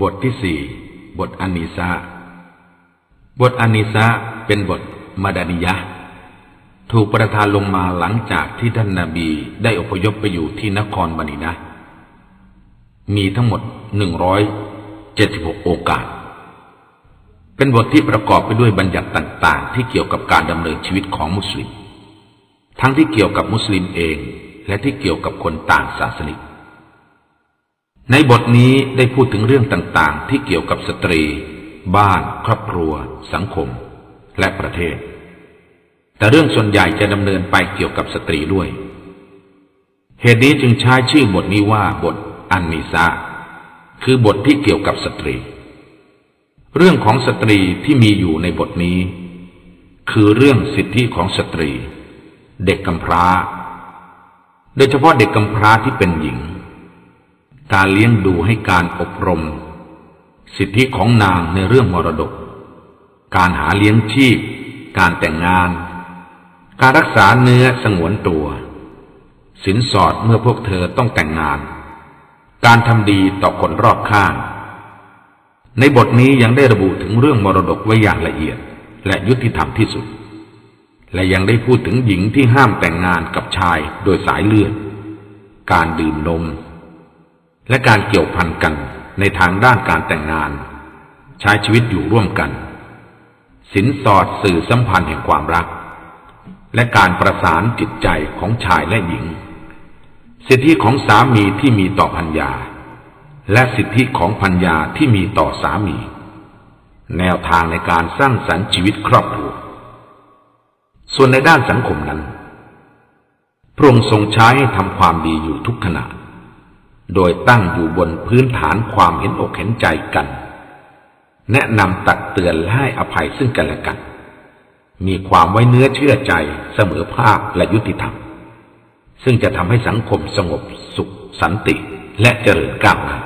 บทที่สี่บทอานิซาบทอานิซาเป็นบทมาดานิยะ ถูกประทานลงมาหลังจากที่ท่านนาบีได้อพยพไปอยู่ที่นครบันินะ มีทั้งหมดหนึ่งร้อยเจ็ดสิบหกโอกาส เป็นบทที่ประกอบไปด้วยบัญญัติต่าง ๆ ที่เกี่ยวกับการดำเนินชีวิตของมุสลิม ทั้งที่เกี่ยวกับมุสลิมเอง และที่เกี่ยวกับคนต่างศาสนิก ในบทนี้ได้พูดถึงเรื่องต่างๆ ที่เกี่ยวกับสตรี บ้าน ครอบครัว สังคม และประเทศ แต่เรื่องส่วนใหญ่จะดำเนินไปเกี่ยวกับสตรีด้วย เหตุนี้จึงใช้ชื่อบทนี้ว่าบทอันนิซาคือบทที่เกี่ยวกับสตรี เรื่องของสตรีที่มีอยู่ในบทนี้ คือเรื่องสิทธิของสตรี เด็กกำพร้า โดยเฉพาะเด็กกำพร้าที่เป็นหญิง การเลี้ยงดูให้การอบรม สิทธิของนางในเรื่องมรดก การหาเลี้ยงชีพ การแต่งงาน การรักษาเนื้อสงวนตัว สินสอดเมื่อพวกเธอต้องแต่งงาน การทำดีต่อคนรอบข้าง ในบทนี้ยังได้ระบุถึงเรื่องมรดกไว้อย่างละเอียด และยุติธรรมที่สุด และยังได้พูดถึงหญิงที่ห้ามแต่งงานกับชายโดยสายเลือด การดื่มนม และการเกี่ยวพันกันในทางด้านการแต่งงาน ใช้ชีวิตอยู่ร่วมกัน สินสอดสื่อสัมพันธ์แห่งความรัก และการประสานจิตใจของชายและหญิง สิทธิของสามีที่มีต่อพัญญา และสิทธิของพัญญาที่มีต่อสามี แนวทางในการสร้างสรรค์ชีวิตครอบครัว ส่วนในด้านสังคมนั้นพระองค์ทรงใช้ให้ทำความดีอยู่ทุกขณะ โดยตั้งอยู่บนพื้นฐานความเห็นอกเห็นใจกัน แนะนำตักเตือนและให้อภัยซึ่งกันและกัน มีความไว้เนื้อเชื่อใจเสมอภาคและยุติธรรม ซึ่งจะทำให้สังคมสงบสุข สันติและเจริญก้าวหน้า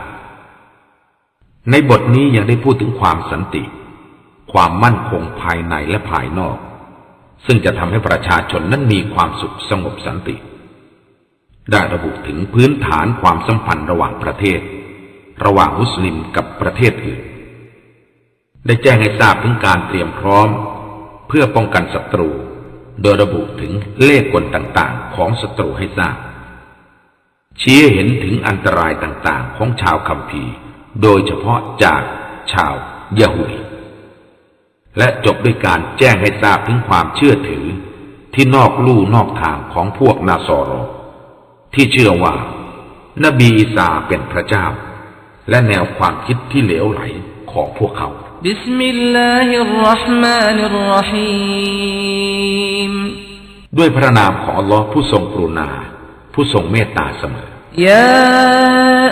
ในบทนี้ยังได้พูดถึงความสันติ ความมั่นคงภายในและภายนอก ซึ่งจะทำให้ประชาชนนั้นมีความสุขสงบสันติ ได้ระบุถึงพื้นฐานความสัมพันธ์ระหว่างประเทศ ระหว่างมุสลิมกับประเทศอื่น ได้แจ้งให้ทราบถึงการเตรียมพร้อม เพื่อป้องกันศัตรู โดยระบุถึงเลขกลต่างๆ ของศัตรูให้ทราบ ชี้เห็นถึงอันตรายต่างๆ ของชาวคัมภีร์ โดยเฉพาะจากชาวยะฮูดีและจบด้วยการแจ้งให้ทราบถึงความเชื่อถือที่นอกลู่นอกทางของพวกนาซอรอ ที่เชื่อว่า นบีอีสาเป็นพระเจ้า และแนวความคิดที่เหลวไหลของพวกเขาบิสมิลลาฮิรราะห์มานิรราะฮีมด้วยพระนามของอัลลอฮ์ผู้ทรงกรุณา ผู้ทรงเมตตาเสมอยา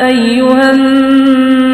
อัยยุฮัน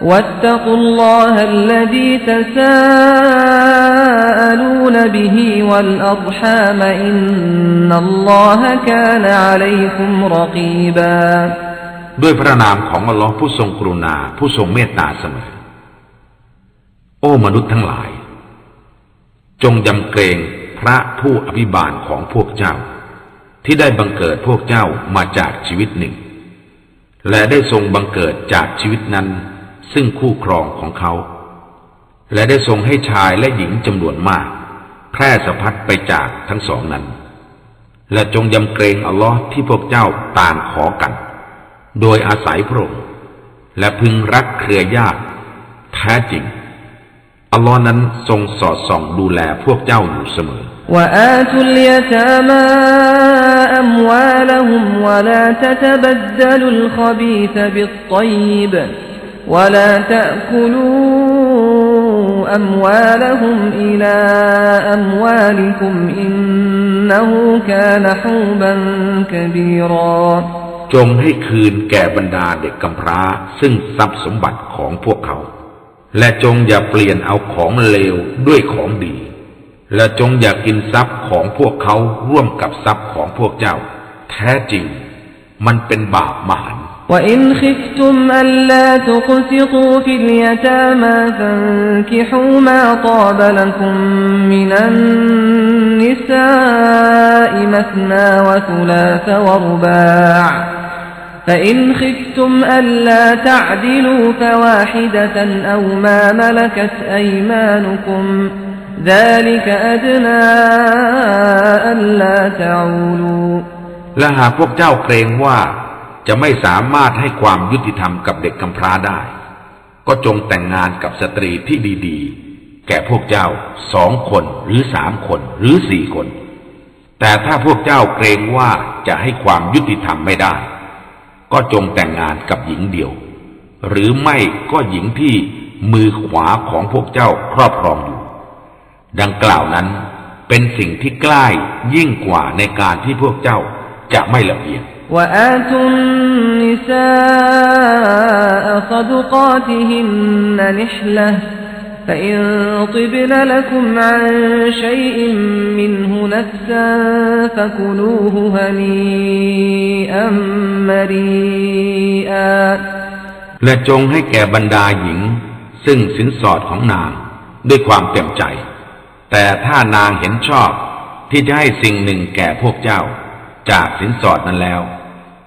واتقوا الله الذي تساءلون به والأرحام إن الله كان عليكم رقيبا ด้วยพระนามของอัลลอฮ์ผู้ทรงกรุณาผู้ทรงเมตตาเสมอ โอ้มนุษย์ทั้งหลาย จงยำเกรงพระผู้อภิบาลของพวกเจ้า ที่ได้บังเกิดพวกเจ้ามาจากชีวิตหนึ่ง และได้ทรงบังเกิดจากชีวิตนั้น ซึ่งคู่ครองของเขา และได้ทรงให้ชายและหญิงจำนวนมาก แพร่สะพัดไปจากทั้งสองนั้น และจงยำเกรงอัลลอฮ์ที่พวกเจ้าต่างขอกัน โดยอาศัยพระองค์และพึงรักเครือญาติแท้จริง อัลลอฮ์นั้นทรงสอดส่องดูแลพวกเจ้าอยู่เสมอ وآتوا اليتامى أموالهم ولا تتبدلوا الخبيث بالطيب ولا تأكلوا أموالهم إلى أموالكم إنه كان حوبا كبيرا จงให้คืนแก่บรรดาเด็กกำพร้าซึ่งทรัพย์สมบัติของพวกเขา และจงอย่าเปลี่ยนเอาของเลวด้วยของดี และจงอย่ากกินทรัพย์ของพวกเขาร่วมกับทรัพย์ของพวกเจ้า แท้จริง มันเป็นบาปมหันต์ وإن خفتم ألا تقسطوا في اليتامى فانكحوا ما طاب لكم من النساء مثنى وثلاث ورباع فإن خفتم ألا تعدلوا فواحدة أو ما ملكت أيمانكم ذلك أدنى ألا تعولوا และหากพวกเจ้าเกรงว่า จะไม่สามารถให้ความยุติธรรมกับเด็กกำพร้าได้ ก็จงแต่งงานกับสตรีที่ดีๆ แก่พวกเจ้าสองคนหรือสามคนหรือสี่คน แต่ถ้าพวกเจ้าเกรงว่าจะให้ความยุติธรรมไม่ได้ ก็จงแต่งงานกับหญิงเดียว หรือไม่ก็หญิงที่มือขวาของพวกเจ้าครอบครองอยู่ ดังกล่าวนั้นเป็นสิ่งที่ใกล้ยิ่งกว่าในการที่พวกเจ้าจะไม่ละเอียด وآتوا النساء صدقاتهن نحلة فإن طبن لكم عن شيء منه نفسا فكلوه هنيئا مريئا และจงให้แก่บรรดาหญิง ซึ่งสินสอดของนางด้วยความเต็มใจ แต่ถ้านางเห็นชอบที่จะให้สิ่งหนึ่งแก่พวกเจ้า จากสินสอดนั้นแล้ว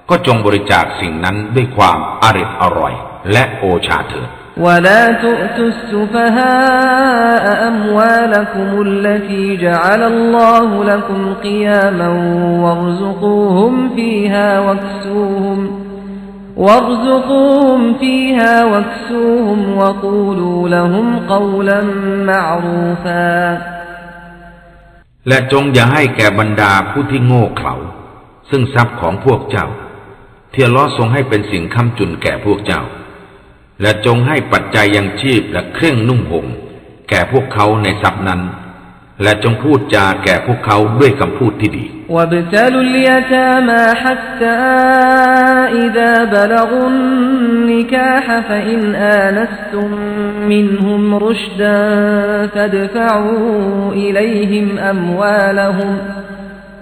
ก็จงบริจาคสิ่งนั้นด้วยความอริดอร่อย และโอชาเถิด ولا تؤتوا السفهاء أموالكم التي جعل الله لكم قياما وارزقوهم فيها واكسوهم وارزقوهم فيها واكسوهم وقولوا لهم قولا معروفا และจงอย่าให้แก่บรรดาผู้ที่โง่เขลาซึ่งทรัพย์ของพวกเจ้า ที่อัลลอฮ์ทรงให้เป็นสิ่งค้ำจุนแก่พวกเจ้า และจงให้ปัจจัยยังชีพและเครื่องนุ่งห่มแก่พวกเขาในทรัพย์นั้น และจงพูดจาแก่พวกเขาด้วยคำพูดที่ดี وابتلوا اليتامى حتى إذا بلغوا النكاح فإن آنستم منهم رشدا فادفعوا إليهم أموالهم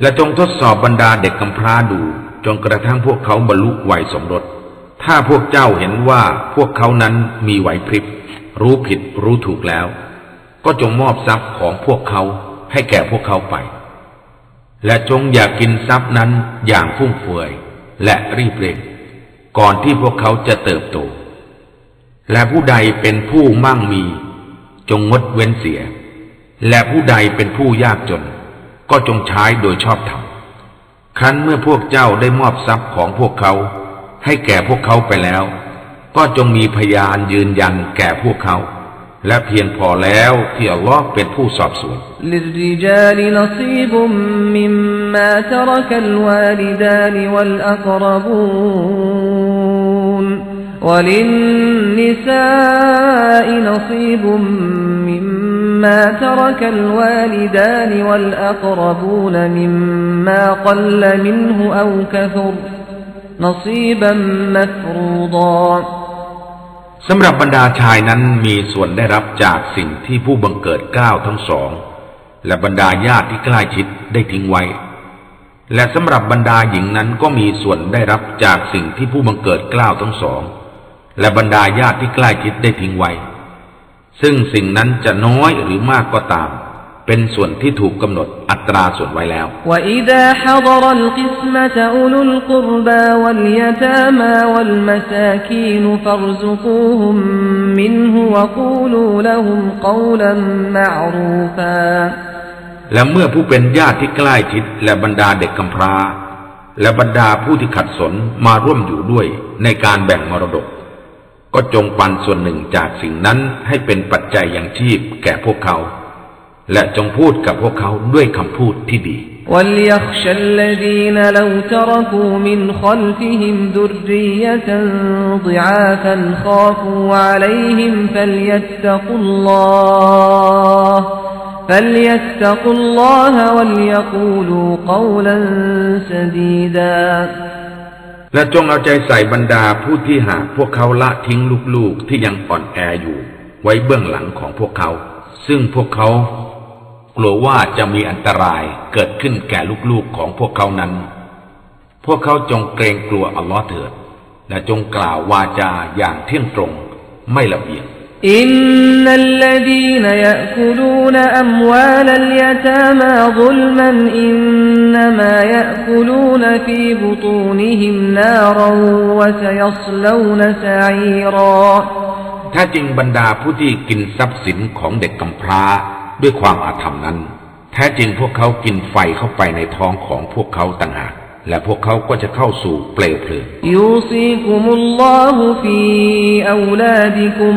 และจงทดสอบบรรดาเด็กกำพร้าดูจนกระทั่งพวกเขาบรรลุวัยสมรส ถ้าพวกเจ้าเห็นว่าพวกเขานั้นมีไหวพริบ รู้ผิดรู้ถูกแล้ว ก็จงมอบทรัพย์ของพวกเขาให้แก่พวกเขาไป และจงอย่ากกินทรัพย์นั้นอย่างฟุ่มเฟือยและรีบเร่งก่อนที่พวกเขาจะเติบโต และผู้ใดเป็นผู้มั่งมี จงงดเว้นเสีย และผู้ใดเป็นผู้ยากจน ก็จงใช้โดยชอบธรรมครั้นเมื่อพวกเจ้าได้มอบทรัพย์ของพวกเขา ให้แก่พวกเขาไปแล้ว ก็จงมีพยานยืนยันแก่พวกเขา และเพียงพอแล้วที่อัลลอฮ์เป็นผู้สอบสวน للرجال نصيب مما ترك الوالدان والأقربون وللنساء نصيب مما ترك الوالدان والأقربون مما قل منه أو كثر نصيبا مفروضا สำหรับบรรดาชายนั้นมีส่วนได้รับจากสิ่งที่ผู้บังเกิดเกล้าวทั้งสอง และบรรดาญาติที่ใกล้ชิดได้ทิ้งไว้ และสำหรับบรรดาหญิงนั้นก็มีส่วนได้รับจากสิ่งที่ผู้บังเกิดเกล้าวทั้งสอง และบรรดาญาติที่ใกล้ชิดได้ทิ้งไว้ ซึ่งสิ่งนั้นจะน้อยหรือมากก็ตาม เป็นส่วนที่ถูกกำหนดอัตราส่วนไว้แล้ว وإذا حضر القسمة أولو القربى واليتامى والمساكين فارزقوهم منه وقولوا لهم قولا معروفا และเมื่อผู้เป็นญาติที่ใกล้ชิดและบรรดาเด็กกำพร้า และบรรดาผู้ที่ขัดสนมาร่วมอยู่ด้วยในการแบ่งมรดก ก็จงปันส่วนหนึ่งจากสิ่งนั้นให้เป็นปัจจัยอย่างชีพแก่พวกเขา และจงพูดกับพวกเขาด้วยคำพูดที่ดี وليخش الذين لو تركوا من خلفهم ذرية ضعافا خافوا عليهم فليتقوا الله فليتقوا الله وليقولوا قولا سديدا และจงเอาใจใส่บรรดาผู้ที่หากพวกเขาละทิ้งลูกๆที่ยังอ่อนแออยู่ ไว้เบื้องหลังของพวกเขา ซึ่งพวกเขากลัวว่าจะมีอันตรายเกิดขึ้นแก่ลูกๆของพวกเขานั้น พวกเขาจงเกรงกลัวอัลลอฮ์เถิด และจงกล่าววาจาอย่างเที่ยงตรงไม่ละเอียด อินนัลลดีนยะคุลูนอัมวาลลยะตามาซุลมันอินนมายะคุลูนฟีบุตูนิฮิมนารัวะซยัสลูนซะอีรอถ้าจริงบรรดาผู้ที่กินทรัพย์สินของเด็กกำพร้าด้วยความอาธรรมนั้น แท้จริงพวกเขากินไฟเข้าไปในท้องของพวกเขาต่างหากและพวกเขาก็จะเข้าสู่เปลวเพลิงยูซีกุมุลลอฮุฟีอูลาดิกุม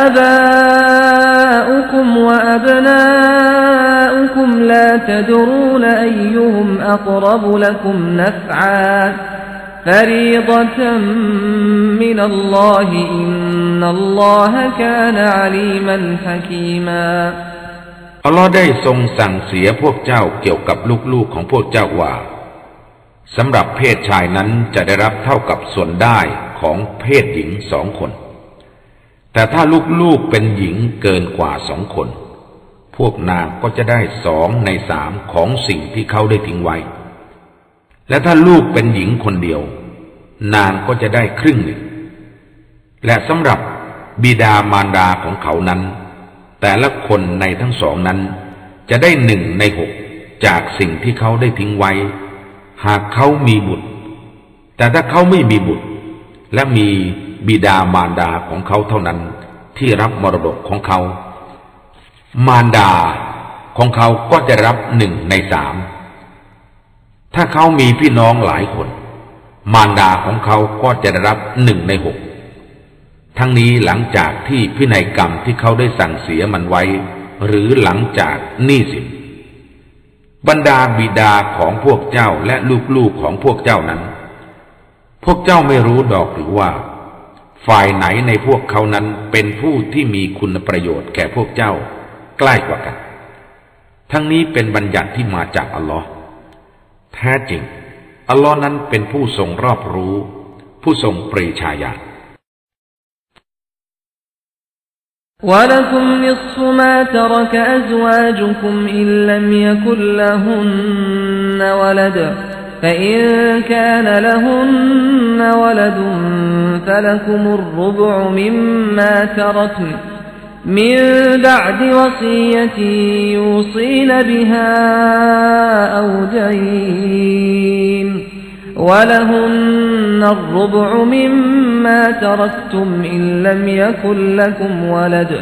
آباؤكم وأبناؤكم لا تدرون أيهم أقرب لكم نفعا فريضة من الله إن الله كان عليما حكيما อัลลอฮ์ได้ทรงสั่งเสียพวกเจ้าเกี่ยวกับลูกๆของพวกเจ้าว่าสำหรับเพศชายนั้นจะได้รับเท่ากับส่วนได้ของเพศหญิงสองคน แต่ถ้าลูกๆเป็นหญิงเกินกว่าสองคน พวกนางก็จะได้สองในสามของสิ่งที่เขาได้ทิ้งไว้ และถ้าลูกเป็นหญิงคนเดียว นางก็จะได้ครึ่งหนึ่ง และสำหรับบิดามารดาของเขานั้น แต่ละคนในทั้งสองนั้น จะได้หนึ่งในหกจากสิ่งที่เขาได้ทิ้งไว้ หากเขามีบุตร แต่ถ้าเขาไม่มีบุตร และมี บิดามารดาของเขาเท่านั้นที่รับมรดกของเขา มารดาของเขาก็จะรับหนึ่งในสาม ถ้าเขามีพี่น้องหลายคน มารดาของเขาก็จะได้รับหนึ่งในหก ทั้งนี้หลังจากที่พินัยกรรมที่เขาได้สั่งเสียมันไว้ หรือหลังจากหนี้สินบรรดาบิดาของพวกเจ้าและลูกๆของพวกเจ้านั้น พวกเจ้าไม่รู้ดอกหรือว่า ฝ่ายไหนในพวกเขานั้นเป็นผู้ที่มีคุณประโยชน์แก่พวกเจ้าใกล้กว่ากัน ทั้งนี้เป็นบัญญัติที่มาจากอัลลอฮ์แท้จริง อัลลอฮ์นั้นเป็นผู้ทรงรอบรู้ ผู้ทรงปรีชาญาณ ولكم نصف ما ترك أزواجكم إن لم يكن لهن ولد فإن كان لهن ولد فلكم الربع مما تركن من بعد وصية يوصين بها أو دين ولهن الربع مما تركتم إن لم يكن لكم ولد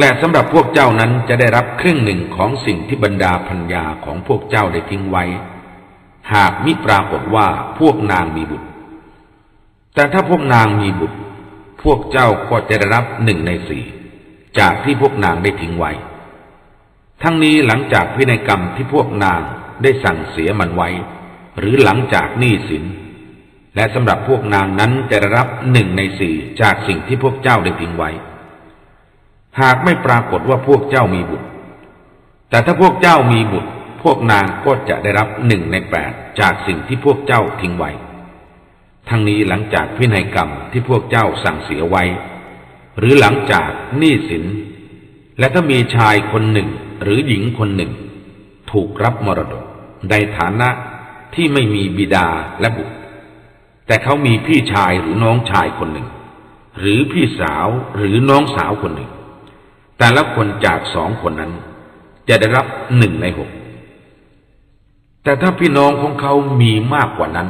และสำหรับพวกเจ้านั้นจะได้รับครึ่งหนึ่งของสิ่งที่บรรดาพัญญาของพวกเจ้าได้ทิ้งไว้ หากมิปรากฏว่าพวกนางมีบุตร แต่ถ้าพวกนางมีบุตร พวกเจ้าก็จะได้รับหนึ่งในสี่จากที่พวกนางได้ทิ้งไว้ ทั้งนี้หลังจากพินัยกรรมที่พวกนางได้สั่งเสียมันไว้ หรือหลังจากหนี้สิน และสำหรับพวกนางนั้นจะได้รับหนึ่งในสี่จากสิ่งที่พวกเจ้าได้ทิ้งไว้ หากไม่ปรากฏว่าพวกเจ้ามีบุตร แต่ถ้าพวกเจ้ามีบุตร พวกนางก็จะได้รับหนึ่งในแปดจากสิ่งที่พวกเจ้าทิ้งไว้ ทั้งนี้หลังจากพินัยกรรมที่พวกเจ้าสั่งเสียไว้ หรือหลังจากหนี้สิน และถ้ามีชายคนหนึ่งหรือหญิงคนหนึ่ง ถูกรับมรดกในฐานะที่ไม่มีบิดาและบุตร แต่เขามีพี่ชายหรือน้องชายคนหนึ่ง หรือพี่สาวหรือน้องสาวคนหนึ่ง แต่ละคนจากสองคนนั้น จะได้รับหนึ่งในหกแต่ถ้าพี่น้องของเขามีมากกว่านั้น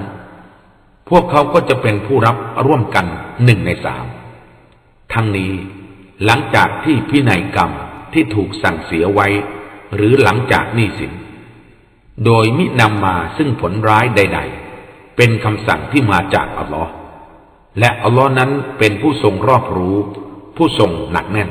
พวกเขาก็จะเป็นผู้รับร่วมกันหนึ่งในสามทั้งนี้หลังจากที่พินัยกรรมที่ถูกสั่งเสียไว้ หรือหลังจากหนี้สิน โดยมินำมาซึ่งผลร้ายใด ๆ เป็นคำสั่งที่มาจากอัลลอฮ์และอัลลอฮ์นั้นเป็นผู้ทรงรอบรู้ ผู้ทรงหนักแน่น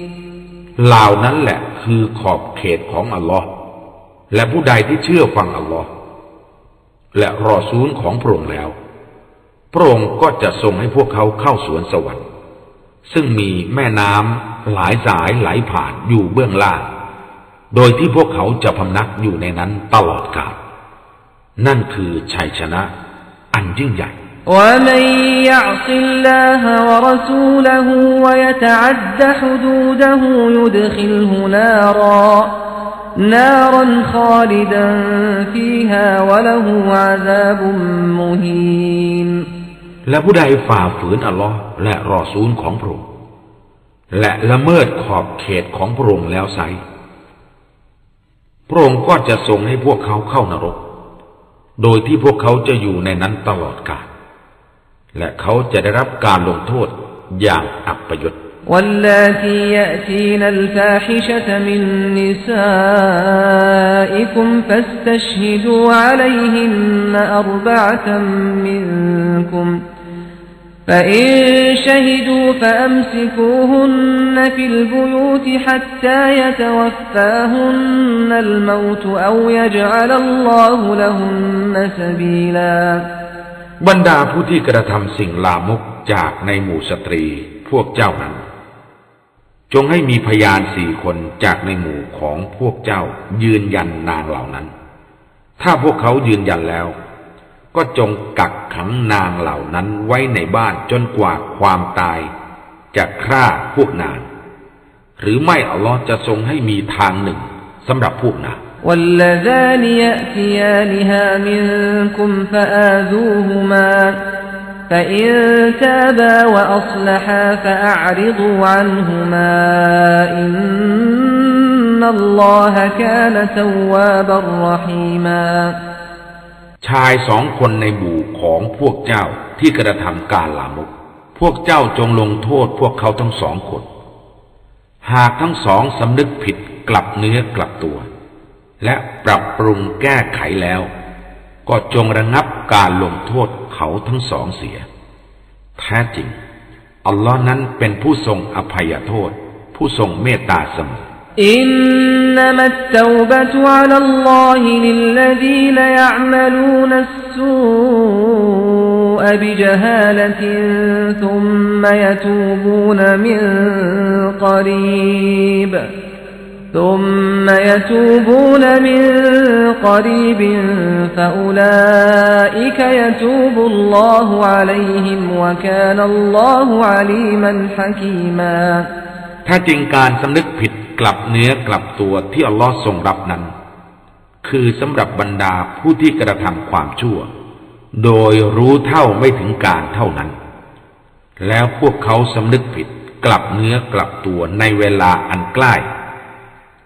เหล่านั้นแหละคือขอบเขตของอัลลอฮ์และผู้ใดที่เชื่อฟังอัลลอฮ์และรอซูลของพระองค์แล้ว พระองค์ก็จะทรงให้พวกเขาเข้าสวนสวรรค์ ซึ่งมีแม่น้ำหลายสายไหลผ่านอยู่เบื้องล่าง โดยที่พวกเขาจะพำนักอยู่ในนั้นตลอดกาลนั่นคือชัยชนะอันยิ่งใหญ่ ومن يعص الله ورسوله ويتعد حدوده يدخله نارا نارا خالدا فيها وله عذاب مهين และผู้ใดฝ่าฝืนอัลลอฮ์และรอซูลของพระองค์และละเมิดขอบเขตของพระองค์แล้วไซพระองค์ก็จะทรงให้พวกเขาเข้านรก โดยที่พวกเขาจะอยู่ในนั้นตลอดกาล และเขาจะได้รับการลงโทษอย่างอัปยศ واللاتي يأتين الفاحشة من نسائكم فاستشهدوا عليهن أربعة منكم فإن شهدوا فأمسكوهن في البيوت حتى يتوفاهن الموت أو يجعل الله لهن سبيلا บรรดาผู้ที่กระทำสิ่งลามกจากในหมู่สตรีพวกเจ้านั้น จงให้มีพยานสี่คนจากในหมู่ของพวกเจ้ายืนยันนางเหล่านั้น ถ้าพวกเขายืนยันแล้ว ก็จงกักขังนางเหล่านั้นไว้ในบ้านจนกว่าความตายจะฆ่าพวกนาง หรือไม่อัลลอฮ์จะทรงให้มีทางหนึ่งสำหรับพวกนาง واللذان يأتيانها منكم فآذوهما فإن تابا وأصلحا فأعرضوا عنهما إن الله كان توابا رحيما ชายสองคนในหมู่ของพวกเจ้าที่กระทำการลามก พวกเจ้าจงลงโทษพวกเขาทั้งสองคน หากทั้งสองสำนึกผิดกลับเนื้อกลับตัว และปรับปรุงแก้ไขแล้ว ก็จงระงับการลงโทษเขาทั้งสองเสีย แท้จริง อัลลอฮ์นั้นเป็นผู้ทรงอภัยโทษ ผู้ทรงเมตตาเสมอإنما التوبة على الله للذين يعملون السوء بجهالة ثم يتوبون من قريب ثم يتوبون من قريب فأولئك يتوب الله عليهم وكان الله عليما حكيما ถ้าจริงการสำนึกผิดกลับเนื้อกลับตัวที่อัลลอฮ์ทรงรับนั้น คือสำหรับบรรดาผู้ที่กระทำความชั่ว โดยรู้เท่าไม่ถึงการเท่านั้น แล้วพวกเขาสำนึกผิดกลับเนื้อกลับตัวในเวลาอันใกล้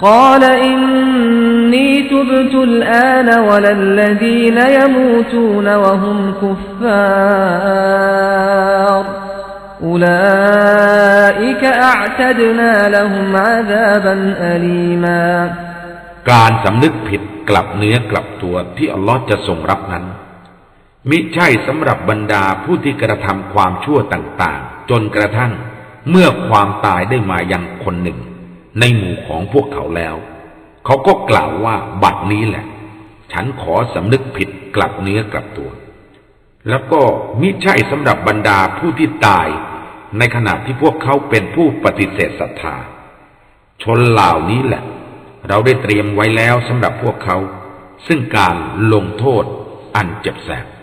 قال إني تبت الآن ولا الذين يموتون وهم كفار أولئك أعتدنا لهم عذابا أليما การสำนึกผิดกลับเนื้อกลับตัวที่อัลลอฮ์จะทรงรับนั้น มิใช่สำหรับบรรดาผู้ที่กระทำความชั่วต่างๆ จนกระทั่งเมื่อความตายได้มายังคนหนึ่ง ในหมู่ของพวกเขาแล้ว เขาก็กล่าวว่าบัดนี้แหละ ฉันขอสำนึกผิดกลับเนื้อกลับตัว แล้วก็มิใช่สำหรับบรรดาผู้ที่ตาย ในขณะที่พวกเขาเป็นผู้ปฏิเสธศรัทธา ชนเหล่านี้แหละ เราได้เตรียมไว้แล้วสำหรับพวกเขา ซึ่งการลงโทษอันเจ็บแสบ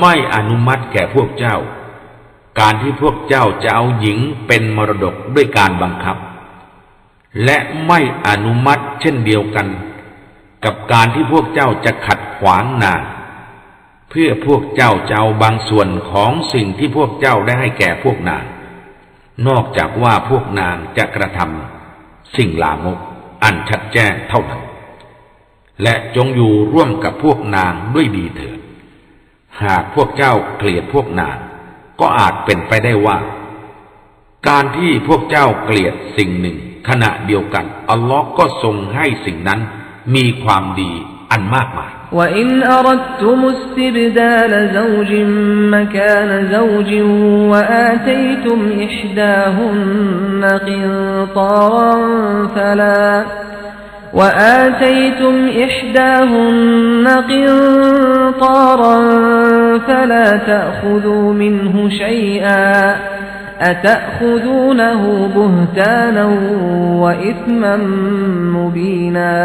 ไม่อนุมัติแก่พวกเจ้า การที่พวกเจ้าจะเอาหญิงเป็นมรดกด้วยการบังคับ และไม่อนุมัติเช่นเดียวกัน กับการที่พวกเจ้าจะขัดขวางนางเพื่อพวกเจ้าจะเอาบางส่วนของสิ่งที่พวกเจ้าได้ให้แก่พวกนาง นอกจากว่าพวกนางจะกระทำสิ่งลามกอันชัดแจ้งเท่านั้น และจงอยู่ร่วมกับพวกนางด้วยดีเถิด หากพวกเจ้าเกลียดพวกนาง ก็อาจเป็นไปได้ว่า การที่พวกเจ้าเกลียดสิ่งหนึ่ง ขณะเดียวกัน อัลลอฮ์ก็ทรงให้สิ่งนั้นมีความดีอันมากมาย وإن أردتم استبدال زوج مكان زوج وآتيتم إحداهن قنطارا فلا وآتيتم إحداهن قنطارا فلا تأخذوا منه شيئا أتأخذونه بهتانا وإثما مبينا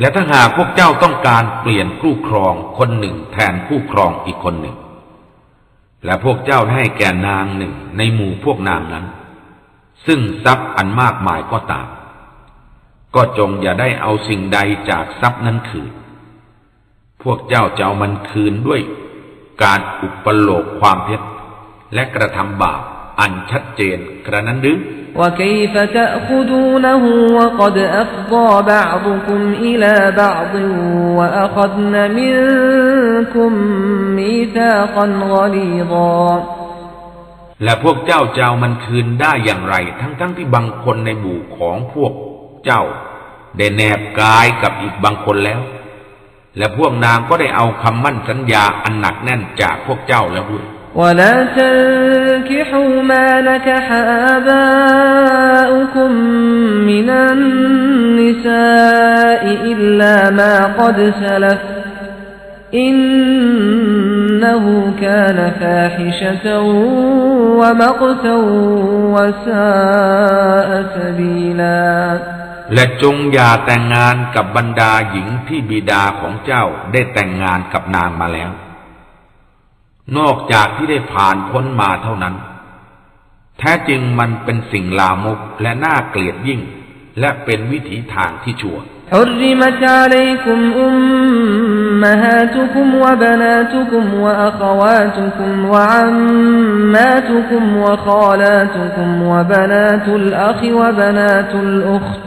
และถ้าหากพวกเจ้าต้องการเปลี่ยนคู่ครองคนหนึ่งแทนคู่ครองอีกคนหนึ่ง และพวกเจ้าให้แก่นางหนึ่งในหมู่พวกนางนั้น ซึ่งทรัพย์อันมากมายก็ตาม ก็จงอย่าได้เอาสิ่งใดจากทรัพย์นั้นคืน พวกเจ้าจะเอามันคืนด้วย การอุปโลกความเท็จและกระทำบาปอันชัดเจนกระนั้นหรือ وكيف تأخذونه وقد أفضى بعضكم إلى بعض وأخذن منكم ميثاقا غليظا และพวกเจ้าจะเอามันคืนได้อย่างไร ทั้งๆทที่บางคนในหมู่ของพวก เจ้า ได้แนบกายกับอีกบางคนแล้ว และพวกนางก็ได้เอาคำมั่นสัญญาอันหนักแน่นจากพวกเจ้าแล้วด้วย ولا تنكحوا ما نكح آباؤكم من النساء إلا ما قد سلف إنه كان فاحشة ومقتا وساء سبيلا และจงอย่าแต่งงานกับบรรดาหญิงที่บิดาของเจ้าได้แต่งงานกับนางมาแล้ว นอกจากที่ได้ผ่านพ้นมาเท่านั้น แท้จริงมันเป็นสิ่งลามกและน่าเกลียดยิ่ง และเป็นวิถีทางที่ชั่ว حرمت عليكم أمهاتكم وبناتكم وأخواتكم وعماتكم وخالاتكم وبنات الأخ وبنات الأخت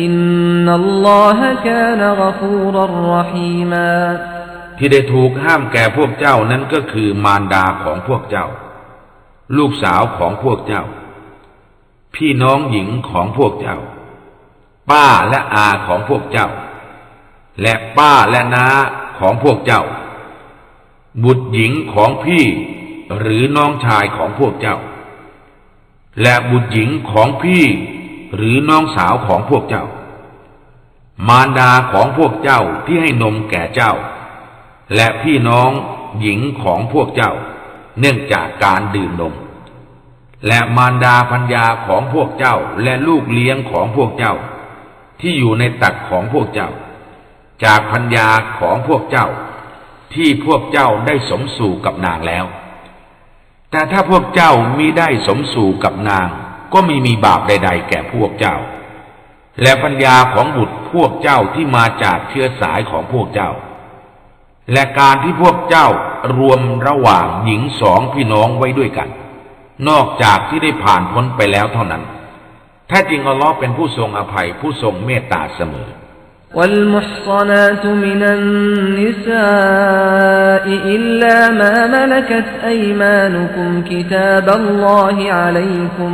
อินนัลลอฮะกานกฟูรรหีมาที่ได้ถูกห้ามแก่พวกเจ้านั้นก็คือมารดาของพวกเจ้า ลูกสาวของพวกเจ้า พี่น้องหญิงของพวกเจ้า ป้าและอาของพวกเจ้า และป้าและน้าของพวกเจ้า บุตรหญิงของพี่หรือน้องชายของพวกเจ้า และบุตรหญิงของพี่ หรือน้องสาวของพวกเจ้า มารดาของพวกเจ้าที่ให้นมแก่เจ้า และพี่น้องหญิงของพวกเจ้า เนื่องจากการดื่มนม และมารดาพัญญาของพวกเจ้าและลูกเลี้ยงของพวกเจ้า ที่อยู่ในตักของพวกเจ้า จากพัญญาของพวกเจ้า ที่พวกเจ้าได้สมสู่กับนางแล้ว แต่ถ้าพวกเจ้ามิได้สมสู่กับนาง ก็ไม่มีบาปใด ๆ แก่พวกเจ้า และปัญญาของบุตรพวกเจ้าที่มาจากเชื้อสายของพวกเจ้า และการที่พวกเจ้ารวมระหว่างหญิงสองพี่น้องไว้ด้วยกัน นอกจากที่ได้ผ่านพ้นไปแล้วเท่านั้น แท้จริงอัลลอฮ์เป็นผู้ทรงอภัยผู้ทรงเมตตาเสมอ والمحصنات من النساء إلا ما ملكت أيمانكم كتاب الله عليكم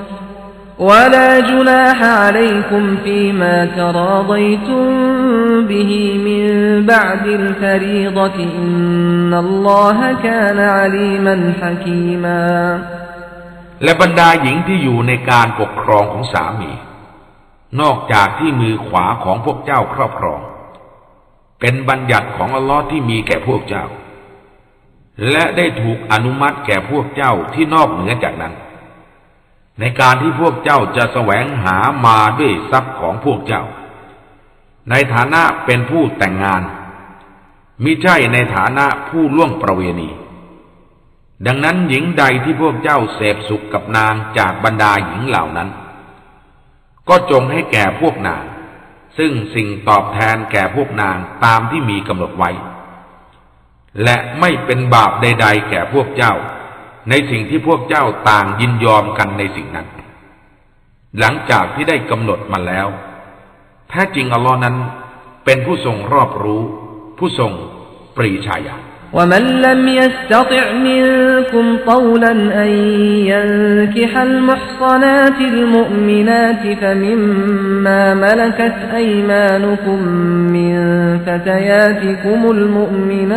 ولا جناح عليكم فيما تراضيتم به من بعد الفريضة إن الله كان عليما حكيما และบรรดาหญิงที่อยู่ในการปกครองของสามี นอกจากที่มือขวาของพวกเจ้าครอบครอง เป็นบัญญัติของอัลลอฮ์ที่มีแก่พวกเจ้า และได้ถูกอนุมัติแก่พวกเจ้าที่นอกเหนือจากนั้น ในการที่พวกเจ้าจะแสวงหามาด้วยทรัพย์ของพวกเจ้า ในฐานะเป็นผู้แต่งงาน มิใช่ในฐานะผู้ล่วงประเวณี ดังนั้นหญิงใดที่พวกเจ้าเสพสุขกับนางจากบรรดาหญิงเหล่านั้น ก็จงให้แก่พวกนาง ซึ่งสิ่งตอบแทนแก่พวกนางตามที่มีกำหนดไว้ และไม่เป็นบาปใด ๆ แก่พวกเจ้า ในสิ่งที่พวกเจ้าต่างยินยอมกันในสิ่งนั้น หลังจากที่ได้กำหนดมาแล้ว แท้จริงอัลลอฮ์นั้นเป็นผู้ทรงรอบรู้ ผู้ทรงปรีชาญาณ ومن لم يستطع منكم طولا أن ينكح المحصنات المؤمنات فمما ملكت أيمانكم من فتياتكم المؤمنات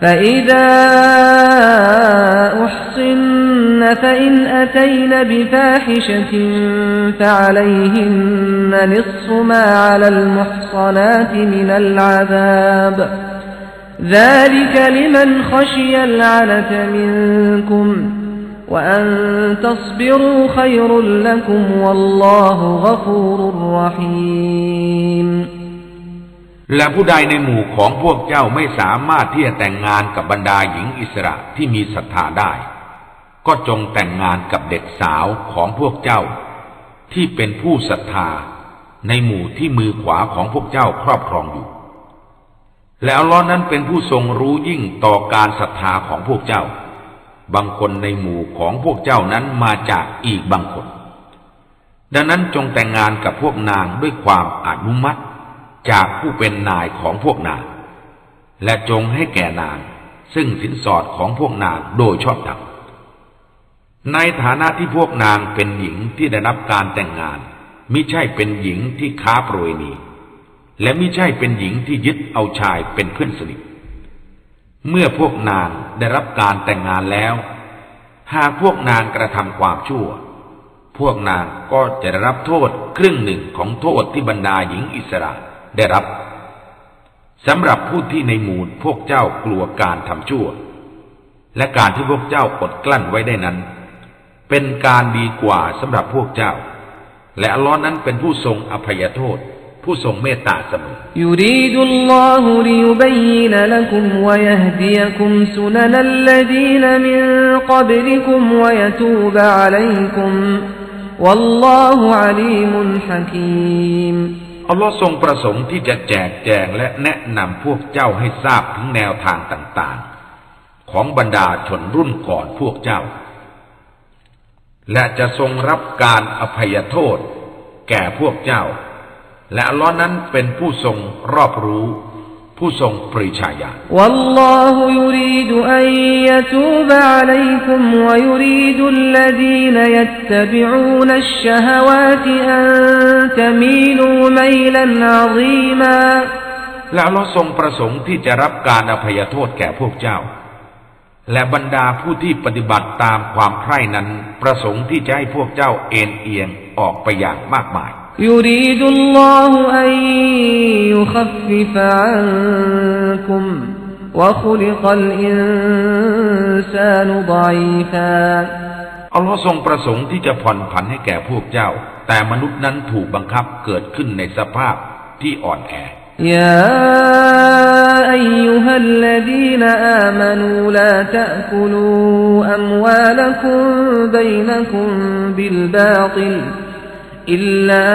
فإذا أحصن فإن أتين بفاحشة فعليهن نصف ما على المحصنات من العذاب. ذلك لمن خشي العنة منكم وأن تصبروا خير لكم والله غفور رحيم. และผู้ใดในหมู่ของพวกเจ้าไม่สามารถที่จะแต่งงานกับบรรดาหญิงอิสระที่มีศรัทธาได้ ก็จงแต่งงานกับเด็กสาวของพวกเจ้า ที่เป็นผู้ศรัทธา ในหมู่ที่มือขวาของพวกเจ้าครอบครองอยู่ แล้วล้อนั้นเป็นผู้ทรงรู้ยิ่งต่อการศรัทธาของพวกเจ้า บางคนในหมู่ของพวกเจ้านั้นมาจากอีกบางคน ดังนั้นจงแต่งงานกับพวกนางด้วยความอนุมัติ จากผู้เป็นนายของพวกนาง และจงให้แก่นาง ซึ่งสินสอดของพวกนางโดยชอบธรรมในฐานะที่พวกนางเป็นหญิงที่ได้รับการแต่งงานมิใช่เป็นหญิงที่ค้าโปรยนีและมิใช่เป็นหญิงที่ยึดเอาชายเป็นเพื่อนสนิทเมื่อพวกนางได้รับการแต่งงานแล้ว หากพวกนางกระทำความชั่ว พวกนางก็จะได้รับโทษครึ่งหนึ่งของโทษที่บรรดาหญิงอิสระ ได้รับสำหรับผู้ที่ในหมู่พวกเจ้ากลัวการทำชั่ว และการที่พวกเจ้าอดกลั้นไว้ได้นั้น เป็นการดีกว่าสำหรับพวกเจ้า และอัลลอฮ์นั้นเป็นผู้ทรงอภัยโทษ ผู้ทรงเมตตาเสมอ يريد الله ليبين لكم ويهديكم سنن الذين من قبلكم ويتوب عليكم والله عليم حكيم อัลลอฮ์ทรงประสงค์ที่จะแจกแจงและแนะนำพวกเจ้าให้ทราบถึงแนวทางต่างๆ ของบรรดาชนรุ่นก่อนพวกเจ้า และจะทรงรับการอภัยโทษ แก่พวกเจ้า และอัลลอฮ์นั้นเป็นผู้ทรงรอบรู้ ผู้ทรงปริชาญาวัลลอฮุยูรีดอันยตูบะอะลัยกุมวะยูรีดุลลดีนยัตตะบิอูนัชชะฮวาตอันตะมีลูไมลันอะซีมาและอัลทรงประสงค์ที่จะรับการอภัยโทษแก่พวกเจ้า และบรรดาผู้ที่ปฏิบัติตามความใคร่นั้น ประสงค์ที่จะให้พวกเจ้าเอ็นเอียงออกไปอย่างมากมาย يريد الله أن يخفف عنكم وخلق الإنسان ضعيفا อัลลอฮ์ทรงประสงค์ที่จะผ่อนผันให้แก่พวกเจ้า แต่มนุษย์นั้นถูกบังคับเกิดขึ้นในสภาพที่อ่อนแอ يا أيها الذين آمنوا لا تأكلوا أموالكم بينكم بالباطل إلا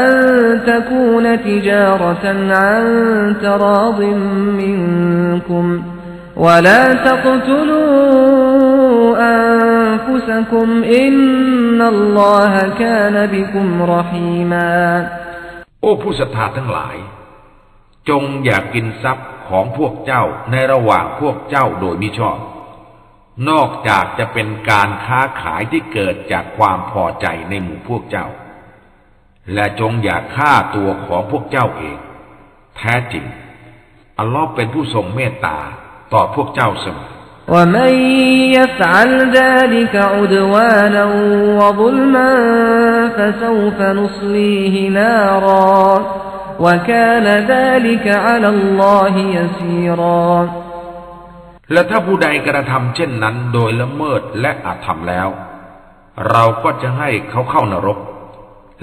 أن تكون تجارة عن تراض منكم ولا تقتلوا أنفسكم إن الله كان بكم رحيما โอ้ผู้ศรัทธาทั้งหลาย จงอย่ากกินทรัพย์ของพวกเจ้าในระหว่างพวกเจ้าโดยมิชอบ นอกจากจะเป็นการค้าขายที่เกิดจากความพอใจในหมู่พวกเจ้า และจงอย่าฆ่าตัวของพวกเจ้าเอง แท้จริง อัลลอฮ์เป็นผู้ทรงเมตตาต่อพวกเจ้าเสมอและ และถ้าผู้ใดกระทำเช่นนั้นโดยละเมิดและอาจทำแล้ว เราก็จะให้เขาเข้านรก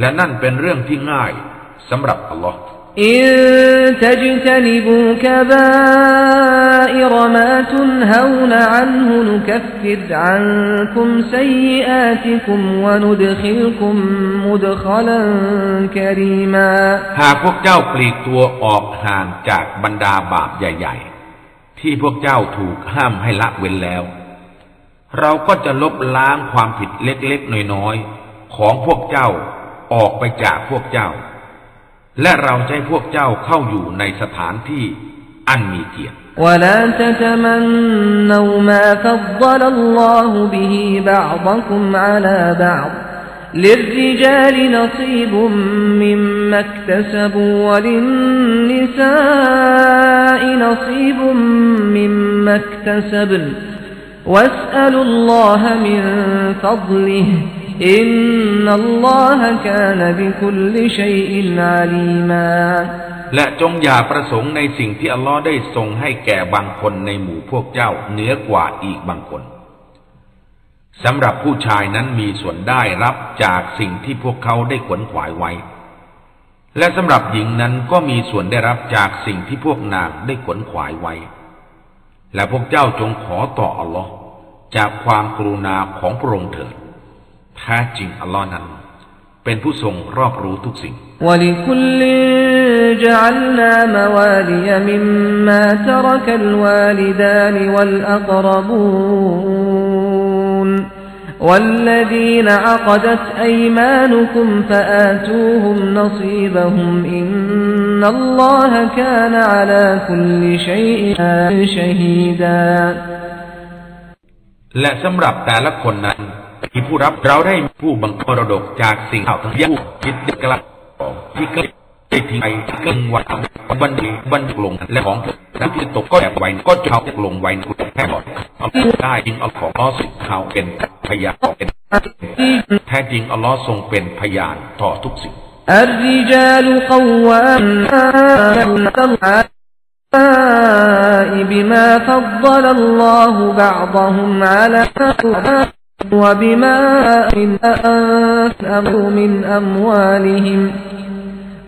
และนั่นเป็นเรื่องที่ง่ายสำหรับอัลลอฮ์อินทจตนิบูกบาอิรมาตุนฮาวนอันฮุนกัฟฟิดอันคุมซัอาติคุมวนุดขิลคุมมุดขลันกรีมาหากพวกเจ้าปลีกตัวออกห่างจากบรรดาบาปใหญ่ ที่พวกเจ้าถูกห้ามให้ละเว้นแล้ว เราก็จะลบล้างความผิดเล็กๆ น้อยๆ ของพวกเจ้าออกไปจากพวกเจ้า และเราจะให้พวกเจ้าเข้าอยู่ในสถานที่อันมีเกียรติ ولا تتمنوا ما فضل الله به بعضكم على بعض للرجال نصيب مما اكتسبوا وللنساء نصيب مما اكتسبن واسألوا الله من فضله إن الله كان بكل شيء عليما และจงอย่าประสงค์ในสิ่งที่อัลลอฮ์ได้ทรงให้แก่บางคนในหมู่พวกเจ้าเหนือกว่าอีกบางคน สำหรับผู้ชายนั้นมีส่วนได้รับจากสิ่งที่พวกเขาได้ขวนขวายไว้ และสำหรับหญิงนั้นก็มีส่วนได้รับจากสิ่งที่พวกนางได้ขวนขวายไว้ และพวกเจ้าจงขอต่ออัลลอฮ์จากความกรุณาของพระองค์เถิดแท้จริงอัลลอฮ์นั้น เป็นผู้ทรงรอบรู้ทุกสิ่ง ولكل جعلنا موالي مما ترك الوالدان والأقربون والذين عقدت أيمانكم فآتوهم نصيبهم إن الله كان على كل شيء شهيدا และสำหรับแต่ละคนนั้นที่ผู้รับเราได้ผู้บังคับมรดกจากสิ่งเหล่าทั้งยังคิดเด็กกลับที่เกิด ได้ทิ้งไปเกินวันบันดีบันลงและของทั้งที่ตกก็แอบไว้ก็จะเอาลงไว้แค่หมดเอาได้จริงเอาของล้อสุดเขาเป็นพยานเป็นแท้จริงอัลลอฮ์ทรงเป็นพยานต่อทุกสิ่ง الرجال قوامون على النساء بما فضل الله بعضهم على بعض وبما أنفقوا من أموالهم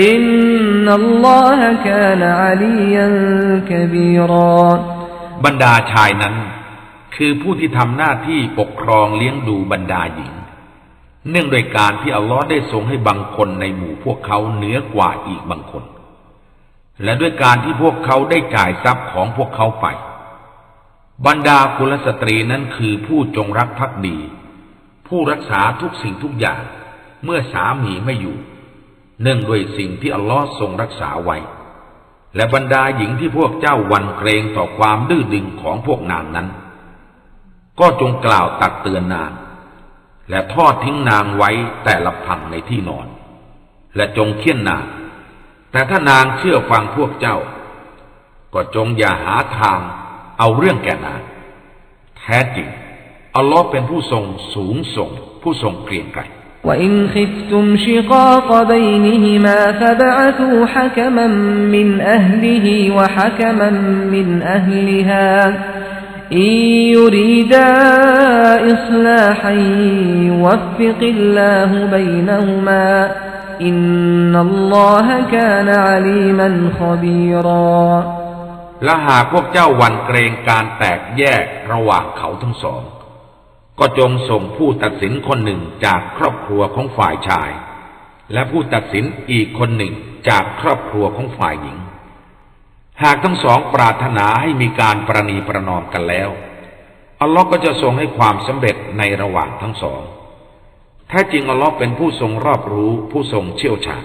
อินนัลลอฮะกานอาลียันกบีรอบรรดาชายนั้น คือผู้ที่ทำหน้าที่ปกครองเลี้ยงดูบรรดาหญิง เนื่องโดยการที่อัลลอฮ์ได้ทรงให้บางคนในหมู่พวกเขาเหนือกว่าอีกบางคน และด้วยการที่พวกเขาได้จ่ายทรัพย์ของพวกเขาไป บรรดาคุณสตรีนั้นคือผู้จงรักภักดี ผู้รักษาทุกสิ่งทุกอย่าง เมื่อสามีไม่อยู่ เนื่องด้วยสิ่งที่อัลลอฮ์ทรงรักษาไว้ และบรรดาหญิงที่พวกเจ้าวันเกรงต่อความดื้อดึงของพวกนางนั้น ก็จงกล่าวตักเตือนนาง และทอดทิ้งนางไว้แต่ละพังในที่นอน และจงเคี่ยนนาง แต่ถ้านางเชื่อฟังพวกเจ้า ก็จงอย่าหาทางเอาเรื่องแก่นาง แท้จริงอัลลอฮ์เป็นผู้ทรงสูงส่งผู้ทรงเกรียงไกร وإن خفتم شقاق بينهما فابعثوا حكما من أهله وحكما من أهلها إن يريدا إصلاحا يوفق الله بينهما إن الله كان عليما خبيرا และหากพวกเจ้าหวันเกรงการแตกแยกระหว่างเขาทั้งสอง ก็จงส่งผู้ตัดสินคนหนึ่งจากครอบครัวของฝ่ายชาย และผู้ตัดสินอีกคนหนึ่งจากครอบครัวของฝ่ายหญิง หากทั้งสองปรารถนาให้มีการประนีประนอมกันแล้ว อัลลอฮ์ก็จะทรงให้ความสำเร็จในระหว่างทั้งสองแท้จริงอัลลอฮ์เป็นผู้ทรงรอบรู้ผู้ทรงเชี่ยวชาญ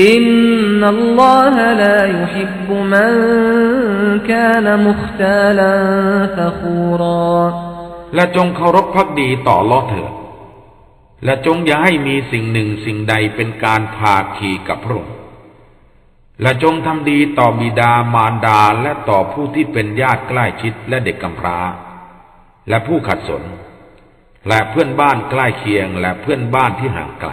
อินนัลลอฮะลายุฮิบุมันกานมุขตาลันฟะคูรอและจงเคารพพักดีต่อลอเถิดและจงอย่าให้มีสิ่งหนึ่งสิ่งใดเป็นการพาขี่กับพระองค์และจงทำดีต่อบิดามารดาและต่อผู้ที่เป็นญาติใกล้ชิดและเด็กกำพร้า และผู้ขัดสน และเพื่อนบ้านใกล้เคียงและเพื่อนบ้านที่ห่างไกล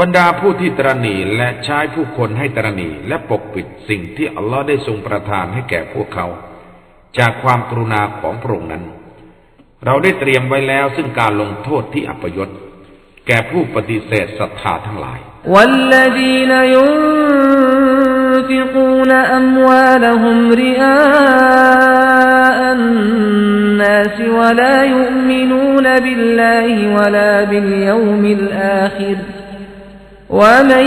บรรดาผู้ที่ตรณีและใช้ผู้คนให้ตรณีและปกปิดสิ่งที่อัลลอฮ์ได้ทรงประทานให้แก่พวกเขา จากความกรุณาของพระองค์นั้น เราได้เตรียมไว้แล้วซึ่งการลงโทษที่อัปยศ แก่ผู้ปฏิเสธศรัทธาทั้งหลาย والذين ينفقون أموالهم رئاء الناس ولا يؤمنون بالله ولا باليوم الآخر ومن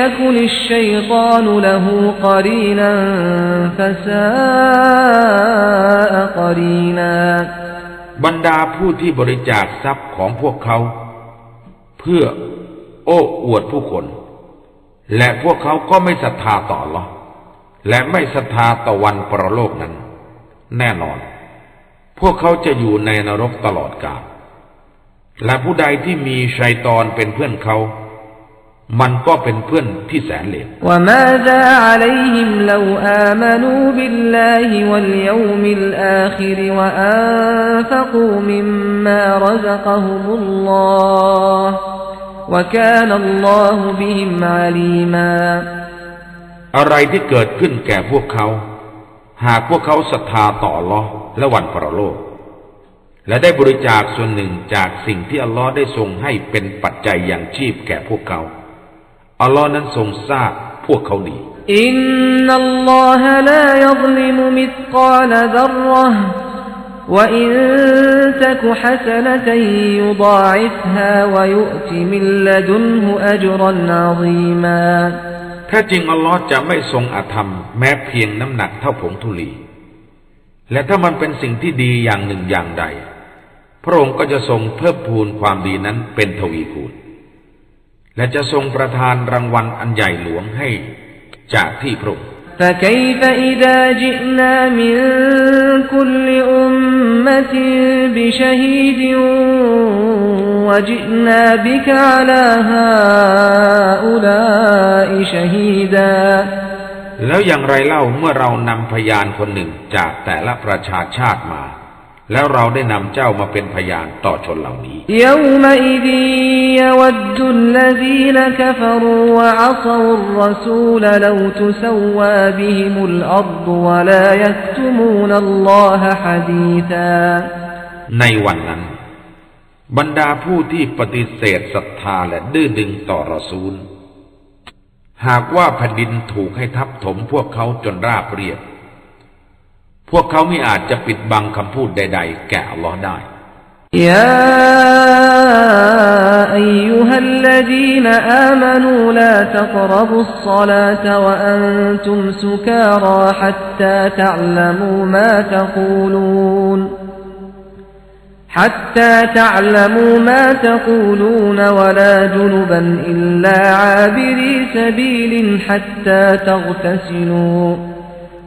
يكن الشيطان له قرينا فساء قرينا บรรดาผู้ที่บริจาคทรัพย์ของพวกเขา เพื่อโอ้อวดผู้คน และพวกเขาก็ไม่ศรัทธาต่อหรอและไม่ศรัทธาต่อวันปรโลกนั้น แน่นอน พวกเขาจะอยู่ในนรกตลอดกาลและผู้ใดที่มีชัยตอนเป็นเพื่อนเขา มันก็เป็นเพื่อนที่แสนเลวอะไรที่เกิดขึ้นแก่พวกเขา หากพวกเขาศรัทธาต่อลอและวันปรโลก และได้บริจาคส่วนหนึ่งจากสิ่งที่อัลลอฮ์ได้ทรงให้เป็นปัจจัยอย่างชีพแก่พวกเขา อัลลอฮ์นั้นทรงทราบพวกเขาดี إن الله لا يظلم مثقال ذرة وإن تك حسنة يضاعفها ويؤت من لدنه أجرا عظيما แท้จริงอัลลอฮ์จะไม่ทรงอาธรรม แม้เพียงน้ำหนักเท่าผงธุลี และถ้ามันเป็นสิ่งที่ดีอย่างหนึ่งอย่างใด พระองค์ก็จะทรงเพิ่มพูนความดีนั้นเป็นทวีคูณ และจะทรงประทานรางวัลอันใหญ่หลวงให้จากที่พระองค์ فكيف إذا جئنا من كل أمة بشهيد وجئنا بك على هؤلاء شهيدا แล้วอย่างไรเล่าเมื่อเรานำพยานคนหนึ่งจากแต่ละประชาชาติมา แล้วเราได้นำเจ้ามาเป็นพยานต่อชนเหล่านี้ในวันนั้น บรรดาผู้ที่ปฏิเสธศรัทธาและดื้อดึงต่อรอซูล หากว่าแผ่นดินถูกให้ทับถมพวกเขาจนราบเรียบ พวกเขาไม่อาจจะปิดบังคำพูดใด ๆ แก่อัลลอฮ์ได้ يا أيها الذين آمنوا لا تقربوا الصلاة وأنتم سكارى حتى تعلموا ما تقولون حتى تعلموا ما تقولون ولا جنبا إلا عابري سبيل حتى تغتسلوا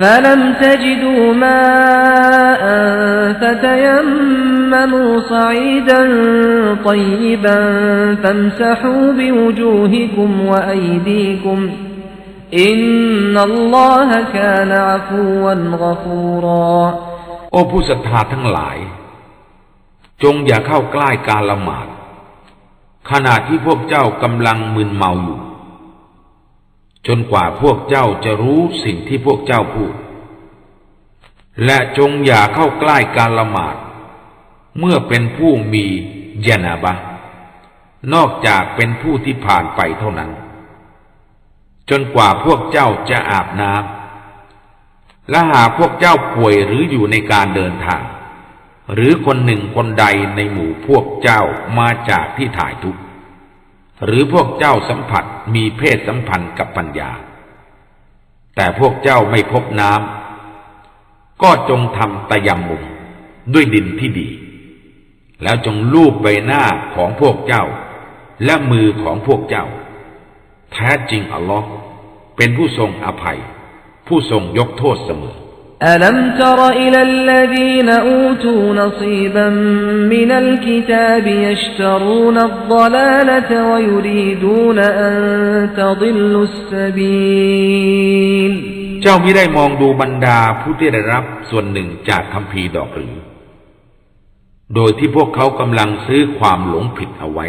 فلم تجدوا ماء فتيمموا صعيدا طيبا فامسحوا بوجوهكم وأيديكم إن الله كان عفوا غفورا โอ้ผู้ศรัทธาทั้งหลาย จงอย่าเข้าใกล้การละหมาด ขณะที่พวกเจ้ากำลังมึนเมาอยู่ จนกว่าพวกเจ้าจะรู้สิ่งที่พวกเจ้าพูด และจงอย่าเข้าใกล้การละหมาด เมื่อเป็นผู้มียานาบะ นอกจากเป็นผู้ที่ผ่านไปเท่านั้น จนกว่าพวกเจ้าจะอาบน้ำและหากพวกเจ้าป่วยหรืออยู่ในการเดินทาง หรือคนหนึ่งคนใดในหมู่พวกเจ้ามาจากที่ถ่ายทุกข์ หรือพวกเจ้าสัมผัสมีเพศสัมพันธ์กับปัญญา แต่พวกเจ้าไม่พบน้ำก็จงทำตะยำมุมด้วยดินที่ดี แล้วจงลูบใบหน้าของพวกเจ้า และมือของพวกเจ้า แท้จริงอัลลอฮ์เป็นผู้ทรงอภัย ผู้ทรงยกโทษเสมอ ألم تر إلى الذين أوتوا نصيبا من الكتاب يشترون الضلالة ويريدون أن تضلوا السبيل เจ้าไม่ได้มองดูบรรดาผู้ที่ได้รับส่วนหนึ่งจากคำพีดอกหรือ โดยที่พวกเขากำลังซื้อความหลงผิดเอาไว้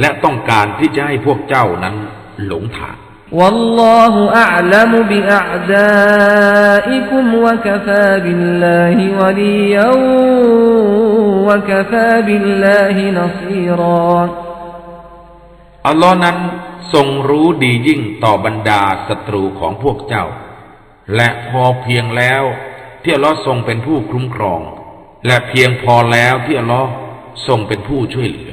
และต้องการที่จะให้พวกเจ้านั้นหลงทาง والله أعلم بأعدائكم وكفى بالله وليا وكفى بالله نصيرا อัลลอฮ์นั้นทรงรู้ดียิ่งต่อบรรดาศัตรูของพวกเจ้า และพอเพียงแล้วที่อัลลอฮ์ทรงเป็นผู้คุ้มครอง และเพียงพอแล้วที่อัลลอฮ์ทรงเป็นผู้ช่วยเหลือ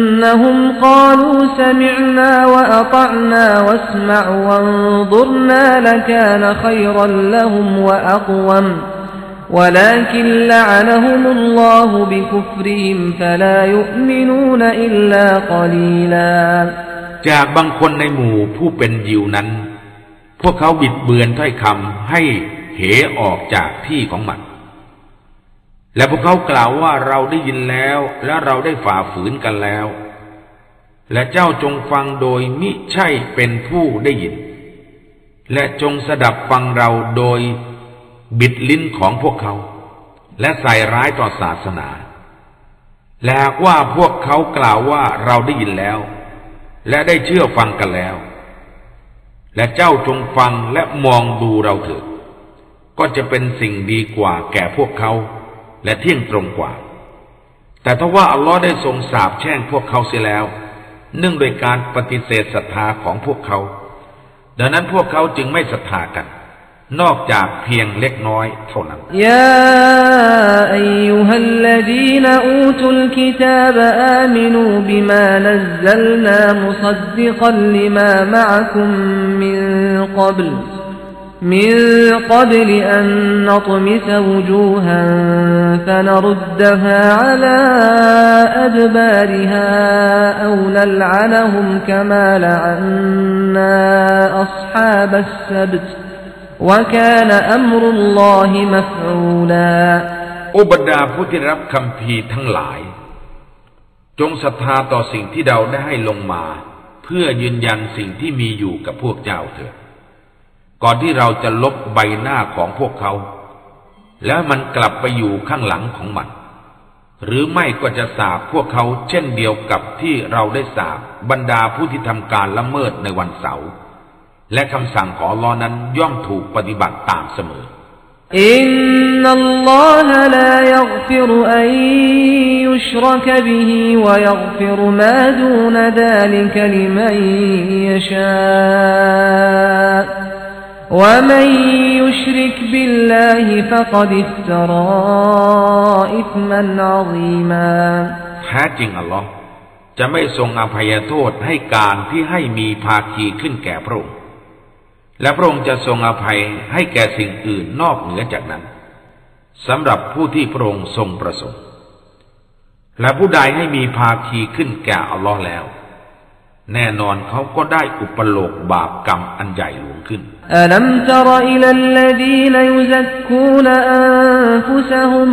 أنهم قالوا سمعنا وأطعنا واسمع وانظرنا لكان خيرا لهم وأقوم ولكن لعنهم الله بكفرهم فلا يؤمنون إلا قليلا จากบางคนในหมู่ผู้เป็นยิวนั้น พวกเขาบิดเบือนถ้อยคำให้เหออกจากที่ของมันและพวกเขากล่าวว่าเราได้ยินแล้วและเราได้ฝ่าฝืนกันแล้ว และเจ้าจงฟังโดยมิใช่เป็นผู้ได้ยิน และจงสดับฟังเราโดยบิดลิ้นของพวกเขา และใส่ร้ายต่อศาสนา และหากว่าพวกเขากล่าวว่าเราได้ยินแล้ว และได้เชื่อฟังกันแล้ว และเจ้าจงฟังและมองดูเราเถิดก็จะเป็นสิ่งดีกว่าแก่พวกเขา และเที่ยงตรงกว่า แต่ถ้าว่าอัลลอฮ์ได้ทรงสาบแช่งพวกเขาเสียแล้ว เนื่องโดยการปฏิเสธศรัทธาของพวกเขา ดังนั้นพวกเขาจึงไม่ศรัทธากัน นอกจากเพียงเล็กน้อยเท่านั้นيا أيها الذين أوتوا الكتاب آمنوا بما نزلنا مصدقا لما معكم من قبل أن نطمس وجوها فنردها على أدبارها أو نلعنهم كما لعنا أصحاب السبت وكان أمر الله مفعولا อุบรรดาผู้ที่รับคำพีทั้งหลาย จงศรัทธาต่อสิ่งที่เราได้ให้ลงมา เพื่อยืนยันสิ่งที่มีอยู่กับพวกเจ้าเถิด ก่อนที่เราจะลบใบหน้าของพวกเขา แล้วมันกลับไปอยู่ข้างหลังของมัน หรือไม่ก็จะสาบพวกเขาเช่นเดียวกับที่เราได้สาบบรรดาผู้ที่ทำการละเมิดในวันเสาร์และคำสั่งของอัลลอฮ์นั้นย่อมถูกปฏิบัติตามเสมอإن الله لا يغفر أن يشرك به ويغفر ما دون ذلك لمنยชา ومن يشرك بالله فقد افترى إثما عظيما แท้จริงอัลลอฮ์จะไม่ทรงอภัยโทษให้การที่ให้มีภาคีขึ้นแก่พระองค์ และพระองค์จะทรงอภัยให้แก่สิ่งอื่นนอกเหนือจากนั้นสำหรับผู้ที่พระองค์ทรงประสงค์ และผู้ใดให้มีภาคีขึ้นแก่อัลลอฮ์แล้ว แน่นอนเขาก็ได้อุปโลกบาปกรรมอันใหญ่หลวงขึ้นอัลัมตรอิลัลลดีนยุซักคูนอัฟุซฮุม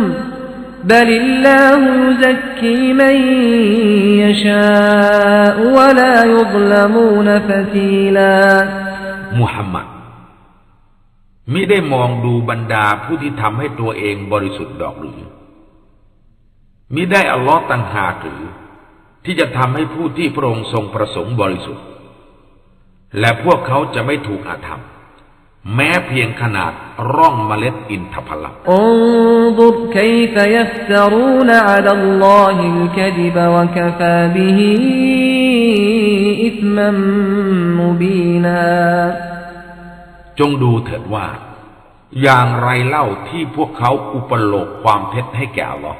บลิลลาฮุซักคีมันยชาวะลายุซลมูนฟะทีลามุฮัมมัดมิได้มองดูบรรดาผู้ที่ทำให้ตัวเองบริสุทธิ์ดอกหรือมิได้อลลอฮ์ตังหากหรือ ที่จะทำให้ผู้ที่พระองค์ทรงประสงค์บริสุทธิ์ และพวกเขาจะไม่ถูกอาธรรม แม้เพียงขนาดร่องเมล็ดอินทผลัมจงดูเถิดว่า อย่างไรเล่าที่พวกเขาอุปโลกความเท็จให้แก่เรา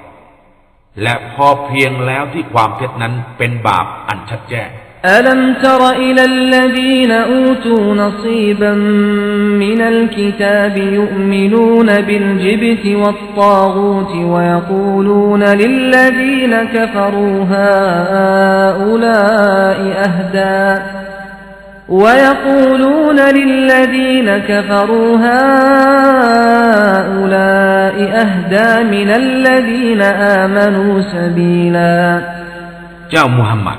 และพอเพียงแล้วที่ความเท็จนั้นเป็นบาปอันชัดแจ้ง ألم تر إلى الذين أوتوا نصيبا من الكتاب يؤمنون بالجبت والطاغوت ويقولون للذين كفروا هؤلاء أهدى ويقولون للذين كفروا هؤلاء أهدى من الذين آمنوا سبيلا เจ้ามุฮัมมัด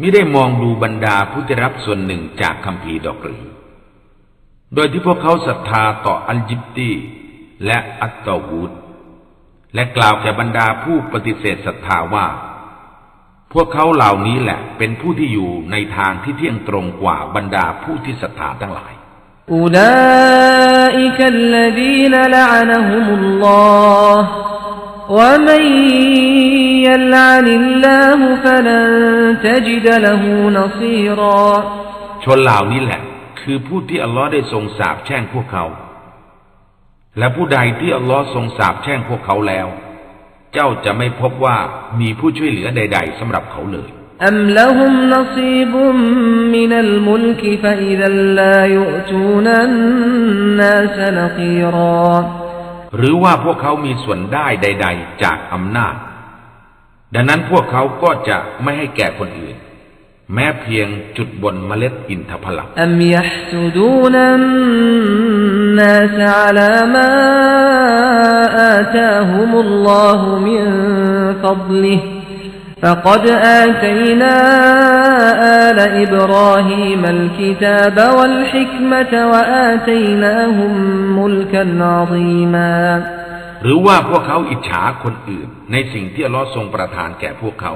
มิได้มองดูบรรดาผู้ที่รับส่วนหนึ่งจากคำพีร์ดอกหรือ โดยที่พวกเขาศรัทธาต่ออัลจิบตีและอัตตอวูดและกล่าวแก่บรรดาผู้ปฏิเสธศรัทธาว่า พวกเขาเหล่านี้แหละเป็นผู้ที่อยู่ในทางที่เที่ยงตรงกว่าบรรดาผู้ที่ศรัทธาทั้งหลายอุลาอิกัลลดีนละอานะฮุมุลลอฮ์วะมันยัลอานิลลาฮุฟะลันตะจดะละฮูนซีรอชนเหล่านี้แหละ คือผู้ที่อัลลอฮ์ได้ทรงสาบแช่งพวกเขา และผู้ใดที่อัลลอฮ์ทรงสาบแช่งพวกเขาแล้ว เจ้าจะไม่พบว่ามีผู้ช่วยเหลือใด ๆสำหรับเขาเลยอัมละฮุมนซีบุมมินัลมุลกฟะอิดัลลายุตูนันนาสนกีรอหรือว่าพวกเขามีส่วนได้ใด ๆ จากอำนาจ ดังนั้นพวกเขาก็จะไม่ให้แก่คนอื่น แม้เพียงจุดบนเมล็ดอินทผลัม أم يحسدون الناس على ما آتاهم الله من فضله فقد آتينا آل إبراهيم الكتاب والحكمة وآتيناهم ملكا عظيما หรือว่าพวกเขาอิจฉาคนอื่น ในสิ่งที่อัลลอฮ์ทรงประทานแก่พวกเขา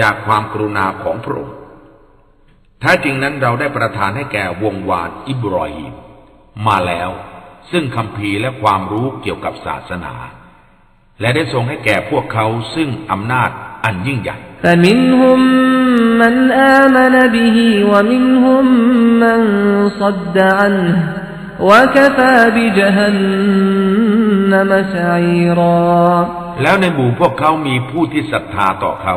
จากความกรุณาของพระองค์แท้จริงนั้นเราได้ประทานให้แก่วงวานอิบรอฮิมมาแล้ว ซึ่งคำพีและความรู้เกี่ยวกับศาสนา และได้ทรงให้แก่พวกเขาซึ่งอำนาจอันยิ่งใหญ่แต่มินหุมมันอามนบิฮิวมินหุมมันซัดดอันวแล้วในหมู่พวกเขามีผู้ที่ศรัทธาต่อเขา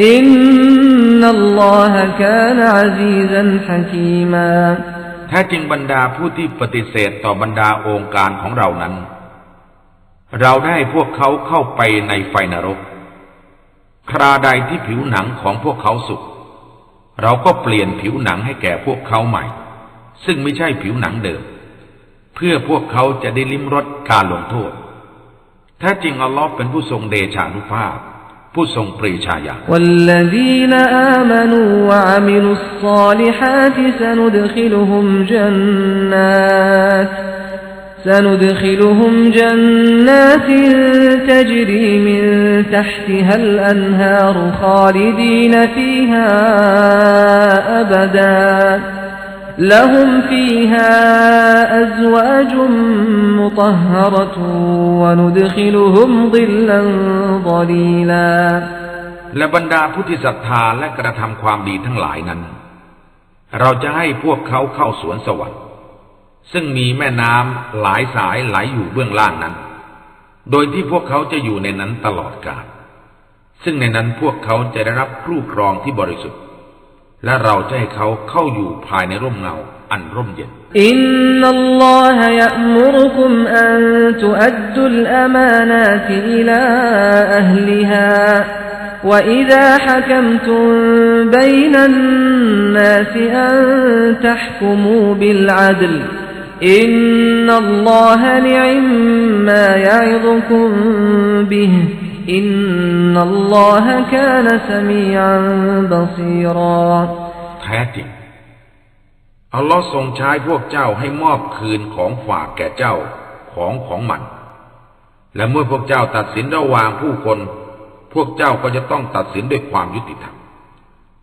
อินนัลลอฮะกานอาซีซันฮะกีมาแท้จริงบรรดาผู้ที่ปฏิเสธต่อบรรดาองค์การของเรานั้น เราได้พวกเขาเข้าไปในไฟนรก คราใดที่ผิวหนังของพวกเขาสุก เราก็เปลี่ยนผิวหนังให้แก่พวกเขาใหม่ ซึ่งไม่ใช่ผิวหนังเดิม เพื่อพวกเขาจะได้ลิ้มรสการลงโทษแท้จริงอัลลอฮ์เป็นผู้ทรงเดชานุภาพ ผู้ทรงปรีชาญาณ والذين آمنوا وعملوا الصالحات سندخلهم جنات سندخلهم جنات تجري من تحتها الأنهار خالدين فيها أبدا لهم فيها أزواج مطهرة وندخلهم ظلا ظليلا และบรรดาผู้ที่ศรัทธาและกระทำความดีทั้งหลายนั้น เราจะให้พวกเขาเข้าสวนสวรรค์ ซึ่งมีแม่น้ำหลายสายไหลอยู่เบื้องล่างนั้น โดยที่พวกเขาจะอยู่ในนั้นตลอดกาล ซึ่งในนั้นพวกเขาจะได้รับครูครองที่บริสุทธิ์ และเราจะให้เขาเข้าอยู่ภายในร่มเงาอันร่มเย็น อินนัลลอฮะยะมุรุคุมอันตุอัดดุลอามานาติอิลาอัลลิฮา وإذا حكمتم بين الناس أن تحكموا بالعدل إن الله نعم ما يعظكم به อินนัลลอฮะกานสมีอันบะซีรอแท้จริงอัลลอฮ์ทรงใช้พวกเจ้าให้มอบคืนของฝากแก่เจ้าของของมัน และเมื่อพวกเจ้าตัดสินระหว่างผู้คน พวกเจ้าก็จะต้องตัดสินด้วยความยุติธรรม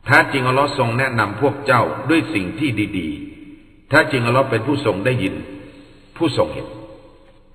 แท้จริงอัลลอฮ์ทรงแนะนำพวกเจ้าด้วยสิ่งที่ดี ๆ แท้จริงอัลลอฮ์เป็นผู้ทรงได้ยิน ผู้ทรงเห็น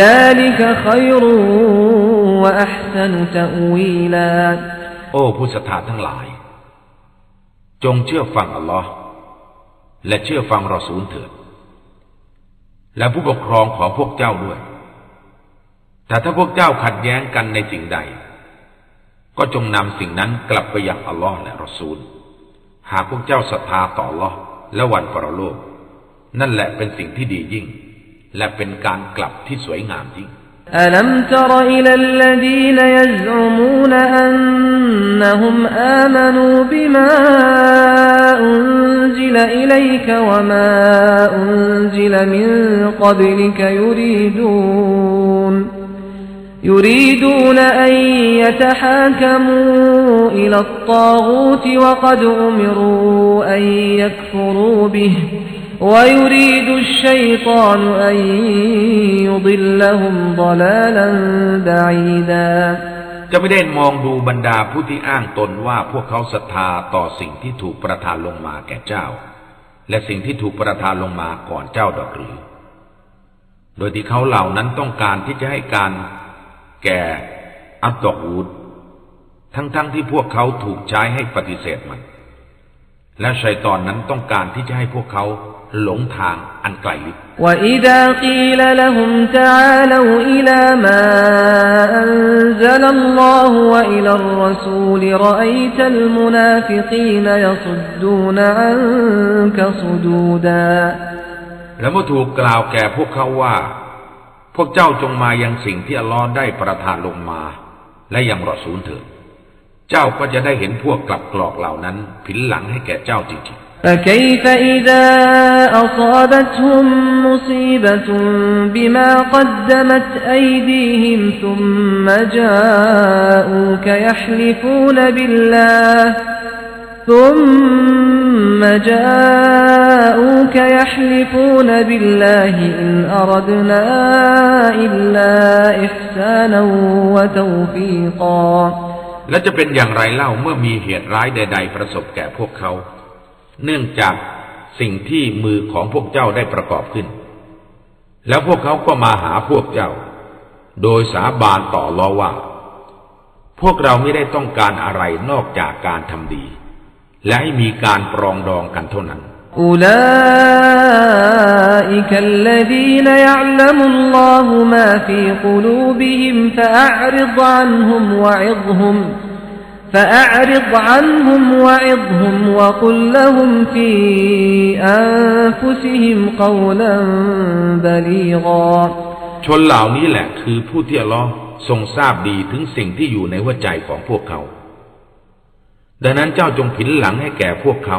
ذلك خير وأحسن تأويلا โอ้ผู้ศรัทธาทั้งหลาย จงเชื่อฟังอัลลอฮ์และเชื่อฟังรอซูลเถิด และผู้ปกครองของพวกเจ้าด้วย แต่ถ้าพวกเจ้าขัดแย้งกันในสิ่งใด ก็จงนำสิ่งนั้นกลับไปยังอัลลอฮ์และรอซูล หากพวกเจ้าศรัทธาต่ออัลลอฮ์และวันปรโลก นั่นแหละเป็นสิ่งที่ดียิ่ง และเป็นการกลับที่สวยงามยิ่ง ألم تر إلى الذين يزعمون أنهم آمنوا بما أنزل إليك وما أنزل من قبلك يريدون يريدون أن يتحاكموا إلى الطاغوت وقد أمروا أن يكفروا به ويريد الشيطان أن يضلهم ضلالا بعيدا จะไม่ได้มองดูบรรดาผู้ที่อ้างตนว่าพวกเขาศรัทธาต่อสิ่งที่ถูกประทานลงมาแก่เจ้า และสิ่งที่ถูกประทานลงมาก่อนเจ้าดอกหรือ โดยที่เขาเหล่านั้นต้องการที่จะให้การแก่อัตตออูดทั้งๆทที่พวกเขาถูกใช้ให้ปฏิเสธมัน และชัยตอนนั้นต้องการที่จะให้พวกเขาหลงทางอันไกลลิบ وإذا قيل لهم تعالوا إلى ما أنزل الله وإلى الرسول رأيت المنافقين يصدون عنك صدودا และเมื่อถูกกล่าวแก่พวกเขาว่า พวกเจ้าจงมายังสิ่งที่อัลลอฮ์ได้ประทานลงมา และยังรอซูลเถิด เจ้าก็จะได้เห็นพวกกลับกรอกเหล่านั้น ผินหลังให้แก่เจ้าจริง فكيف إذا أصابتهم مصيبة بما قدمت أيديهم ثم جاءوك يحلفون بالله ثم جاءوك يحلفون بالله إن أردنا إلا إحسانا وتوفيقا ๆ และจะเป็นอย่างไรเล่าเมื่อมีเหตุร้ายใด ๆ ประสบแก่พวกเขา เนื่องจากสิ่งที่มือของพวกเจ้าได้ประกอบขึ้น แล้วพวกเขาก็มาหาพวกเจ้า โดยสาบานต่อรอว่า พวกเราไม่ได้ต้องการอะไรนอกจากการทำดี และให้มีการปรองดองกันเท่านั้น أولئك الذين يعلم الله ما في قلوبهم فأعرض عنهم وعظهم فأعرض عنهم وعظهم وقل لهم في أنفسهم قولا بليغا ชนเหล่านี้แหละคือผู้ที่อัลลอฮ์ทรงทราบดีถึงสิ่งที่อยู่ในหัวใจของพวกเขา ดังนั้นเจ้าจงผินหลังให้แก่พวกเขา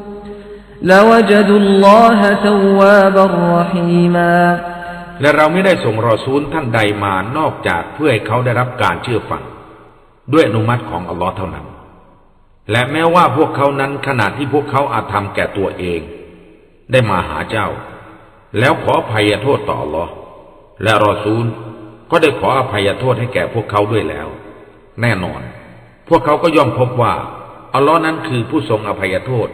لوجدوا الله توابا رحيما และเราไม่ได้ส่งรอซูลท่านใดมานอกจากเพื่อให้เขาได้รับการเชื่อฟัง ด้วยอนุมัติของอัลลอฮ์เท่านั้น และแม้ว่าพวกเขานั้นขณะที่พวกเขาอาจทำแก่ตัวเอง ได้มาหาเจ้า แล้วขออภัยโทษต่ออัลลอฮ์และรอซูลก็ได้ขออภัยโทษให้แก่พวกเขาด้วยแล้ว แน่นอน พวกเขาก็ย่อมพบว่าอัลลอฮ์นั้นคือผู้ทรงอภัยโทษ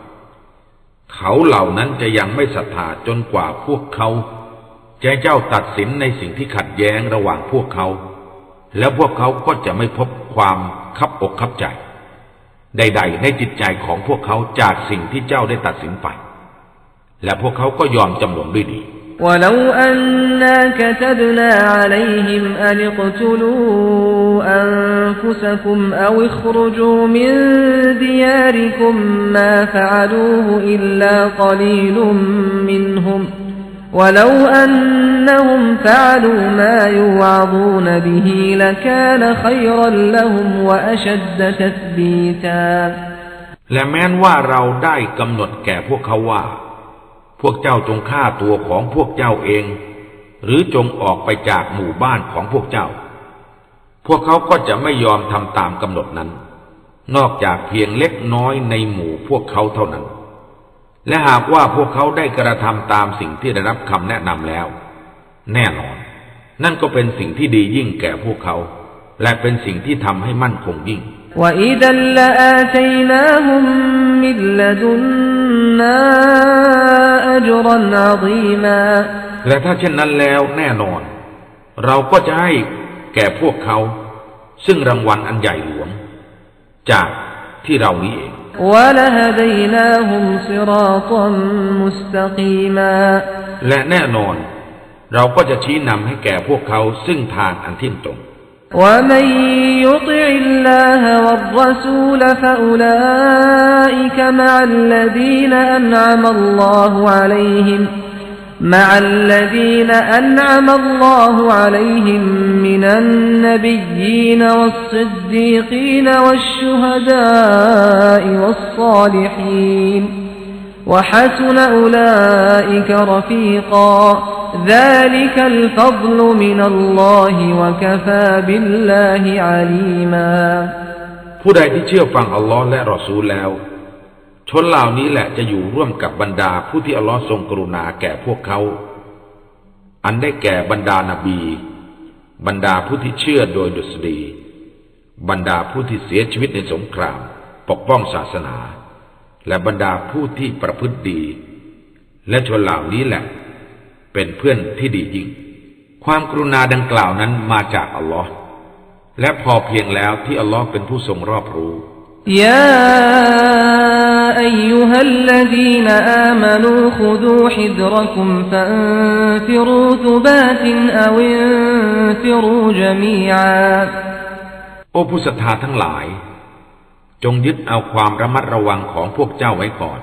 เขาเหล่านั้นจะยังไม่ศรัทธาจนกว่าพวกเขาจะเจ้าตัดสินในสิ่งที่ขัดแย้งระหว่างพวกเขา แล้วพวกเขาก็จะไม่พบความคับอกคับใจ ใด ๆ ในจิตใจของพวกเขาจากสิ่งที่เจ้าได้ตัดสินไป และพวกเขาก็ยอมจำนนด้วยดี ولو أنا كتبنا عليهم أن اقتلوا أنفسكم أو اخرجوا من دياركم ما فعلوه إلا قليل منهم ولو أنهم فعلوا ما يوعظون به لكان خيرا لهم وأشد تثبيتا และแม้นว่าเราได้กำหนดแก่พวกเขาว่า พวกเจ้าจงฆ่าตัวของพวกเจ้าเอง หรือจงออกไปจากหมู่บ้านของพวกเจ้า พวกเขาก็จะไม่ยอมทำตามกำหนดนั้น นอกจากเพียงเล็กน้อยในหมู่พวกเขาเท่านั้น และหากว่าพวกเขาได้กระทำตามสิ่งที่ได้รับคำแนะนำแล้ว แน่นอน นั่นก็เป็นสิ่งที่ดียิ่งแก่พวกเขา และเป็นสิ่งที่ทำให้มั่นคงยิ่ง وإذا لآتيناهم من لدنا أجرا عظيما และถ้าเช่นนั้นแล้วแน่นอน เราก็จะให้แก่พวกเขา ซึ่งรางวัลอันใหญ่หลวง จากที่เรานี้เอง ولهديناهم صراطا مستقيما และแน่นอน เราก็จะชี้นำให้แก่พวกเขาซึ่งทางอันเที่ยงตรง ومن يطع الله والرسول فأولئك مع الذين أنعم الله عليهم مع الذين أنعم الله عليهم من النبيين والصديقين والشهداء والصالحين وحسن أولئك رفيقا ذلك الفضل من الله وكفى بالله عليما ผู้ใดที่เชื่อฟังอัลลอฮ์และรอซูลแล้ว ชนเหล่านี้แหละจะอยู่ร่วมกับบรรดาผู้ที่อัลลอฮ์ทรงกรุณาแก่พวกเขา อันได้แก่บรรดานาบี บรรดาผู้ที่เชื่อโดยดุษฎี บรรดาผู้ที่เสียชีวิตในสงคราม ปกป้องศาสนา และบรรดาผู้ที่ประพฤติดี และชนเหล่านี้แหละ เป็นเพื่อนที่ดียิ่ง ความกรุณาดังกล่าวนั้นมาจากอัลลอฮ์และพอเพียงแล้วที่อัลลอฮ์เป็นผู้ทรงรอบรู้ยาอายุฮัลลดีนอามานูขุดูฮิดรคุมฟันฟิรูตุบาตินอวินฟิรูจมีอาโอผู้ศรัทธาทั้งหลาย จงยึดเอาความระมัดระวังของพวกเจ้าไว้ก่อน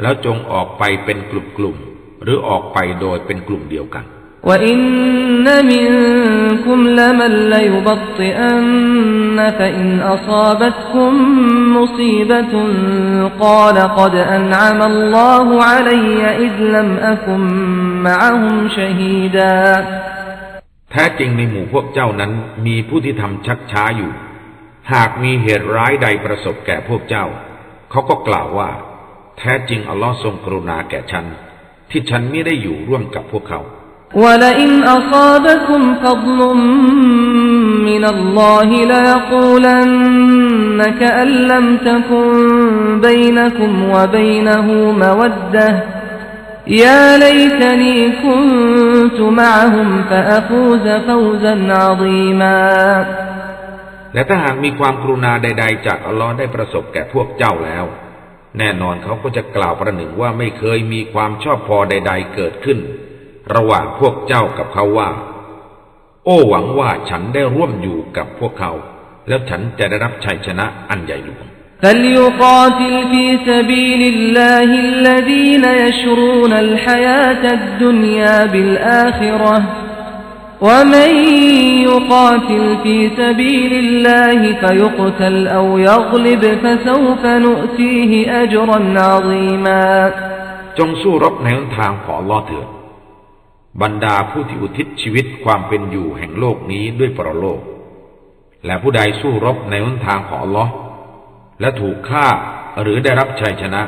แล้วจงออกไปเป็นกลุ่มๆ หรือออกไปโดยเป็นกลุ่มเดียวกันและอินนมินคุมละมันลยบัตอันนฟอินอซาบัตคุมมุซีบตุนกาลกดอันอามัลลอฮุอะลัยอิดลัมอะคุมมะฮุมชฮีดาแท้จริงในหมู่พวกเจ้านั้นมีผู้ที่ทำชักช้าอยู่ หากมีเหตุร้ายใดประสบแก่พวกเจ้า เขาก็กล่าวว่า แท้จริงอัลลอฮ์ทรงกรุณาแก่ฉัน ที่ฉันไม่ได้อยู่ร่วมกับพวกเขา ولئن أصابكم فضل من الله ليقولن كأن لم تكن بينكم وبينه مودة يا ليتني كنت معهم فأفوز فوزا عظيما และถ้าหากมีความกรุณาใด ๆ จากอัลลอฮ์ได้ประสบแก่พวกเจ้าแล้ว แน่นอนเขาก็จะกล่าวประหนึ่งว่าไม่เคยมีความชอบพอใด ๆ เกิดขึ้น ระหว่างพวกเจ้ากับเขาว่า โอ้หวังว่าฉันได้ร่วมอยู่กับพวกเขา แล้วฉันจะได้รับชัยชนะอันใหญ่หลวง فليقاتل في سبيل الله الذين يشرون الحياة الدنيا بالآخرة ومن يقاتل في سبيل الله فيقتل أو يغلب فسوف نؤتيه أجرا عظيما จงสู้รบในหนทางของอัลลอฮ์เถิด บรรดาผู้ที่อุทิศชีวิตความเป็นอยู่แห่งโลกนี้ด้วยปรโลก และผู้ใดสู้รบในหนทางของอัลลอฮ์และถูกฆ่าหรือได้รับชัยชนะ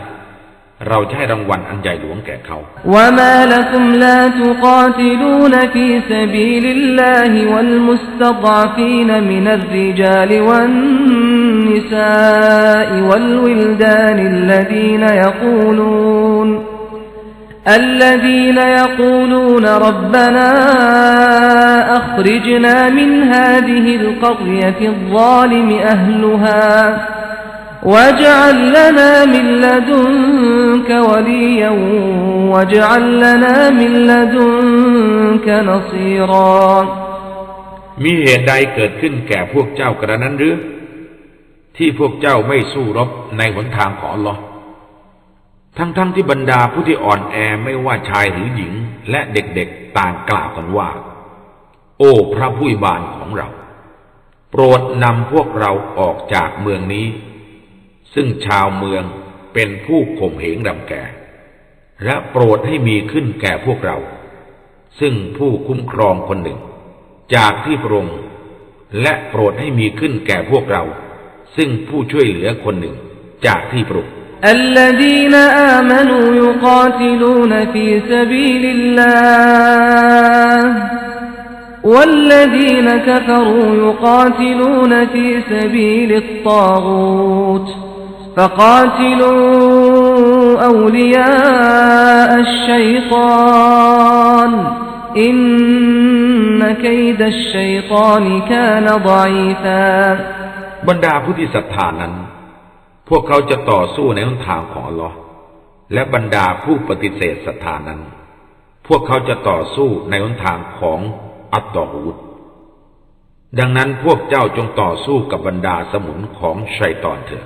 เราจะให้รางวัลอันใหญ่หลวงแก่เขา وما لكم لا تقاتلون في سبيل الله والمستضعفين من الرجال والنساء والولدان الذين يقولون الذين يقولون ربنا أخرجنا من هذه القرية الظالم أهلها واجعل لنا من لدنك وليا واجعل لنا من لدنك نصيرا มีเหตุใดเกิดขึ้นแก่พวกเจ้ากระนั้นหรือ ที่พวกเจ้าไม่สู้รบในหนทางของอัลลอฮ์ทั้งๆทที่บรรดาผู้ที่อ่อนแอไม่ว่าชายหรือหญิง และเด็กๆต่างกล่าวกันว่า โอ้พระผู้บานของเรา โปรดนำพวกเราออกจากเมืองนี้ ซึ่งชาวเมืองเป็นผู้ข่มเหงรำแก่ และโปรดให้มีขึ้นแก่พวกเรา ซึ่งผู้คุ้มครองคนหนึ่ง จากที่พระองค์และโปรดให้มีขึ้นแก่พวกเรา ซึ่งผู้ช่วยเหลือคนหนึ่ง จากที่พระองค์ الذين آمنوا يقاتلون في سبيل الله والذين كفروا يقاتلون في سبيل الطاغوت فقاتلوا أولياء الشيطان إن كيد الشيطان كان ضعيفا บรรดาผู้ที่ศรัทธานั้น พวกเขาจะต่อสู้ในหนทางของอัลลอฮ์และบรรดาผู้ปฏิเสธศรัทธานั้น พวกเขาจะต่อสู้ในหนทางของอัตตอฮูด ดังนั้นพวกเจ้าจงต่อสู้กับบรรดาสมุนของชัยตอนเถิด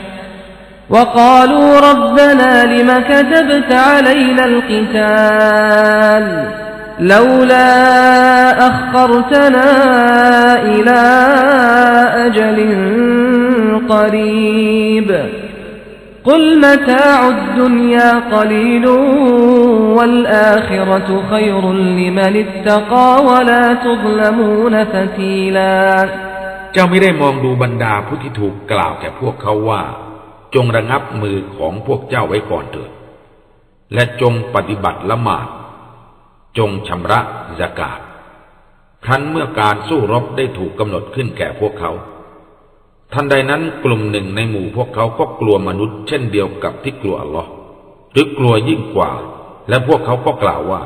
وقالوا ربنا لم كتبت علينا القتال لولا أخرتنا إلى أجل قريب قل متاع الدنيا قليل والآخرة خير لمن اتقى ولا تظلمون فتيلا เจ้าไม่ได้มองดูบรรดาผู้ที่ถูกกล่าวแก่พวกเขาว่า จงระงับมือของพวกเจ้าไว้ก่อนเถิด และจงปฏิบัติละหมาด จงชำระสกาดครั้นเมื่อการสู้รบได้ถูกกำหนดขึ้นแก่พวกเขา ทันใดนั้นกลุ่มหนึ่งในหมู่พวกเขาก็กลัวมนุษย์ เช่นเดียวกับที่กลัวอัลลอฮ์หรือกลัวยิ่งกว่า และพวกเขาก็กล่าวว่า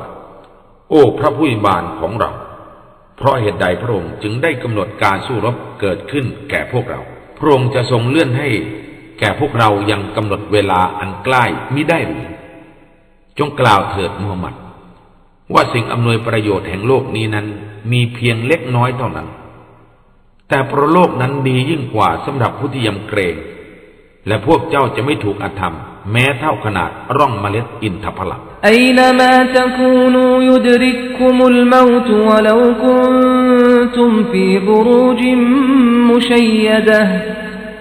โอ้ พระผู้บานของเรา เพราะเหตุใดพระองค์จึงได้กำหนดการสู้รบเกิดขึ้นแก่พวกเรา พระองค์จะทรงเลื่อนให้ แก่พวกเรายังกำหนดเวลาอันใกล้มิได้หรือจงกล่าวเถิดมูฮัมหมัด ว่าสิ่งอำนวยประโยชน์แห่งโลกนี้นั้น มีเพียงเล็กน้อยเท่านั้น แต่พระโลกนั้นดียิ่งกว่าสำหรับผู้ที่ยำเกรง และพวกเจ้าจะไม่ถูกอธรรม แม้เท่าขนาดร่องเมล็ดอินทผลัไอนมาตะคูนูยุดริกคุมุลมาตวลวคุนตุมฟีบรูจิมมุชัยดะ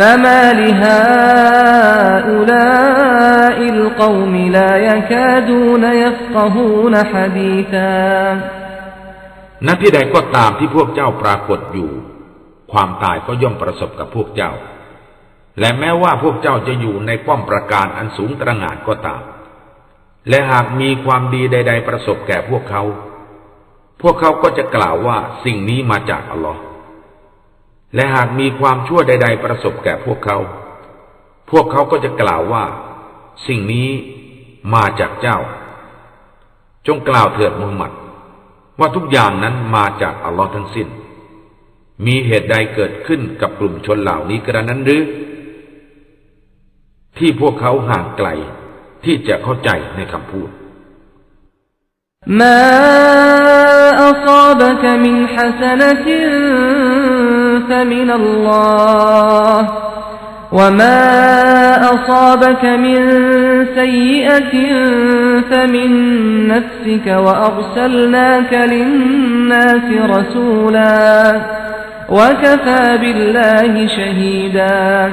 فما لهؤلاء القوم لا يكادون يفقهون حديثا ณที่ใดก็ตามที่พวกเจ้าปรากฏอยู่ ความตายก็ย่อมประสบกับพวกเจ้า และแม้ว่าพวกเจ้าจะอยู่ในป้อมประการอันสูงตระหง่านก็ตาม และหากมีความดีใด ๆ ประสบแก่พวกเขา พวกเขาก็จะกล่าวว่าสิ่งนี้มาจากอัลลอฮ์ และหากมีความชั่วใด ๆ ประสบแก่พวกเขา พวกเขาก็จะกล่าวว่า สิ่งนี้มาจากเจ้า จงกล่าวเถิดมุฮัมมัด ว่าทุกอย่างนั้นมาจากอัลลอฮ์ทั้งสิ้น มีเหตุใดเกิดขึ้นกับกลุ่มชนเหล่านี้กระนั้นหรือ ที่พวกเขาห่างไกลที่จะเข้าใจในคำพูด ما أصابك من حسنة فمن الله وما أصابك من سيئة فمن نفسك وأرسلناك للناس رسولا وكفى بالله شهيدا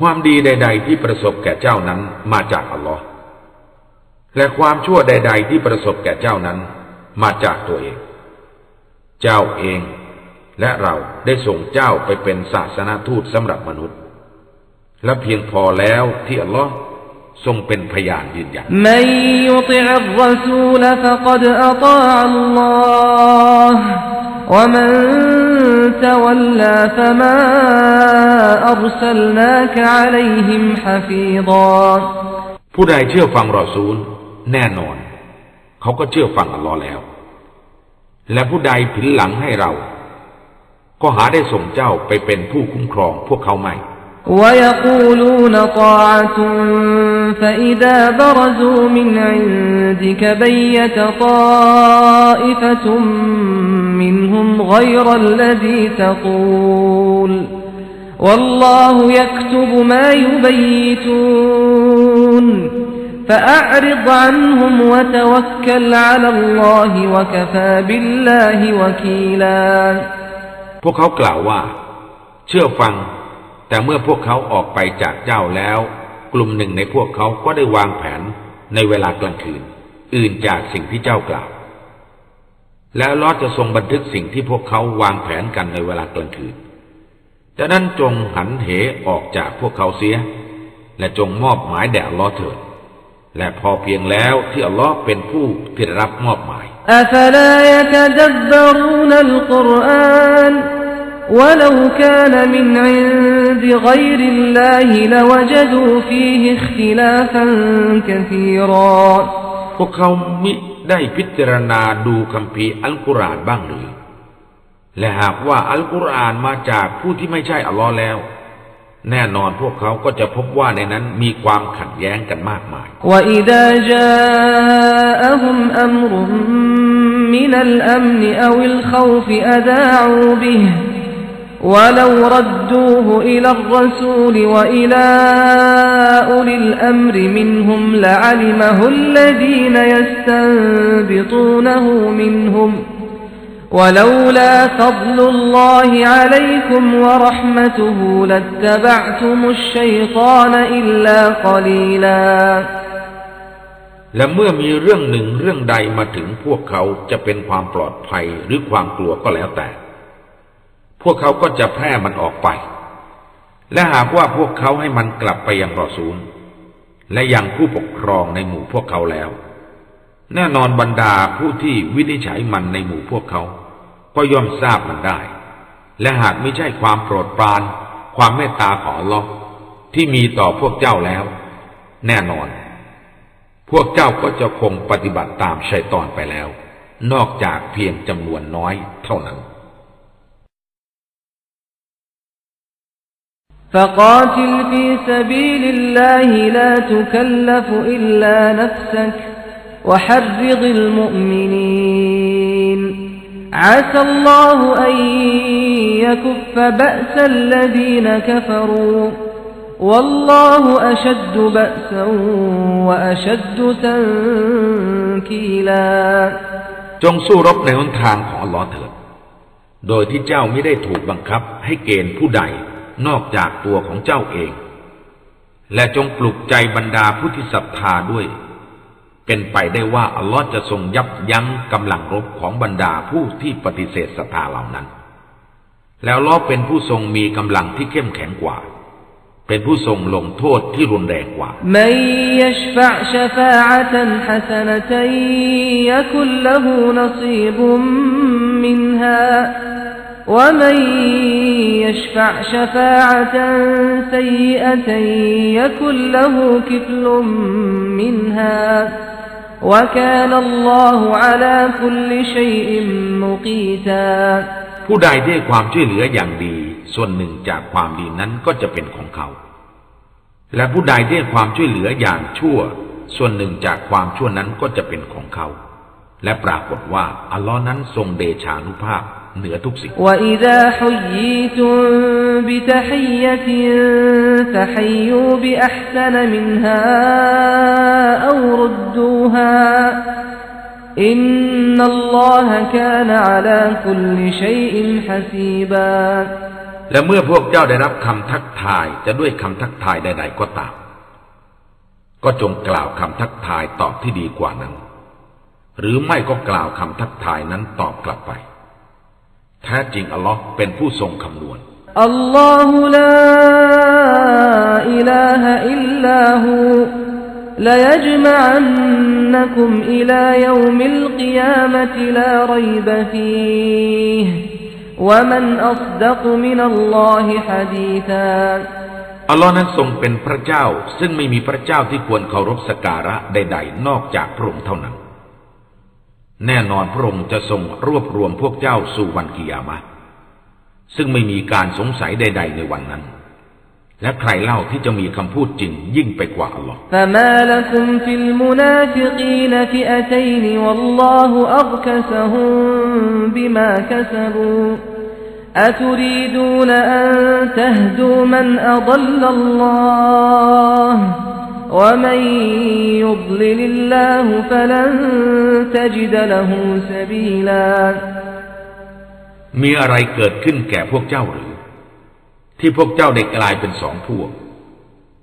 ความดีใด ๆ ที่ประสบแก่เจ้านั้นมาจากอัลลอฮ์และความชั่วใด ๆ ที่ประสบแก่เจ้านั้น มาจากตัวเอง เจ้าเอง และเราได้ส่งเจ้าไปเป็นศาสนาทูตสำหรับมนุษย์ และเพียงพอแล้วที่อัลลอฮ์ทรงเป็นพยานยืนยันมัยุติอัลรอซูลฟะกดอัตาอัลลอฮ์วะมันตวลลาฟะมาอัรสลนากอะลัยฮิมฮะฟีดาผู้ใดเชื่อฟังรอซูล แน่นอน เขาก็เชื่อฟังอัลลอฮ์แล้ว และผู้ใดผินหลังให้เรา ก็หาได้ส่งเจ้าไปเป็นผู้คุ้มครองพวกเขาไม่ ويقولون طاعة فإذا برزوا من عندك بيت طائفة منهم غير الذي تقول والله يكتب ما يبيتون فأعرض عنهم وتوكل على الله وكفى بالله وكيلا พวกเขากล่าวว่า เชื่อฟัง แต่เมื่อพวกเขาออกไปจากเจ้าแล้ว กลุ่มหนึ่งในพวกเขาก็ได้วางแผนในเวลากลางคืน อื่นจากสิ่งที่เจ้ากล่าว แล้วลอจะทรงบันทึกสิ่งที่พวกเขาวางแผนกันในเวลากลางคืนดังนั้นจงหันเหออกจากพวกเขาเสีย และจงมอบหมายแด่ลอเถิด และพอเพียงแล้วที่อัลลอฮ์เป็นผู้ที่ได้รับมอบหมายพวกเขามิได้พิจารณาดูคำพีอัลกุรอานบ้างหรือ และหากว่าอัลกุรอานมาจากผู้ที่ไม่ใช่อัลลอฮ์แล้ว แน่นอนพวกเขาก็จะพบว่าในนั้นมีความขัดแย้งกันมากมาย وإذا جاءهم أمر من الأمن أو الخوف أذاعوا به ولو ردوه إلى الرسول وإلى أولي الأمر منهم لعلمه الذين يستنبطونه منهم ولولا فضل الله عليكم ورحمته لاتبعتم الشيطان إلا قليلا และเมื่อมีเรื่องหนึ่งเรื่องใดมาถึงพวกเขาจะเป็นความปลอดภัยหรือความกลัวก็แล้วแต่ พวกเขาก็จะแพร่มันออกไป และหากว่าพวกเขาให้มันกลับไปยังรอซูล และยังผู้ปกครองในหมู่พวกเขาแล้ว แน่นอนบรรดาผู้ที่วินิจฉัยมันในหมู่พวกเขา ก็ย่อมทราบมันได้ และหากไม่ใช่ความโปรดปราน ความเมตตาของอัลลอฮ์ที่มีต่อพวกเจ้าแล้ว แน่นอน พวกเจ้าก็จะคงปฏิบัติตามชัยตอนไปแล้ว นอกจากเพียงจำนวนน้อยเท่านั้น فقاتل في سبيل الله لا تكلف إلا نفسك وحرض المؤمنين عسى الله أن يكف بأس الذين كفروا والله أشد بأسا وأشد تنكيلا จงสู้รบในหนทางของอัลลอฮ์เถิด โดยที่เจ้าไม่ได้ถูกบังคับให้เกณฑ์ผู้ใดนอกจากตัวของเจ้าเอง และจงปลุกใจบรรดาผู้ที่ศรัทธาด้วย เป็นไปได้ว่าอัลลอฮ์จะทรงยับยั้งกำลังรบของบรรดาผู้ที่ปฏิเสธศรัทธาเหล่านั้น แล้วอัลลอฮ์เป็นผู้ทรงมีกำลังที่เข้มแข็งกว่า เป็นผู้ทรงลงโทษที่รุนแรงกว่า من يشفع شفاعة حسنة يكن له نصيب منها ومن يشفع شفاعة سيئة يكن له كفل منها وكان الله على كل شيء مقيتا ผู้ใดได้ความช่วยเหลืออย่างดี ส่วนหนึ่งจากความดีนั้นก็จะเป็นของเขา และผู้ใดได้ความช่วยเหลืออย่างชั่ว ส่วนหนึ่งจากความชั่วนั้นก็จะเป็นของเขา และปรากฏว่าอัลลอฮ์นั้นทรงเดชานุภาพ เหนือทุกสิ่งอินนัลลอฮะกานะอะลาคุลชัยอินฮะซีบาและเมื่อพวกเจ้าได้รับคำทักทายจะด้วยคำทักทายใดๆก็ตาม ก็จงกล่าวคำทักทายตอบที่ดีกว่านั้น หรือไม่ก็กล่าวคำทักทายนั้นตอบกลับไป แท้จริงอัลลอฮ์เป็นผู้ทรงคำนวณ อัลลอฮุลาอิลาฮะอิลลาฮูลายจมะอันนักุมอิลายวมิลกิยามติลาไรบะฟีห์วะมันอัศดักมินัลลอฮิฮะดีธาอัลลอฮ์นั้นทรงเป็นพระเจ้า ซึ่งไม่มีพระเจ้าที่ควรเคารพสกการะใดๆ นอกจากพระองค์เท่านั้น แน่นอนพระองค์จะทรงรวบรวมพวกเจ้าสู่วันกิยามะ ซึ่งไม่มีการสงสัยใด ๆ ในวันนั้น และใครเล่าที่จะมีคำพูดจริงยิ่งไปกว่าอัลลอฮ์และ المنافقين فئتين والله أركسهم بما كسبوا أتريدون أن تهدوا من أضل الله ومن يضلل الله فلن تجد له سبيلا มีอะไรเกิดขึ้นแก่พวกเจ้าหรือ ที่พวกเจ้าได้กลายเป็นสองพวก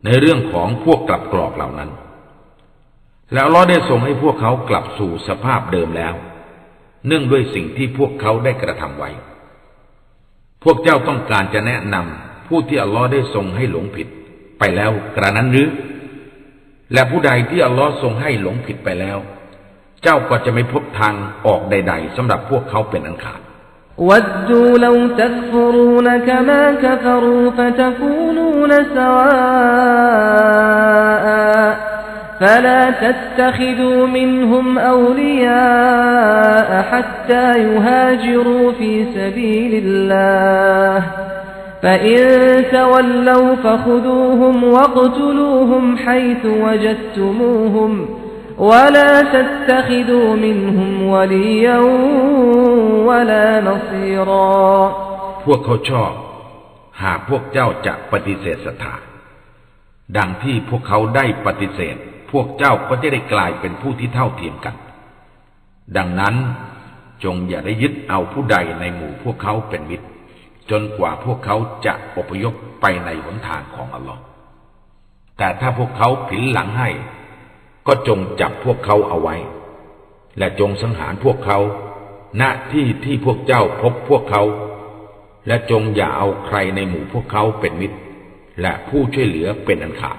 ในเรื่องของพวกกลับกรอกเหล่านั้น แล้วอัลลอฮ์ได้ทรงให้พวกเขากลับสู่สภาพเดิมแล้ว เนื่องด้วยสิ่งที่พวกเขาได้กระทำไว้ พวกเจ้าต้องการจะแนะนำผู้ที่อัลลอฮ์ได้ทรงให้หลงผิด ไปแล้วกระนั้นหรือ และผู้ใดที่อัลลอฮ์ทรงให้หลงผิดไปแล้ว เจ้าก็จะไม่พบทางออกใด ๆสำหรับพวกเขาเป็นอันขาด ودوا لو تكفرون كما كفروا فتكونون سواء فلا تتخذوا منهم أولياء حتى يهاجروا في سبيل الله فإن تولوا فخذوهم واقتلوهم حيث وجدتموهم ولا تتخذوا منهم وليا ولا نصيرا พวกเขาชอบ หากพวกเจ้าจะปฏิเสธศรัทธา ดังที่พวกเขาได้ปฏิเสธ พวกเจ้าก็จะได้กลายเป็นผู้ที่เท่าเทียมกัน ดังนั้นจงอย่าได้ยึดเอาผู้ใดในหมู่พวกเขาเป็นมิตร จนกว่าพวกเขาจะอพยพไปในหนทางของอัลลอฮ์แต่ถ้าพวกเขาผินหลังให้ ก็จงจับพวกเขาเอาไว้ และจงสังหารพวกเขาณที่ที่พวกเจ้าพบพวกเขา และจงอย่าเอาใครในหมู่พวกเขาเป็นมิตร และผู้ช่วยเหลือเป็นอันขาด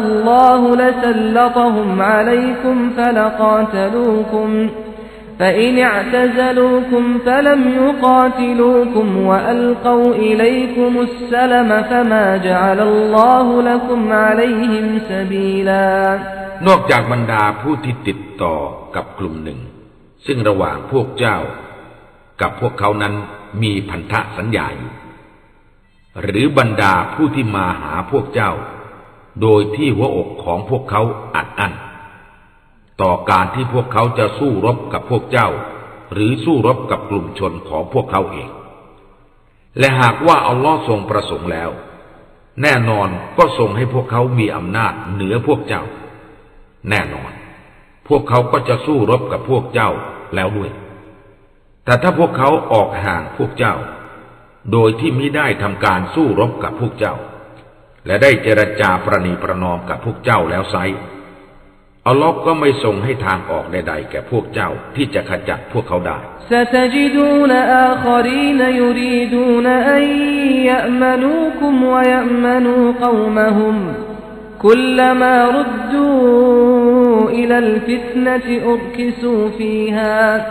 الله لسلطهم عليكم فلقاتلوكم فإن اعتزلوكم فلم يقاتلوكم وألقوا إليكم السلم فما جعل الله لكم عليهم سبيلا นอกจากบรรดาผู้ที่ติดต่อกับกลุ่มหนึ่ง ซึ่งระหว่างพวกเจ้า กับพวกเขานั้นมีพันธสัญญาอยู่ หรือบรรดาผู้ที่มาหาพวกเจ้า โดยที่หัวอกของพวกเขาอัดอั้นต่อการที่พวกเขาจะสู้รบกับพวกเจ้า หรือสู้รบกับกลุ่มชนของพวกเขาเอง และหากว่าอัลลอฮ์ทรงประสงค์แล้ว แน่นอนก็ทรงให้พวกเขามีอำนาจเหนือพวกเจ้า แน่นอน พวกเขาก็จะสู้รบกับพวกเจ้าแล้วด้วย แต่ถ้าพวกเขาออกห่างพวกเจ้า โดยที่ไมิได้ทำการสู้รบกับพวกเจ้า และได้เจรจาประนีประนอมกับพวกเจ้าแล้วไซอัลลอฮ์ก็ไม่ทรงให้ทางออกใดๆแก่พวกเจ้าที่จะขจัดพวกเขาได้ ستجدون آخرين يريدون أن يأمنوكم ويأمنوا قومهم كلما ردوا إلى الفتنة أركسوا فيها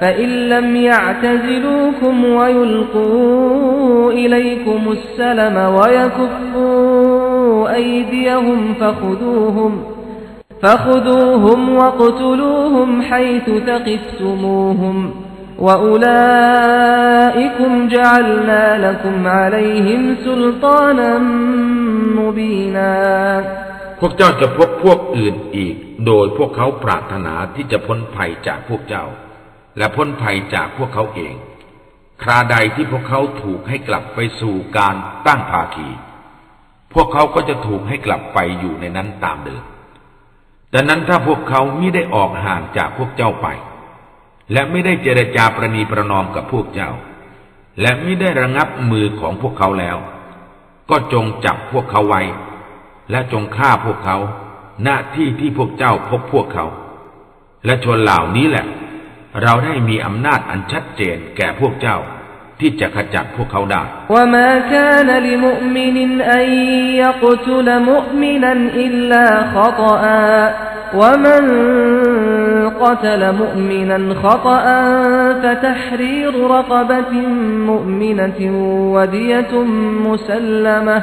فإن لم يعتزلوكم ويلقوا إليكم السلم ويكفوا أيديهم فخذوهم ۖ فخذوهم واقتلوهم حيث ثقفتموهم وأولئكم جعلنا لكم عليهم سلطانا مبينا พวกเจ้าจะพบพวกอื่นอีก โดยพวกเขาปรารถนาที่จะพ้นภัยจากพวกเจ้า และพ้นภัยจากพวกเขาเอง คราใดที่พวกเขาถูกให้กลับไปสู่การตั้งภาคี พวกเขาก็จะถูกให้กลับไปอยู่ในนั้นตามเดิมดังนั้นถ้าพวกเขาไม่ได้ออกห่างจากพวกเจ้าไป และไม่ได้เจรจาประนีประนอมกับพวกเจ้า และไม่ได้ระงับมือของพวกเขาแล้ว ก็จงจับพวกเขาไว้ และจงฆ่าพวกเขา หน้าที่ที่พวกเจ้าพบพวกเขา และชนเหล่านี้แหละ เราได้มีอำนาจอันชัดเจนแก่พวกเจ้าที่จะขจัดพวกเขาได้ وما كان لمؤمن أن يقتل مؤمنا إلا خطأ ومن قتل مؤمنا خطأ فتحرير رقبة مؤمنة ودية مسلمة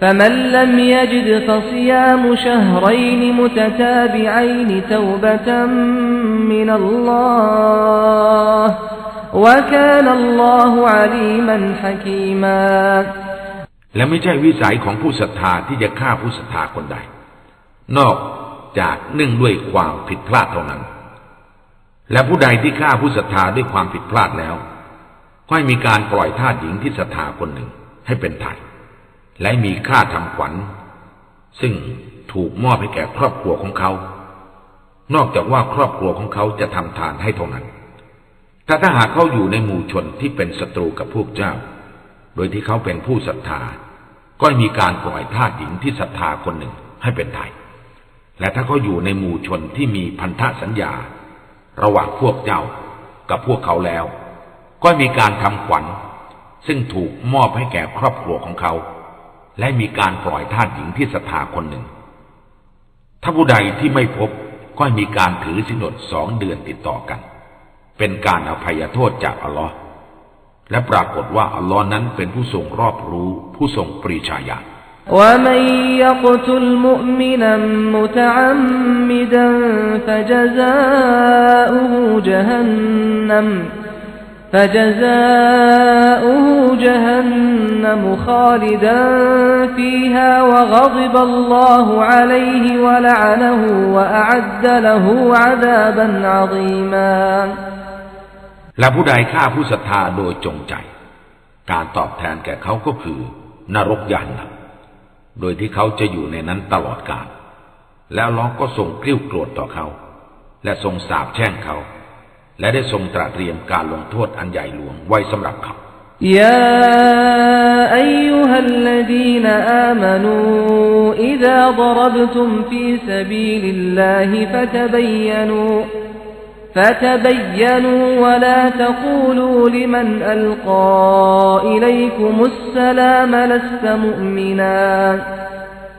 فمن لم يجد فصيام شهرين متتابعين توبة من الله وكان الله عليما حكيما และไม่ใช่วิสัยของผู้ศรัทธาที่จะฆ่าผู้ศรัทธาคนใด นอกจากเนื่องด้วยความผิดพลาดเท่านั้น และผู้ใดที่ฆ่าผู้ศรัทธาด้วยความผิดพลาดแล้ว ก็ให้มีการปล่อยทาสหญิงที่ศรัทธาคนหนึ่งให้เป็นไถ่ และมีค่าทำขวัญ ซึ่งถูกมอบให้แก่ครอบครัวของเขา นอกจากว่าครอบครัวของเขาจะทำทานให้เท่านั้น แต่ถ้าหากเขาอยู่ในหมู่ชนที่เป็นศัตรูกับพวกเจ้า โดยที่เขาเป็นผู้ศรัทธา ก็มีการปล่อยทาสหญิงที่ศรัทธาคนหนึ่งให้เป็นไทยและถ้าเขาอยู่ในหมู่ชนที่มีพันธสัญญา ระหว่างพวกเจ้ากับพวกเขาแล้ว ก็มีการทำขวัญ ซึ่งถูกมอบให้แก่ครอบครัวของเขา และมีการปล่อยทาสหญิงที่ศรัทธาคนหนึ่ง ถ้าผู้ใดที่ไม่พบก็มีการถือสินอดสองเดือนติดต่อกัน เป็นการอภัยโทษจากอัลลอฮ์และปรากฏว่าอัลลอฮ์นั้นเป็นผู้ทรงรอบรู้ผู้ทรงปริชาญาณ ومن يقتل مؤمنا متعمدا فجزاؤه جهنم فجزاؤه جهنم خالدا فيها وغضب الله عليه ولعنه وأعد له عذابا عظيما และผู้ใดฆ่าผู้ศรัทธาโดยจงใจ ก การตอบแทนแก่เขาก็คือ นรกยันนะโดยที่เขาจะอยู่ในนั้นตลอดกาล แล้วล้อก็ทรงกริ้วโกรธต่อเขา และทรงสาปแช่งเขา และได้ทรงตรัสเตรียมการลงโทษอันใหญ่หลวงไว้สำหรับเขา يا أيها الذين آمنوا إذا ضربتم في سبيل الله فتبينوا فتبينوا ولا تقولوا لمن ألقى إليكم السلام لست مؤمنا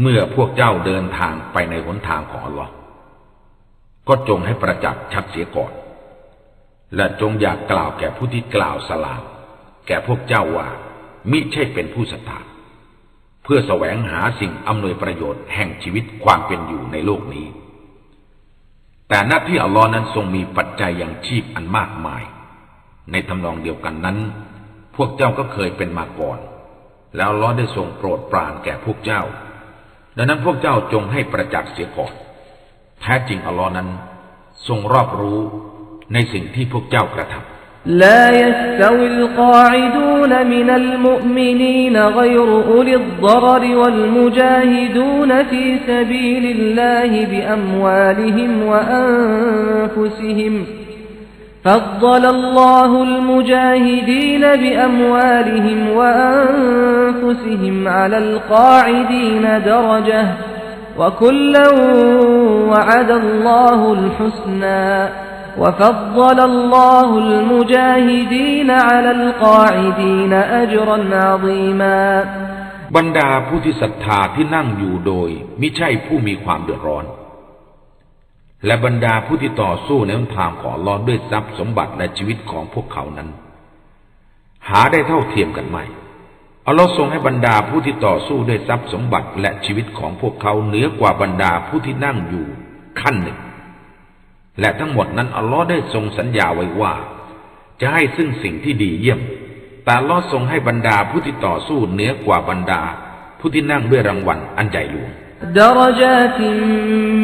เมื่อพวกเจ้าเดินทางไปในหนทางของอัลลอฮ์ก็จงให้ประจักษ์ชัดเสียก่อน และจงอยากกล่าวแก่ผู้ที่กล่าวสลามแก่พวกเจ้าว่า มิใช่เป็นผู้ศรัทธาเพื่อแสวงหาสิ่งอำนวยประโยชน์แห่งชีวิตความเป็นอยู่ในโลกนี้ แต่หน้าที่อัลลอฮ์นั้นทรงมีปัจจัยอย่างชีพอันมากมาย ในทำนองเดียวกันนั้น พวกเจ้าก็เคยเป็นมาก่อน แล้วอัลลอฮ์ได้ทรงโปรดปรานแก่พวกเจ้า ดังนั้นพวกเจ้าจงให้ประจักษ์เสียก่อน แท้จริงอัลลอฮ์นั้น ทรงรอบรู้ในสิ่งที่พวกเจ้ากระทำ لا يستوي القاعدون من المؤمنين غير أولي الضرر والمجاهدون في سبيل الله بأموالهم وأنفسهم فضل الله المجاهدين بأموالهم وأنفسهم على القاعدين درجة وكلا وعد الله الحسنى وفضل الله المجاهدين على القاعدين أجرا عظيما บรรดาผู้ที่ศรัทธาที่นั่งอยู่โดยมิใช่ผู้มีความเดือดร้อน และบรรดาผู้ที่ต่อสู้ในหนทางของอัลอด้วยทรัพย์สมบัติและชีวิตของพวกเขานั้น หาได้เท่าเทียมกันไหมอัลลอฮ์ทรงให้บรรดาผู้ที่ต่อสู้ด้วยทรัพย์สมบัติและชีวิตของพวกเขาเหนือกว่าบรรดาผู้ที่นั่งอยู่ขั้นหนึ่ง และทั้งหมดนั้นอัลลอฮ์ได้ทรงสัญญาไว้ว่า จะให้ซึ่งสิ่งที่ดีเยี่ยม แต่อัลลอฮ์ทรงให้บรรดาผู้ที่ต่อสู้เหนือกว่าบรรดา ผู้ที่นั่งด้วยรางวัลอันใหญ่หลวง درجات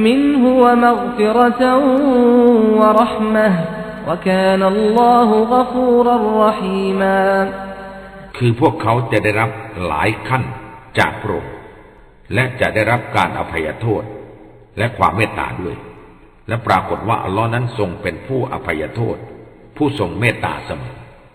منه ومغفرة ورحمة وكان الله غفورا رحيما คือพวกเขาจะได้รับหลายขั้นจากพระองค์และจะได้รับการอภัยโทษ และความเมตตาด้วย และปรากฏว่าอัลลอฮ์นั้นทรงเป็นผู้อภัยโทษ ผู้ทรงเมตตาเสมอ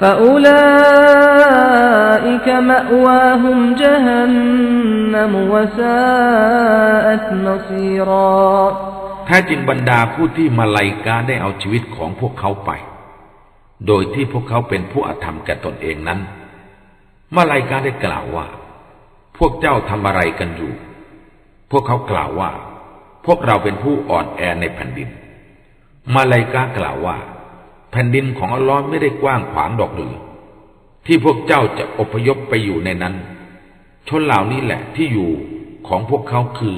فأولئك مأواهم جهنم وساءت مصيرا แท้จริงบรรดาผู้ที่มาลายกาได้เอาชีวิตของพวกเขาไป โดยที่พวกเขาเป็นผู้อาธรรมแก่ตนเองนั้น มาลายกาได้กล่าวว่า พวกเจ้าทำอะไรกันอยู่ พวกเขากล่าวว่า พวกเราเป็นผู้อ่อนแอในแผ่นดิน มาลายกากล่าวว่า แผ่นดินของอัลลอฮ์ไม่ได้กว้างขวางดอกหรือ ที่พวกเจ้าจะอพยพไปอยู่ในนั้น ชนเหล่านี้แหละที่อยู่ของพวกเขาคือ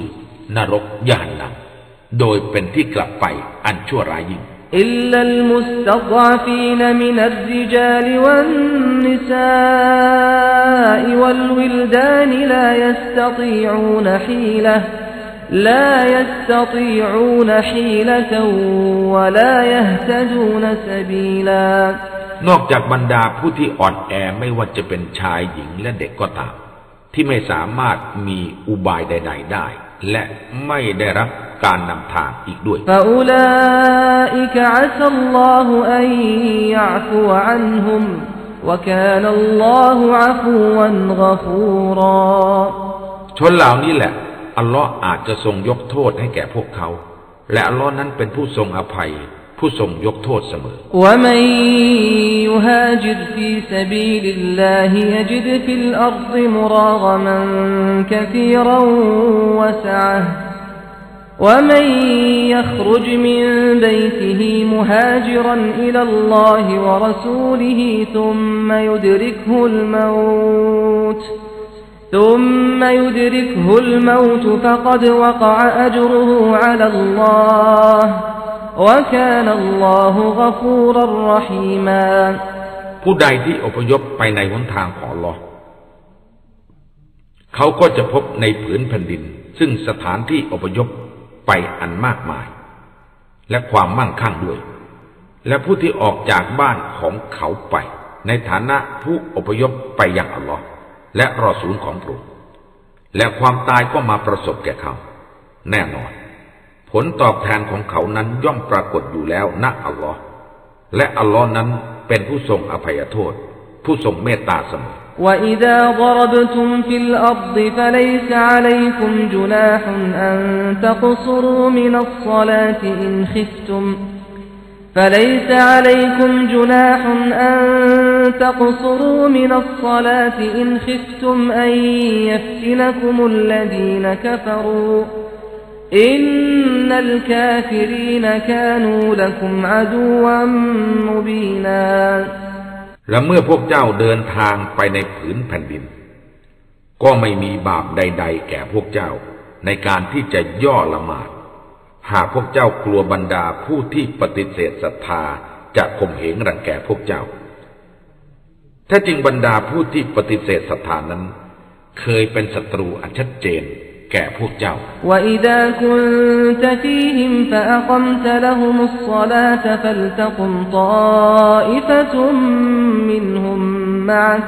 นรกยานนำโดยเป็นที่กลับไปอันชั่วร้ายยิ่ง إلا المستضعفين من الرجال والنساء والولدان لا يستطيعون حيلة لا يستطيعون حيلة ولا يهتدون سبيلا นอกจากบรรดาผู้ที่อ่อนแอไม่ว่าจะเป็นชายหญิงและเด็กก็ตาม ที่ไม่สามารถมีอุบายใด ๆได้ และไม่ได้รับการนำทางอีกด้วย فأولئك عسى الله أن يعفو عنهم وكان الله عفوا غفورا ชนเหล่านี้แหละ อัลลอฮ์อาจจะทรงยกโทษให้แก่พวกเขา และอัลลอฮ์นั้นเป็นผู้ทรงอภัย ผู้ทรงยกโทษเสมอ ومن يهاجر في سبيل الله يجد في الأرض مراغما كثيرا وسعة ومن يخرج من بيته مهاجرا إلى الله ورسوله ثم يدركه الموت ثم يدركه الموت فقد وقع أجره على الله وكان الله غفورا رحيما ผู้ใดที่อพยพไปในหนทางของอัลลอฮ์เขาก็จะพบในผืนแผ่นดิน ซึ่งสถานที่อพยพไปอันมากมาย และความมั่งคั่งด้วย และผู้ที่ออกจากบ้านของเขาไป ในฐานะผู้อพยพไปอย่างอัลลอฮ์ และรอศูนย์ของพระองค์และความตายก็มาประสบแก่เขา แน่นอน ผลตอบแทนของเขานั้นย่อมปรากฏอยู่แล้วณอัลลอฮ์และอัลลอฮ์นั้นเป็นผู้ทรงอภัยโทษ ผู้ทรงเมตตาเสมอ وإذا ضربتم في الأرض فليس عليكم جناح أن تقصروا من الصلاة إن خفتم فليس عليكم جناح أن تقصروا من الصلاة إن خفتم أن يفتنكم الذين كفروا إن الكافرين كانوا لكم عدوا مبينا และเมื่อพวกเจ้าเดินทางไปในผืนแผ่นดิน ก็ไม่มีบาปใด ๆ แก่พวกเจ้า ในการที่จะย่อละหมาด หากพวกเจ้ากลัวบรรดาผู้ที่ปฏิเสธศรัทธาจะข่มเหงรังแกพวกเจ้า ถ้าจริงบรรดาผู้ที่ปฏิเสธศรัทธานั้น เคยเป็นศัตรูอันชัดเจนแก่พวกเจ้า وإذا كنت فيهم فأقمت لهم الصلاة فلتقم طائفة منهم معك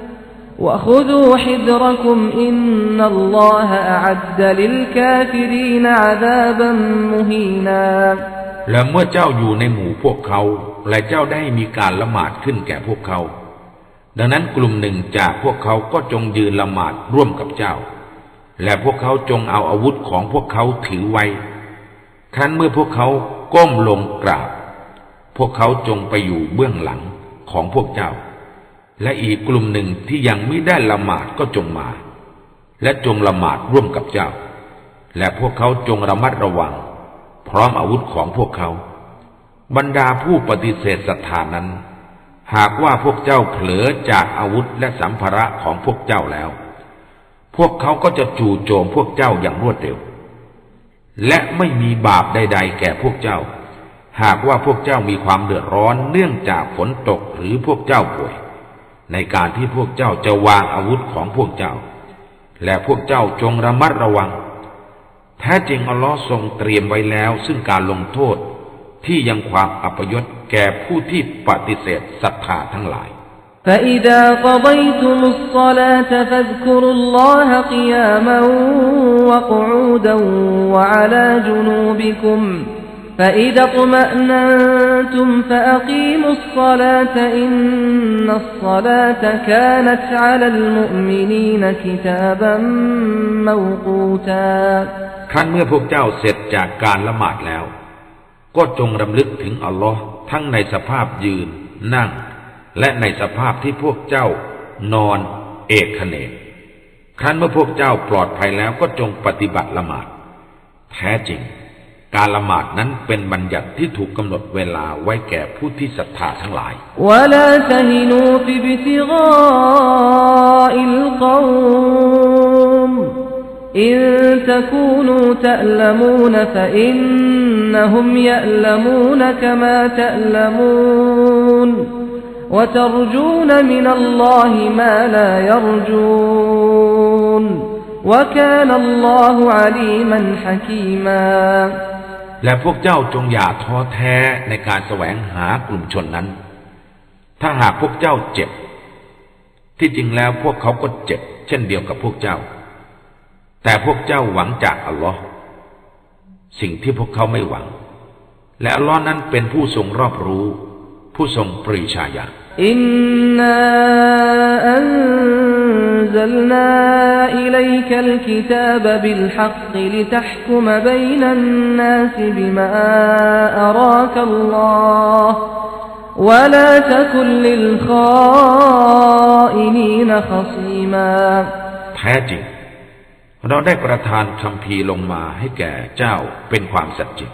وخذوا حذركم إن الله أعد للكافرين عذابا مهينا และเมื่อเจ้าอยู่ในหมู่พวกเขา และเจ้าได้มีการละหมาดขึ้นแก่พวกเขา ดังนั้นกลุ่มหนึ่งจากพวกเขาก็จงยืนละหมาดร่วมกับเจ้า และพวกเขาจงเอาอาวุธของพวกเขาถือไว้ ครั้นเมื่อพวกเขาก้มลงกราบ พวกเขาจงไปอยู่เบื้องหลังของพวกเจ้า และอีกกลุ่มหนึ่งที่ยังไม่ได้ละหมาดก็จงมา และจงละหมาดร่วมกับเจ้า และพวกเขาจงระมัดระวัง พร้อมอาวุธของพวกเขา บรรดาผู้ปฏิเสธศรัทธานั้น หากว่าพวกเจ้าเผลอจากอาวุธและสัมภาระของพวกเจ้าแล้ว พวกเขาก็จะจู่โจมพวกเจ้าอย่างรวดเร็ว และไม่มีบาปใด ๆ แก่พวกเจ้า หากว่าพวกเจ้ามีความเดือดร้อนเนื่องจากฝนตกหรือพวกเจ้าป่วย ในการที่พวกเจ้าจะวางอาวุธของพวกเจ้า และพวกเจ้าจงระมัดระวัง แท้จริงอัลลอฮ์ทรงเตรียมไว้แล้วซึ่งการลงโทษที่ยังความอัปยศแก่ผู้ที่ปฏิเสธศรัทธาทั้งหลาย فإذا قضيتم الصلاة فاذكروا الله قياما وقعودا وعلى جنوبكم فإذا اطمأننتم فأقيموا الصلاة إن الصلاة كانت على المؤمنين كتابا موقوتا ครั้นเมื่อพวกเจ้าเสร็จจากการละหมาดแล้ว ก็จงรำลึกถึงอัลลอฮ์ทั้งในสภาพยืน นั่ง และในสภาพที่พวกเจ้านอนเอกเขนกครั้นเมื่อพวกเจ้าปลอดภัยแล้วก็จงปฏิบัติละหมาด แท้จริง การละหมาดนั้นเป็นบัญญัติที่ถูกกำหนดเวลาไว้แก่ผู้ที่ศรัทธาทั้งหลายและ และพวกเจ้าจงอย่าท้อแท้ในการแสวงหากลุ่มชนนั้น ถ้าหากพวกเจ้าเจ็บ ที่จริงแล้วพวกเขาก็เจ็บ เช่นเดียวกับพวกเจ้า แต่พวกเจ้าหวังจากอัลลอฮ์สิ่งที่พวกเขาไม่หวัง และอัลลอฮ์นั้นเป็นผู้ทรงรอบรู้ ผู้ทรงปรีชาญาณ إنا أنزلنا إليك الكتاب بالحق لتحكم بين الناس بما أراك الله ولا تكن للخائنين خصيما แท้จริง เราได้ประทานคำพีร์ลงมาให้แก่เจ้าเป็นความสัจจริง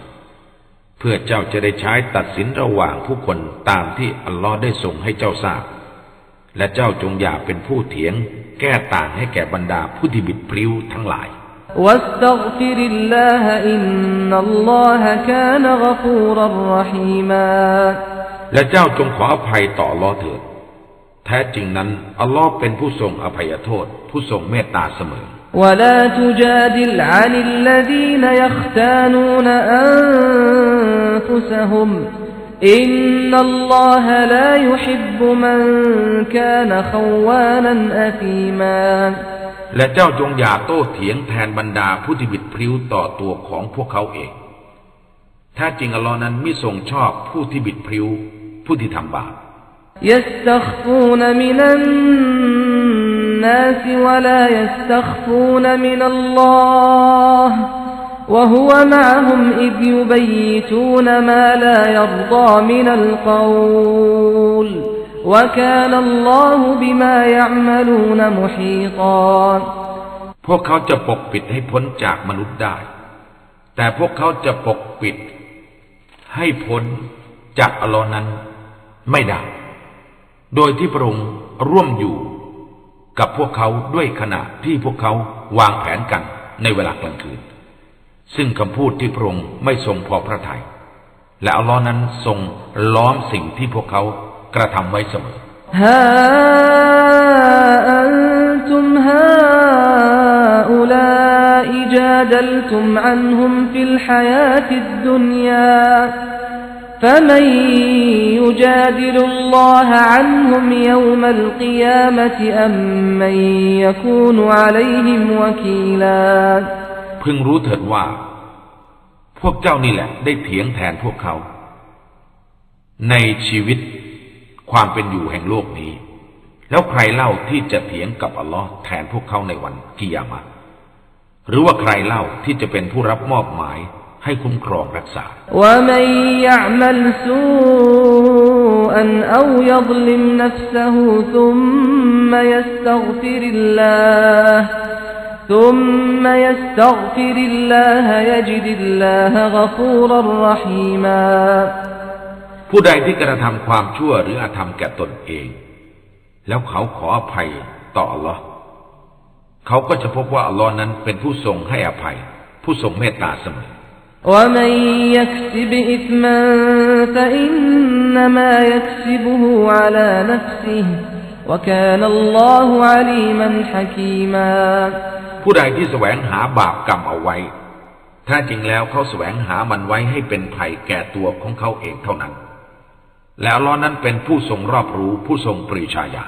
เพื่อเจ้าจะได้ใช้ตัดสินระหว่างผู้คนตามที่อัลลอฮ์ได้ส่งให้เจ้าทราบ และเจ้าจงอย่าเป็นผู้เถียง แก้ต่างให้แก่บรรดาผู้ที่บิดพริ้วทั้งหลายและเจ้าจงขออภัยต่อลอเถิด แท้จริงนั้น อัลลอฮ์เป็นผู้ทรงอภัยโทษ ผู้ทรงเมตตาเสมอ ولا تجادل عن الذين يختانون أنفسهم إن الله لا يحب من كان خوانا أثيما และเจ้าจงอย่าโต้เถียงแทนบรรดาผู้ที่บิดพริ้วต่อตัวของพวกเขาเอง ถ้าจริงอัลลอฮ์นั้นไม่ทรงชอบผู้ที่บิดพริ้ว ผู้ที่ทำบาป يستخفون من الناس ولا يستخفون من الله وهو معهم إذ يبيتون ما لا يرضى من القول وكان الله بما يعملون محيطا พวกเขาจะปกปิดให้พ้นจากมนุษย์ได้ แต่พวกเขาจะปกปิด ให้พ้นจากอัลลอฮ์นั้นไม่ได้ โดยที่พระองค์ร่วมอยู่ กับพวกเขาด้วยขณะที่พวกเขาวางแผนกันในเวลากลางคืน ซึ่งคำพูดที่พระองค์ไม่ทรงพอพระทยัย และอัลลอฮ์นั้นทรงล้อมสิ่งที่พวกเขากระทำไว้เสมอ ها أنتم هؤلاء جادلتم عنهم في الحياة الدنيا فمن يجادل الله عنهم يوم القيامة أم من يكون عليهم وكيلا พึงรู้เถิดว่า พวกเจ้านี่แหละได้เถียงแทนพวกเขา ในชีวิตความเป็นอยู่แห่งโลกนี้ แล้วใครเล่าที่จะเถียงกับอัลลอฮ์แทนพวกเขาในวันกิยามะห์หรือว่าใครเล่าที่จะเป็นผู้รับมอบหมาย ให้คุ้มครองรักษาผู้ใดที่กระทำความชั่วหรืออาธรรมแก่ตนเอง แล้วเขาขออภัยต่อ Allah เขาก็จะพบว่าอัลลอฮ์นั้นเป็นผู้ทรงให้อภัย ผู้ทรงเมตตาเสมอ ومن يكسب إثما فإنما يكسبه على نفسه وكان الله عليما حكيما ผู้ใดที่แสวงหาบาปกรรมเอาไว้ ถ้าจริงแล้วเขาแสวงหามันไว้ให้เป็นภัยแก่ตัวของเขาเองเท่านั้น แล้วล้อนั้นเป็นผู้ทรงรอบรู้ผู้ทรงปริชาญา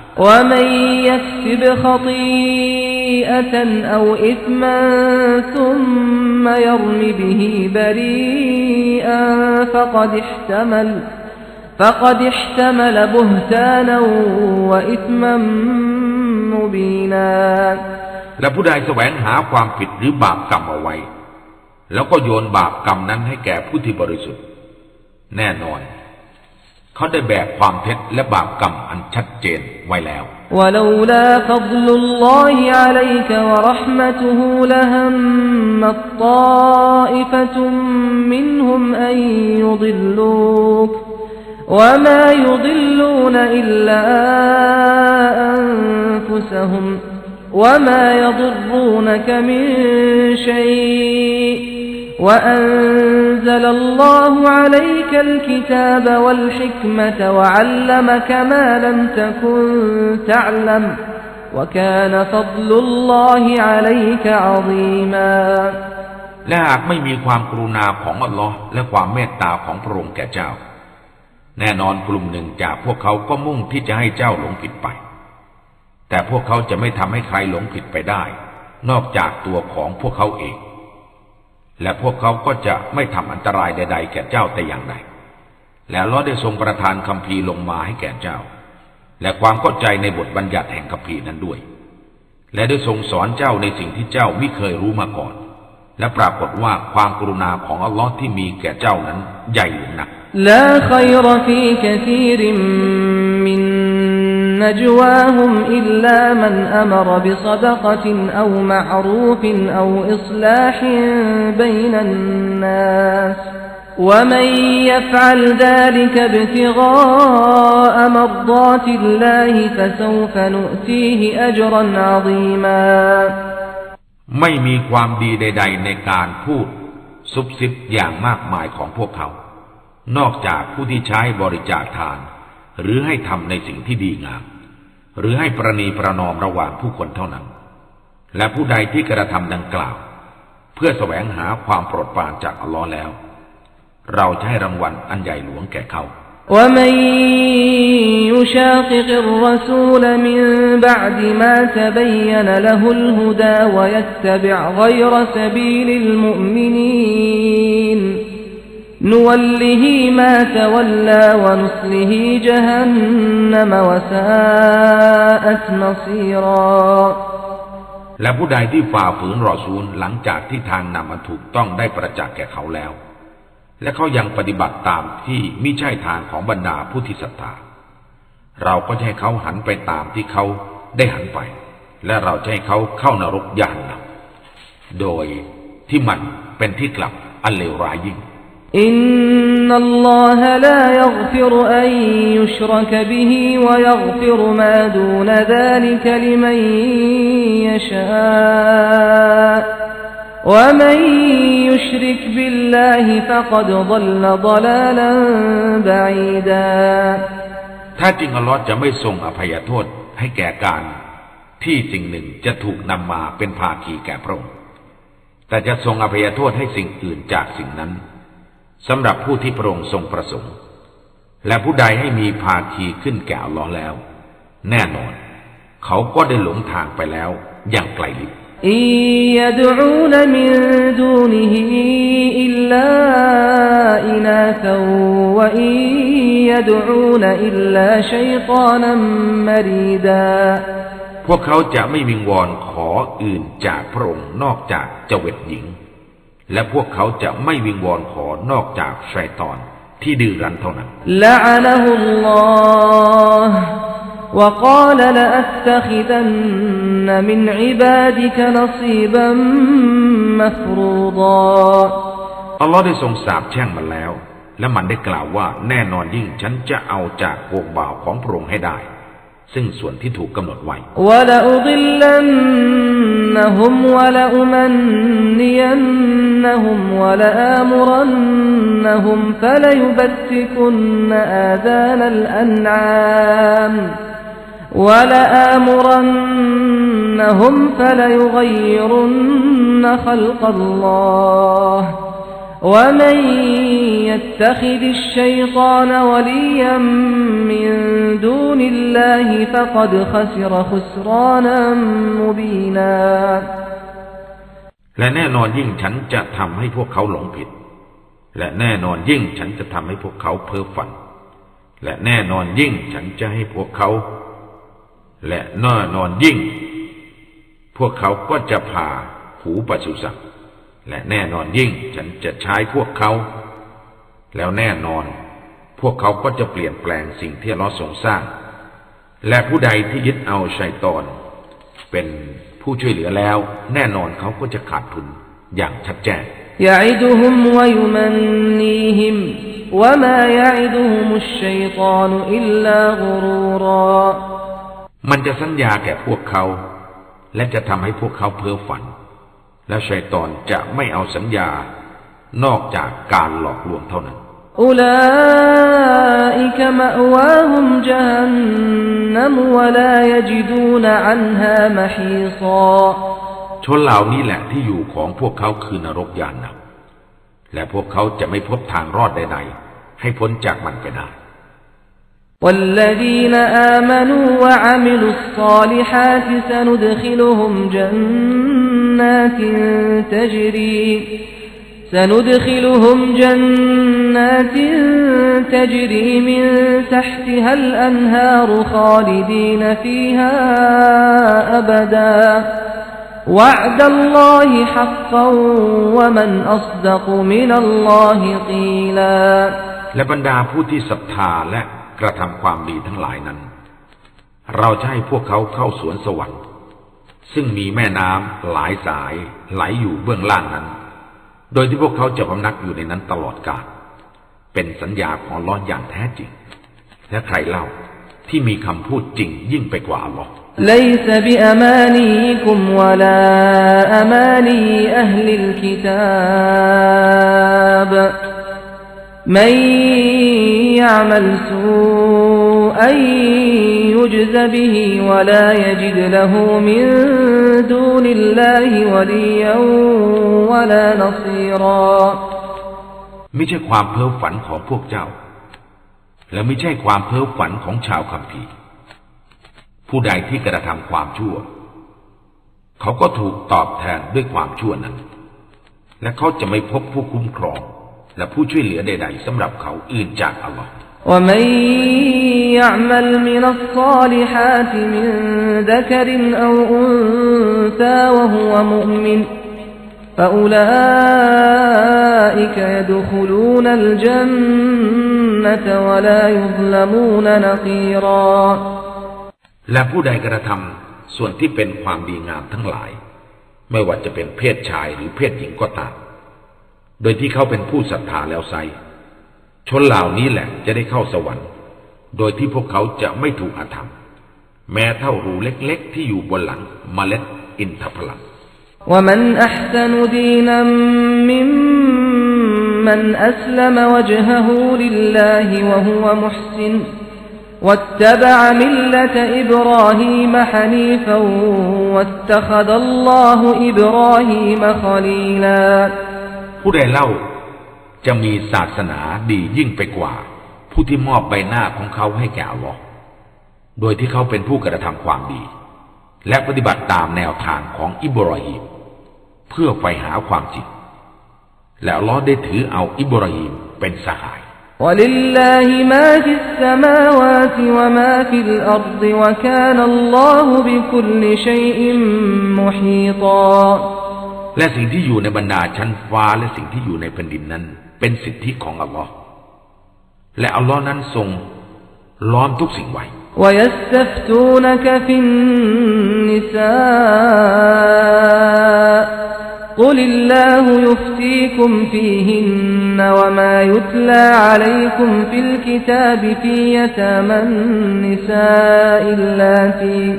และผู้ใดแสวงหาความผิดหรือบาปกรรมเอาไว้ แล้วก็โยนบาปกรรมนั้นให้แก่ผู้ที่บริสุทธิ์ แน่นอน เขาได้แบกความเท็จและบาปกรรมอันชัดเจนไว้แล้ว ولولا فضل الله عليك ورحمته لهمت طائفة منهم أن يضلوك وما يضلون إلا أنفسهم وما يضرونك من شيء وأنزل الله عليك الكتاب والحكمة وعلمك ما لم تكن تعلم وكان فضل الله عليك عظيما และหากไม่มีความกรุณาของอัลลอฮ์และความเมตตาของพระองค์แก่เจ้า แน่นอนกลุ่มหนึ่งจากพวกเขาก็มุ่งที่จะให้เจ้าหลงผิดไป แต่พวกเขาจะไม่ทำให้ใครหลงผิดไปได้ นอกจากตัวของพวกเขาเอง และพวกเขาก็จะไม่ทำอันตรายใด ๆ แก่เจ้าแต่อย่างใด แล้วลอได้ทรงประทานคำพีลงมาให้แก่เจ้า และความเข้าใจในบทบัญญัติแห่งคำพีนั้นด้วย และได้ทรงสอนเจ้าในสิ่งที่เจ้าไม่เคยรู้มาก่อน และปรากฏว่าความกรุณาของอัลลอฮ์ที่มีแก่เจ้านั้นใหญ่หลวงนัก نجواهم إلا من أمر بصدقة أو معروف أو إصلاح بين الناس ومن يفعل ذلك ابتغاء مرضات الله فسوف نؤتيه أجرا عظيما ไม่มีความดีใด ๆ ในการพูดซุบซิบอย่างมากมายของพวกเขา นอกจากผู้ที่ใช้บริจาคทาน หรือให้ทำในสิ่งที่ดีงาม หรือให้ประนีประนอมระหว่างผู้คนเท่านั้น และผู้ใดที่กระทำดังกล่าว เพื่อแสวงหาความโปรดปรานจากอัลลอฮ์แล้ว เราจะให้รางวัลอันใหญ่หลวงแก่เขา ومن يشاقق الرسول من بعد ما تبين له الهدى ويتبع غير سبيل المؤمنين نوله ما تولى ونصله جهنم وساءت مصيرا และผู้ใดที่ฝ่าฝืนรอซูลหลังจากที่ทางนำมาถูกต้องได้ประจักษ์แก่เขาแล้ว และเขายังปฏิบัติตามที่มิใช่ทางของบรรดาผู้ที่ศรัทธา เราก็จะให้เขาหันไปตามที่เขาได้หันไป และเราจะให้เขาเข้านรกยานนำโดยที่มันเป็นที่กลับอันเลวร้ายยิ่ง إن الله لا يغفر أن يشرك به ويغفر ما دون ذلك لمن يشاء ومن يشرك بالله فقد ضل ضلالا بعيدا ถ้าจริงอัลลอฮ์จะไม่ทรงอภัยโทษให้แก่การที่สิ่งหนึ่งจะถูกนำมาเป็นภาคีแก่พระองค์ แต่จะทรงอภัยโทษให้สิ่งอื่นจากสิ่งนั้น สำหรับผู้ที่พระองค์ทรงประสงค์ และผู้ใดให้มีภาคีขึ้นแก่อัลลอแล้ว แน่นอน เขาก็ได้หลงทางไปแล้วอย่างไกลลิบอิยดูนมินดูนฮิอิลลาอินาซวะอิยดูนอิลลาชัยตานัมมรีดาพวกเขาจะไม่วิงวอนขออื่นจากพระองค์นอกจากเจวิตหญิง และพวกเขาจะไม่วิงวอนขอนอกจากชัยตอนที่ดื้อรั้นเท่านั้น لعنه الله وقال لأتخذن من عبادك نصيبا مفروضا อัลลอฮ์ได้ทรงสาปแช่งมันแล้ว และมันได้กล่าวว่าแน่นอนยิ่งฉันจะเอาจากพวกบ่าวของพระองค์ให้ได้ ซึ่งส่วนที่ถูกกำหนดไว้ ولأضلنهم ولأمنينهم ولآمرنهم فليبتكن آذان الأنعام ولآمرنهم فليغيرن خلق الله ومن يتخذ الشيطان وليا من دون الله فقد خسر خسرانا مبينا และแน่นอนยิ่งฉันจะทำให้พวกเขาหลงผิด และแน่นอนยิ่งฉันจะทำให้พวกเขาเพ้อฝัน และแน่นอนยิ่งฉันจะให้พวกเขา และแน่นอนยิ่ง พวกเขาก็จะพาหูปศุสัตว์ และแน่นอนยิ่งฉันจะใช้พวกเขา แล้วแน่นอน พวกเขาก็จะเปลี่ยนแปลงสิ่งที่ลอทรงสร้าง และผู้ใดที่ยึดเอาชัยตอน เป็นผู้ช่วยเหลือแล้ว แน่นอนเขาก็จะขาดทุนอย่างชัดแจ้งยาอิดุมวยุมันนีฮิมวมายาอิดุมุชัยตอนอิลลากรูรอมันจะสัญญาแก่พวกเขา และจะทำให้พวกเขาเพ้อฝัน และชัยตอนจะไม่เอาสัญญา นอกจากการหลอกลวงเท่านั้น أولئك مأواهم جهنم ولا يجدون عنها محيصا ชนเหล่านี้แหละที่อยู่ของพวกเขาคือนรกยานนะและพวกเขาจะไม่พบทางรอดใดๆ ให้พ้นจากมันไปได้ والذين آمنوا وعملوا الصالحات سندخلهم جنات تجري سندخلهم جنات تجري من تحتها الأنهار خالدين فيها أبدا وعد الله حقا ومن أصدق من الله قيلا และบรรดาผู้ที่ศรัทธาและกระทำความดีทั้งหลายนั้น เราจะให้พวกเขาเข้าสวนสวรรค์ ซึ่งมีแม่น้ำหลายสายไหลอยู่เบื้องล่างนั้น โดยที่พวกเขาจะพำนักอยู่ในนั้นตลอดกาล เป็นสัญญาของล้ออย่างแท้จริง และใครเล่าที่มีคำพูดจริงยิ่งไปกว่าอัลลอฮ์ ليس بأمانيكم ولا أماني أهل الكتاب من يعمل سوءا يجز به ولا يجد له من دون الله وليا ولا نصيرا ไม่ใช่ความเพ้อฝันของพวกเจ้า และไม่ใช่ความเพ้อฝันของชาวคัมภีร์ผู้ใดที่กระทำความชั่ว เขาก็ถูกตอบแทนด้วยความชั่วนั้น และเขาจะไม่พบผู้คุ้มครอง และผู้ช่วยเหลือใดๆสำหรับเขาอื่นจากอัลลอฮ์ ومن يعمل من الصالحات من ذكر أو أنثى وهو مؤمن فأولئك يدخلون الجنة ولا يظلمون نقيرا และผู้ใดกระทำส่วนที่เป็นความดีงามทั้งหลาย ไม่ว่าจะเป็นเพศชายหรือเพศหญิงก็ตาม โดยที่เขาเป็นผู้ศรัทธาแล้วไซ ชนเหล่านี้แหละจะได้เข้าสวรรค์ โดยที่พวกเขาจะไม่ถูกอาธรรม แม้เท่ารูเล็กๆ ที่อยู่บนหลังเมล็ดอินทผลัม ومن أحسن دينا ممن أسلم وجهه لله وهو محسن واتبع ملة إبراهيم حنيفا واتخذ الله إبراهيم خليلا ผู้ใดเล่า จะมีศาสนาดียิ่งไปกว่า ผู้ที่มอบใบหน้าของเขาให้แก่อัลลอฮ์โดยที่เขาเป็นผู้กระทำความดี และปฏิบัติตามแนวทางของอิบราฮิมเพื่อไปหาความจริง และอัลลอฮ์ได้ถือเอาอิบราฮิมเป็นสหาย ولله ما في السماوات وما في الأرض وكان الله بكل شيء محيطا และสิ่งที่อยู่ในบรรดาชั้นฟ้าและสิ่งที่อยู่ในแผ่นดินนั้น เป็นสิทธิของอัลลอฮ์และอัลลอฮ์นั้นทรงล้อมทุกสิ่งไว้ ويستفتونك في النساء قل الله يفتيكم فيهن وما يتلى عليكم في الكتاب في يتامى النساء اللاتي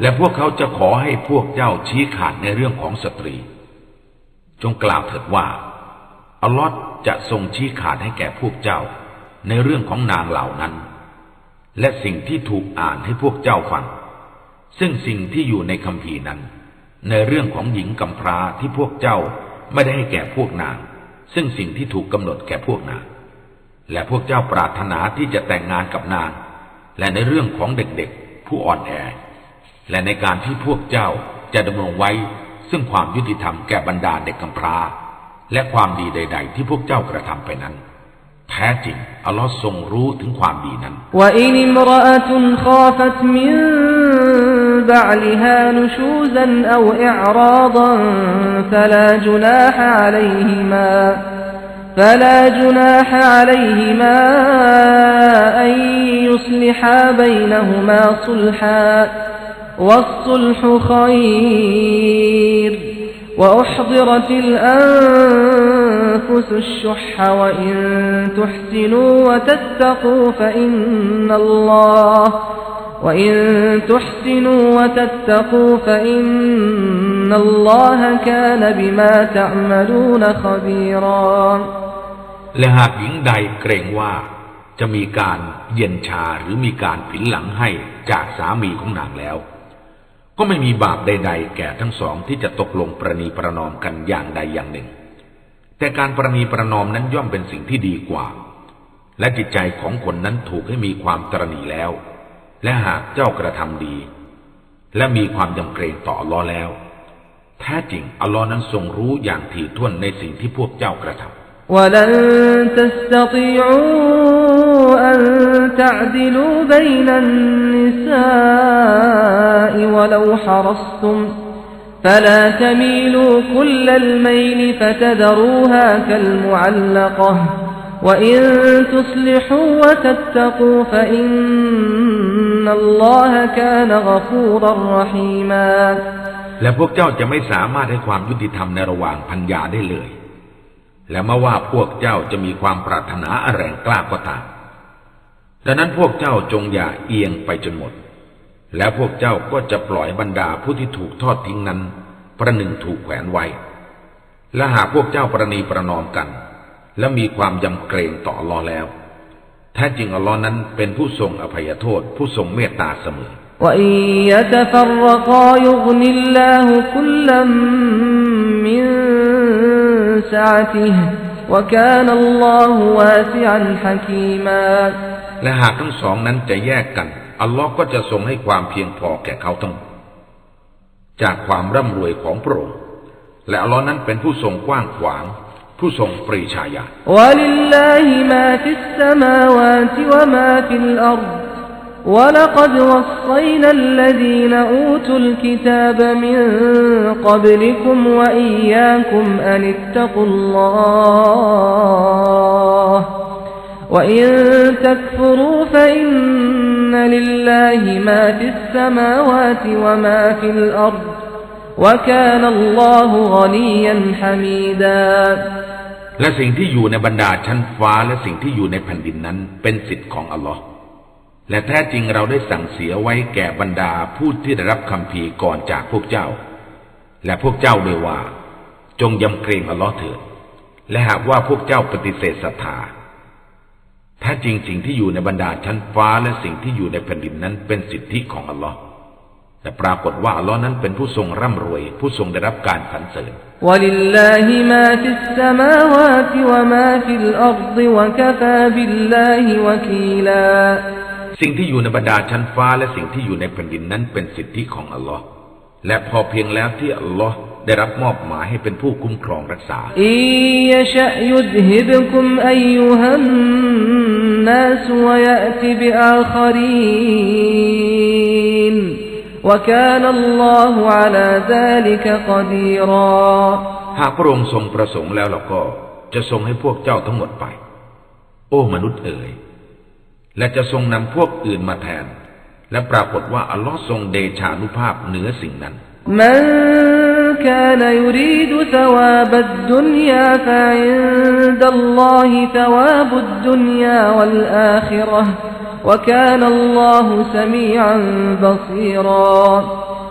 และพวกเขาจะขอให้พวกเจ้าชี้ขาดในเรื่องของสตรี จงกล่าวเถิดว่า อัลลอฮ์จะทรงชี้ขาดให้แก่พวกเจ้า ในเรื่องของนางเหล่านั้น และสิ่งที่ถูกอ่านให้พวกเจ้าฟัง ซึ่งสิ่งที่อยู่ในคัมภีร์นั้น ในเรื่องของหญิงกำพร้าที่พวกเจ้าไม่ได้ให้แก่พวกนาง ซึ่งสิ่งที่ถูกกำหนดแก่พวกนาง และพวกเจ้าปรารถนาที่จะแต่งงานกับนาง และในเรื่องของเด็กๆ ผู้อ่อนแอ และในการที่พวกเจ้าจะดำรงไว้ ซึ่งความยุติธรรมแก่บรรดาเด็กกำพร้า และความดีใด ๆ ที่พวกเจ้ากระทำไปนั้น แท้จริงอัลลอฮ์ทรงรู้ถึงความดีนั้น وإن امرأة خافت من بعلها نشوزا أو إعراضا فلا جناح عليهما فلا جناح عليهما أن يصلحا بينهما صلحا والصلح خير وأحضرت الأنفس الشح وإن تحسنوا وتتقوا فإن الله وإن تحسنوا وتتقوا فإن الله كان بما تعملون خبيرا และหากหญิงใดเกรงว่าจะมีการเย็นชาหรือมีการผินหลังให้จากสามีของนางแล้ว ก็ไม่มีบาปใด ๆ แก่ทั้งสองที่จะตกลงประนีประนอมกันอย่างใดอย่างหนึ่ง แต่การประนีประนอมนั้นย่อมเป็นสิ่งที่ดีกว่า และจิตใจของคนนั้นถูกให้มีความตรณีแล้ว และหากเจ้ากระทำดี และมีความยำเกรงต่ออัลลอฮ์แล้ว แท้จริงอัลลอฮ์นั้นทรงรู้อย่างถี่ถ้วนในสิ่งที่พวกเจ้ากระทำ ولن تستطيعوا أن تعدلوا بين النساء ولو حرصتم فلا تميلوا كل الميل فتذروها كالمعلقة وإن تصلحوا وتتقوا فإن الله كان غفورا رحيما และพวกเจ้าจะไม่สามารถให้ความยุติธรรมในระหว่างพันยาได้เลย และไม่ว่าพวกเจ้าจะมีความปรารถนาอแรงกล้าก็ตามดังนั้นพวกเจ้าจงอย่าเอียงไปจนหมด และพวกเจ้าก็จะปล่อยบรรดาผู้ที่ถูกทอดทิ้งนั้น ประหนึ่งถูกแขวนไว้ และหากพวกเจ้าประนีประนอมกัน และมีความยำเกรงต่อลอแล้ว แท้จริงอัลลอฮ์นั้นเป็นผู้ทรงอภัยโทษ ผู้ทรงเมตตาเสมอและหากพวกเจ้า سعته وكان الله واسعا حكيما และหากทั้งสองนั้นจะแยกกัน อัลลอฮ์ก็จะทรงให้ความเพียงพอแก่เขาทั้งหมดจากความร่ำรวยของพระองค์ และอัลลอฮ์นั้นเป็นผู้ทรงกว้างขวาง ผู้ทรงปรีชาญาณ ولله ما في السماوات وما في الأرض ولقد وصينا الذين أوتوا الكتاب من قبلكم وإياكم أن اتقوا الله وإن تكفروا فإن لله ما في السماوات وما في الأرض وكان الله غنيا حميدا และสิ่งที่อยู่ในบรรดาชั้นฟ้าและสิ่งที่อยู่ในแผ่นดินนั้นเป็นสิทธิ์ของอัลลอฮ์ และแท้จริงเราได้สั่งเสียไว้แก่บรรดาผู้ที่ได้รับคำพีก่อนจากพวกเจ้า และพวกเจ้าด้วยว่า จงยำเกรงอัลลอฮ์เถิด และหากว่าพวกเจ้าปฏิเสธศรัทธาแท้จริงสิ่งที่อยู่ในบรรดาชั้นฟ้าและสิ่งที่อยู่ในแผ่นดินนั้นเป็นสิทธิของอัลลอฮ์แต่ปรากฏว่าอัลลอฮ์นั้นเป็นผู้ทรงร่ำรวย ผู้ทรงได้รับการสรรเสริญว ما في السماوات وما في الأرض وكفى بالله وكيلا สิ่งที่อยู่ในบรรดาชั้นฟ้าและสิ่งที่อยู่ในแผ่นดินนั้นเป็นสิทธิของอัลลอฮ์และพอเพียงแล้วที่อัลลอฮ์ได้รับมอบหมายให้เป็นผู้คุ้มครองรักษา إن يشأ يذهبكم أيها الناس ويأت بآخرين وكان الله على ذلك قديرا หากพระองค์ทรงประสงค์แล้วเราก็จะทรงให้พวกเจ้าทั้งหมดไป โอ้มนุษย์เอ๋ย และจะทรงนำพวกอื่นมาแทน และปรากฏว่าอัลลอฮ์ทรงเดชานุภาพเหนือสิ่งนั้น من كان يريد ثواب الدنيا فعند الله ثواب الدنيا والآخرة وكان الله سميعا بصيرا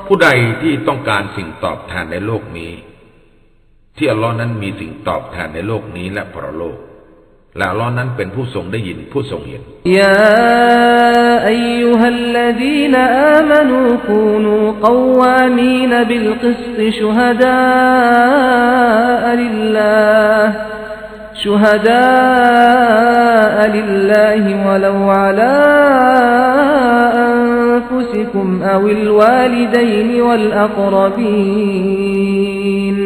ผู้ใดที่ต้องการสิ่งตอบแทนในโลกนี้ ที่อัลลอฮ์นั้นมีสิ่งตอบแทนในโลกนี้และปรโลก และอัลลอฮ์นั้นเป็นผู้ทรงได้ยินผู้ทรงเห็น يا أيها الذين آمنوا كونوا قوامين بالقسط شهداء لله شهداء لله ولو على أنفسكم أو الوالدين والأقربين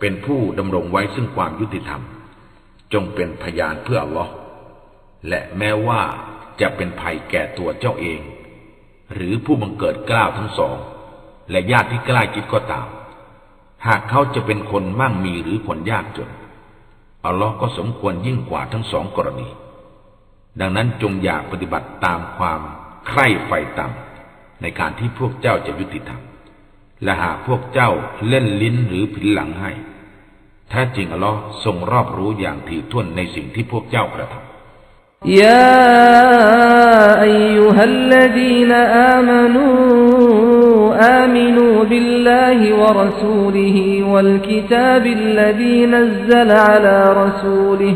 เป็นผู้ดำรงไว้ซึ่งความยุติธรรม จงเป็นพยานเพื่ออัลลอฮ์และแม้ว่าจะเป็นภัยแก่ตัวเจ้าเอง หรือผู้บังเกิดกล้าวทั้งสอง และญาติที่ใกล้จิตก็ตาม หากเขาจะเป็นคนมั่งมีหรือคนยากจนอัลลอฮ์ก็สมควรยิ่งกว่าทั้งสองกรณี ดังนั้นจงอย่าปฏิบัติตามความใคร่ไฟต่ำในการที่พวกเจ้าจะยุติธรรม และหากพวกเจ้าเล่นลิ้นหรือผินหลังให้แท้จริงอัลลอฮ์ทรงรอบรู้อย่างถี่ถ้วนในสิ่งที่พวกเจ้ากระทำ يا أيها الذين آمنوا آمنوا بالله ورسوله والكتاب الذي نزل على رسوله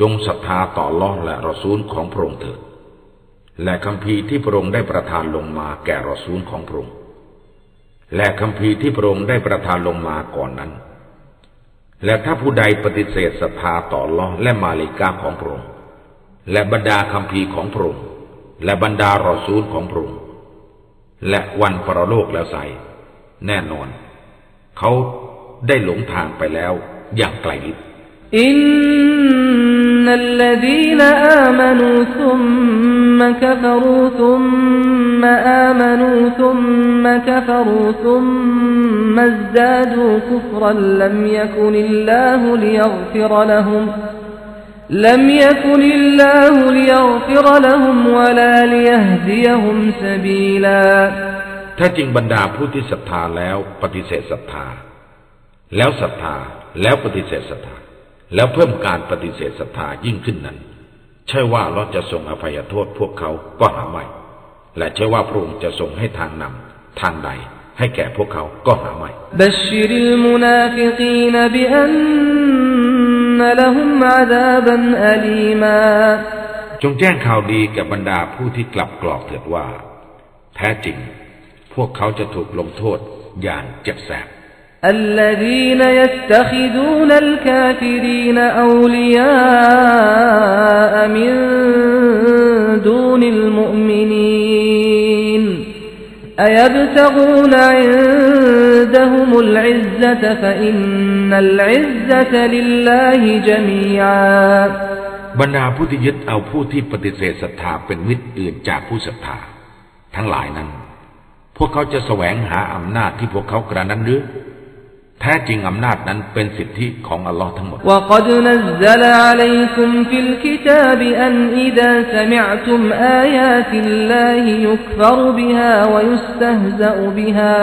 จงศรัทธาต่อลลอและรอซูลของพระองค์เถิด และคำพีที่พระองค์ได้ประทานลงมาแก่รอซูลของพระองค์ และคำพีที่พระองค์ได้ประทานลงมาก่อนนั้น และถ้าผู้ใดปฏิเสธศรัทธาต่อลลอและมาลิกาของพระองค์ และบรรดาคำพีของพระองค์ และบรรดารอซูลของพระองค์ และวันปรโลกแล้วใสแน่นอน เขาได้หลงทางไปแล้วอย่างไกลลิบ إن الذين آمنوا ثم كفروا ثم آمنوا ثم كفروا ثم ازدادوا كفرا لم يكن الله ليغفر لهم لم يكن الله ليغفر لهم ولا ليهديهم سبيلا ถ้าจริงบรรดาผู้ที่ศรัทธาแล้วปฏิเสธศรัทธา แล้วศรัทธาแล้วปฏิเสธศรัทธา แล้วเพิ่มการปฏิเสธศรัทธายิ่งขึ้นนั้น ใช่ว่าเราจะทรงอภัยโทษพวกเขาก็หาไม่ และใช่ว่าพระองค์จะทรงให้ทางนำทางใดให้แก่พวกเขาก็หาไม่จงแจ้งข่าวดีแก่บรรดาผู้ที่กลับกรอกเถิดว่า แท้จริง พวกเขาจะถูกลงโทษอย่างเจ็บแสบ الذين يتخذون الكافرين أولياء من دون المؤمنين أيبتغون عندهم العزة فإن العزة لله جميعا บรรดาผู้ที่ยึดเอาผู้ที่ปฏิเสธศรัทธาเป็นมิตรอื่นจากผู้ศรัทธา ทั้งหลายนั้น พวกเขาจะแสวงหาอำนาจที่พวกเขากระนั้นหรือ แท้จริงอำนาจนั้นเป็นสิทธิของอัลลอฮ์ทั้งหมด وقد نزل عليكم في الكتاب أن إذا سمعتم آيات الله يكفر بها ويستهزأ بها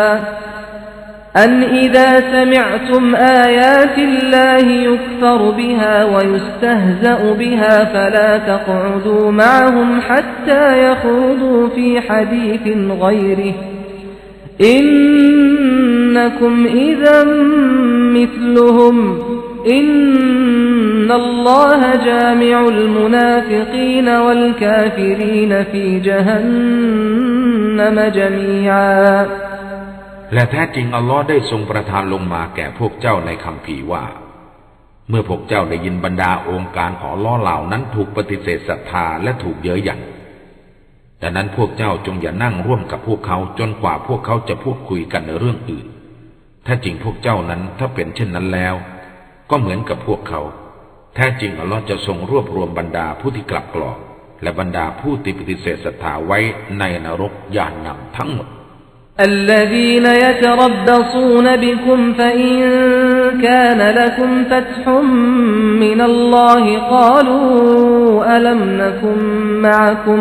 أن إذا سمعتم آيات الله يكفر بها ويستهزأ بها فلا تقعدوا معهم حتى يخوضوا في حديث غيره إنكم إذا مثلهم إن الله جامع المنافقين والكافرين في جهنم جميعا และแท้จริงอัลลอฮ์ได้ทรงประทานลงมาแก่พวกเจ้าในคำภีร์ว่า เมื่อพวกเจ้าได้ยินบรรดาองค์การของอัลลอฮ์เหล่านั้นถูกปฏิเสธศรัทธาและถูกเย้ยหยันดังนั้นพวกเจ้าจงอย่านั่งร่วมกับพวกเขาจนกว่าพวกเขาจะพูดคุยกันในเรื่องอื่น ถ้าจริงพวกเจ้านั้นถ้าเป็นเช่นนั้นแล้ว ก็เหมือนกับพวกเขา แท้จริงอัลลอฮ์จะทรงรวบรวมบรรดาผู้ที่กลับกรอก และบรรดาผู้ที่ปฏิเสธศรัทธาไว้ในนรกยานนำทั้งหมด الذين يتربصون بكم فإن كان لكم فتح من الله قالوا ألم نكن معكم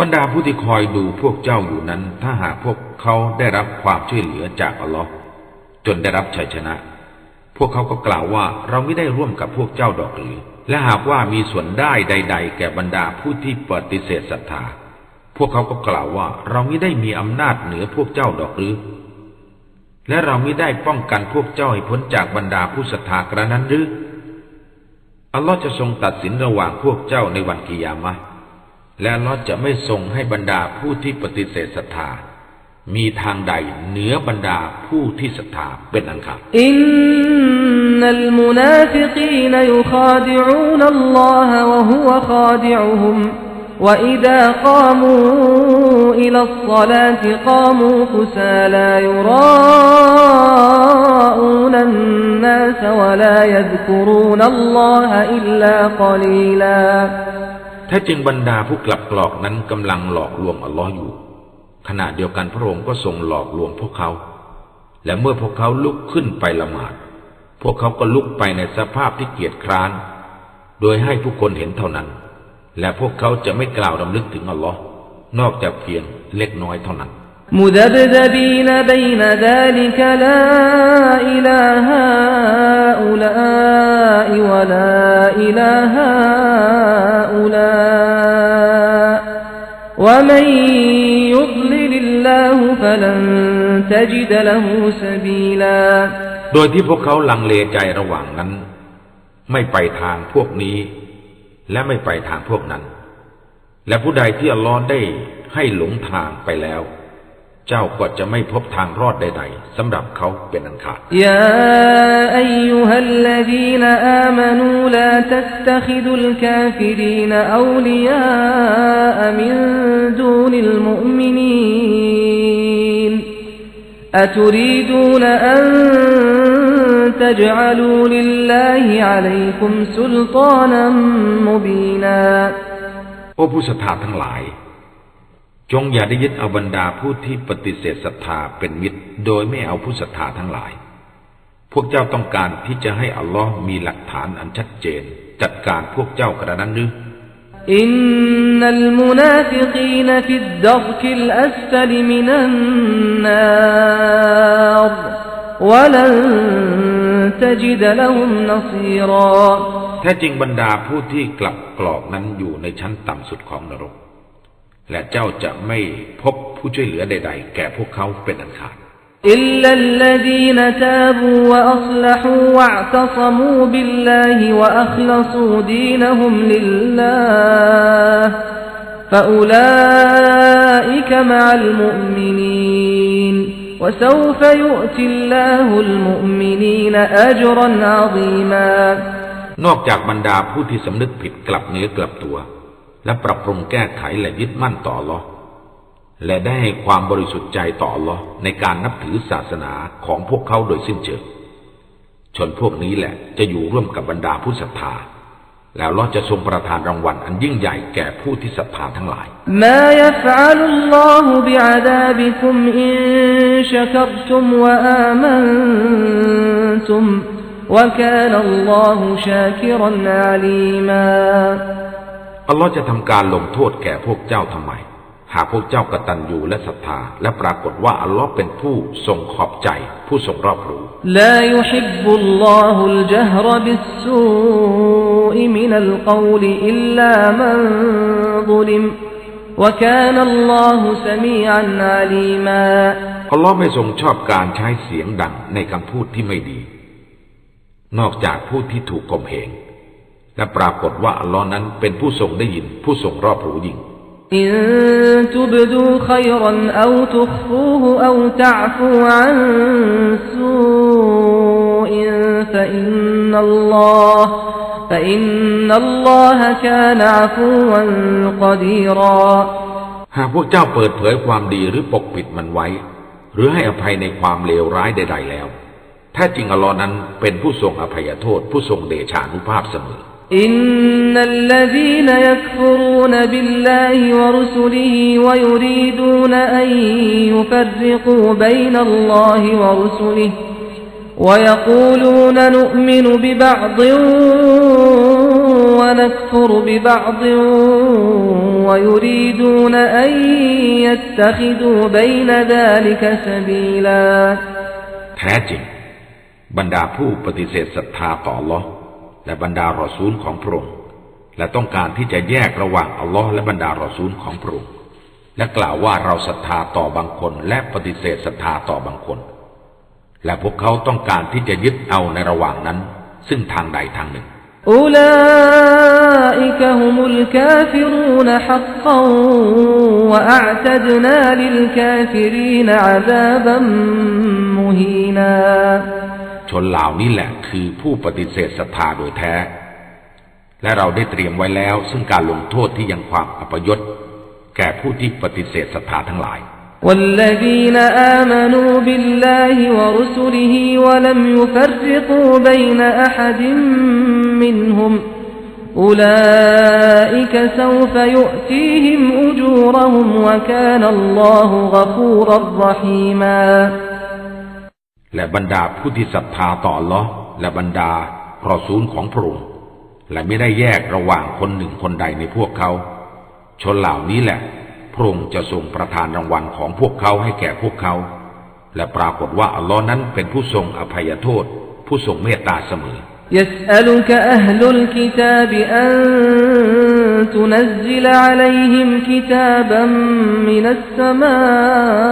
บรรดาผู้ที่คอยดูพวกเจ้าอยู่นั้น ถ้าหากพวกเขาได้รับความช่วยเหลือจากอัลลอฮ์จนได้รับชัยชนะ พวกเขาก็กล่าวว่าเราไม่ได้ร่วมกับพวกเจ้าดอกหรือ และหากว่ามีส่วนได้ใด ๆ แก่บรรดาผู้ที่ปฏิเสธศรัทธา พวกเขาก็กล่าวว่าเราไม่ได้มีอำนาจเหนือพวกเจ้าดอกหรือ และเราไม่ได้ป้องกันพวกเจ้าให้พ้นจากบรรดาผู้ศรัทธากระนั้นหรืออัลลอฮ์จะทรงตัดสินระหว่างพวกเจ้าในวันกิยามะห์ และอัลลอฮ์จะไม่ทรงให้บรรดาผู้ที่ปฏิเสธศรัทธา มีทางใดเหนือบรรดาผู้ที่ศรัทธาเป็นอันขาด إن المنافقين يخادعون الله وهو خادعهم وإذا قاموا إلى الصلاة قاموا كسالى يراءون الناس ولا يذكرون الله إلا قليلا แท้จริงบรรดาผู้กลับกรอกนั้นกำลังหลอกลวงอัลลอฮ์อยู่ ขณะเดียวกันพระองค์ก็ทรงหลอกลวงพวกเขา และเมื่อพวกเขาลุกขึ้นไปละหมาด พวกเขาก็ลุกไปในสภาพที่เกียจคร้าน โดยให้ผู้คนเห็นเท่านั้น และพวกเขาจะไม่กล่าวดำลึกถึงอัลลอฮ์นอกจากเพียงเล็กน้อยเท่านั้น مذبذبين بين ذلك لا إلى هؤلاء ولا إلى هؤلاء ومن يضلل الله فلن تجد له سبيلا โดยที่พวกเขาลังเลใจระหว่างนั้น ไม่ไปทางพวกนี้ และไม่ไปทางพวกนั้น และผู้ใดที่อัลลอฮ์ได้ให้หลงทางไปแล้ว เ จ้าก็จะไม่พบทางรอดใด ๆสำหรับเขาเป็นอันขาด يا أيها الذين آمنوا لا تتخذوا الكافرين أولياء من دون المؤمنين أتريدون أن تجعلوا لله عليكم سلطانا مبينا โอ้ผู้ศรัทธาทั้งหลาย จงอย่าได้ยึดเอาบรรดาผู้ที่ปฏิเสธศรัทธาเป็นมิตร โดยไม่เอาผู้ศรัทธาทั้งหลาย พวกเจ้าต้องการที่จะให้อัลลอฮ์มีหลักฐานอันชัดเจน จัดการพวกเจ้ากระนั้นหรือإن المنافقين في الدرك الأسفل من النار ولن تجد لهم نصيراแท้จริงบรรดาผู้ที่กลับกลอกนั้นอยู่ในชั้นต่ำสุดของนรก และเจ้าจะไม่พบผู้ช่วยเหลือใด ๆ แก่พวกเขาเป็นอันขาด إلا الذين تابوا وأصلحوا واعتصموا بالله وأخلصوا دينهم لله فأولئك مع المؤمنين وسوف يؤتي الله المؤمنين أجرا عظيما นอกจากบรรดาผู้ที่สำนึกผิดกลับเนื้อกลับตัว และปรับปรุงแก้ไขและยึดมั่นต่ออัลลอฮ์และได้ให้ความบริสุทธิ์ใจต่ออัลลอฮ์ในการนับถือศาสนาของพวกเขาโดยสิ้นเชิงชนพวกนี้แหละจะอยู่ร่วมกับบรรดาผู้ศรัทธา แล้วอัลลอฮ์จะทรงประทานรางวัลอันยิ่งใหญ่แก่ผู้ที่ศรัทธาทั้งหลาย ما يفعل الله بعذابكم إن شكرتم وآمنتم وكان الله شاكرا عليما อัลลอฮ์จะทำการลงโทษแก่พวกเจ้าทำไม หากพวกเจ้ากตัญญูและศรัทธา และปรากฏว่าอัลลอฮ์เป็นผู้ทรงขอบใจ ผู้ทรงรอบรู้ لا يحب الله الجهر بالسوء من القول إلا من ظلم وكان الله سميعا عليما อัลลอฮ์ไม่ทรงชอบการใช้เสียงดังในคำพูดที่ไม่ดี นอกจากผู้ที่ถูกข่มเหง และปรากฏว่าอัลลอฮ์นั้นเป็นผู้ทรงได้ยิน ผู้ทรงรอบรู้ยิ่ง إن تبدوا خيرا أو تخفوه أو تعفوا عن سوء فإن الله فإن الله كان عفوا قديرا หากพวกเจ้าเปิดเผยความดีหรือปกปิดมันไว้ หรือให้อภัยในความเลวร้ายใดๆแล้วแท้จริงอัลลอฮ์นั้นเป็นผู้ทรงอภัยโทษ ผู้ทรงเดชานุภาพเสมอ إن الذين يكفرون بالله ورسله ويريدون أن يفرقوا بين الله ورسله ويقولون نؤمن ببعض ونكفر ببعض ويريدون أن يتخذوا بين ذلك سبيلا แท้จริง บรรดาผู้ปฏิเสธศรัทธาต่ออัลลอฮ์ และบรรดารอซูลของพระองค์และต้องการที่จะแยกระหว่างอัลลอฮ์และบรรดารอซูลของพระองค์และกล่าวว่าเราศรัทธาต่อบางคนและปฏิเสธศรัทธาต่อบางคน และพวกเขาต้องการที่จะยึดเอาในระหว่างนั้น ซึ่งทางใดทางหนึ่งأولئك هم الكافرون حقا وأعتدنا للكافرين عذابا مهينا ชนเหล่านี้แหละคือผู้ปฏิเสธศรัทธาโดยแท้ และเราได้เตรียมไว้แล้ว ซึ่งการลงโทษที่ยังความอัปยศ แก่ผู้ที่ปฏิเสธศรัทธาทั้งหลาย والذين آمنوا بالله ورسله ولم يفرقوا بين أحد منهم أولئك سوف يؤتيهم أجورهم وكان الله غفورا رحيما และบรรดาผู้ที่ศรัทธาต่ออัลลอฮ์และบรรดารอซูลของพระองค์และไม่ได้แยกระหว่างคนหนึ่งคนใดในพวกเขา ชนเหล่านี้แหละ พระองค์จะทรงประทานรางวัลของพวกเขาให้แก่พวกเขา และปรากฏว่าอัลลอฮ์นั้นเป็นผู้ทรงอภัยโทษ ผู้ทรงเมตตาเสมอ يسألك أهل الكتاب أن تنزل عليهم كتابا من السماء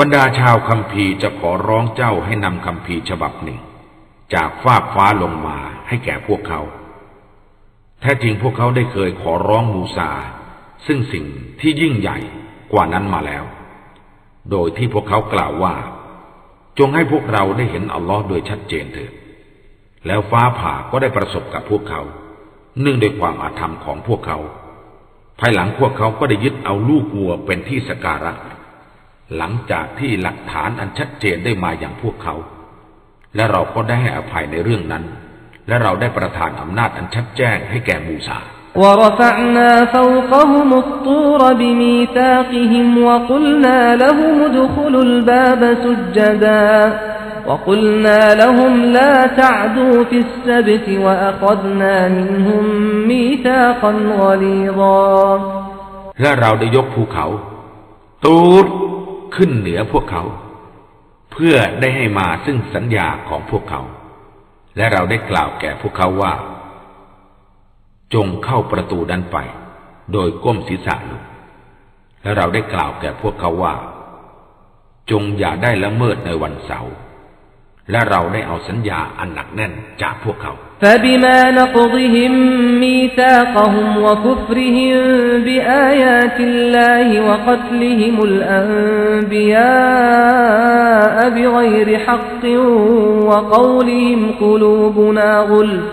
บรรดาชาวคัมภีร์จะขอร้องเจ้าให้นำคัมภีร์ฉบับหนึ่ง จากฟากฟ้าลงมาให้แก่พวกเขา แท้จริงพวกเขาได้เคยขอร้องมูซา ซึ่งสิ่งที่ยิ่งใหญ่กว่านั้นมาแล้ว โดยที่พวกเขากล่าวว่า จงให้พวกเราได้เห็นอัลลอฮ์โดยชัดเจนเถิด แล้วฟ้าผ่าก็ได้ประสบกับพวกเขา เนื่องด้วยความอาธรรมของพวกเขา ภายหลังพวกเขาก็ได้ยึดเอาลูกวัวเป็นที่สการะ หลังจากที่หลักฐานอันชัดเจนได้มาอย่างพวกเขา และเราก็ได้ให้อภัยในเรื่องนั้น และเราได้ประทานอำนาจอันชัดแจ้งให้แก่มูซา ورفعنا فوقهم الطور بميثاقهم وقلنا لهم ادخلوا الباب سجدا وقلنا لهم لا تعدوا في السبت وأخذنا منهم ميثاقا غليظا และเราได้ยกภูเขา ตูด ขึ้นเหนือพวกเขา เพื่อได้ให้มาซึ่งสัญญาของพวกเขา และเราได้กล่าวแก่พวกเขาว่า จงเข้าประตูนั้นไป โดยก้มศีรษะลงและเราได้กล่าวแก่พวกเขาว่า จงอย่าได้ละเมิดในวันเสาร์ และเราได้เอาสัญญาอันหนักแน่นจากพวกเขา فبما نقضهم ميثاقهم وكفرهم بآيات الله وقتلهم الأنبياء بغير حق وقولهم قلوبنا غلف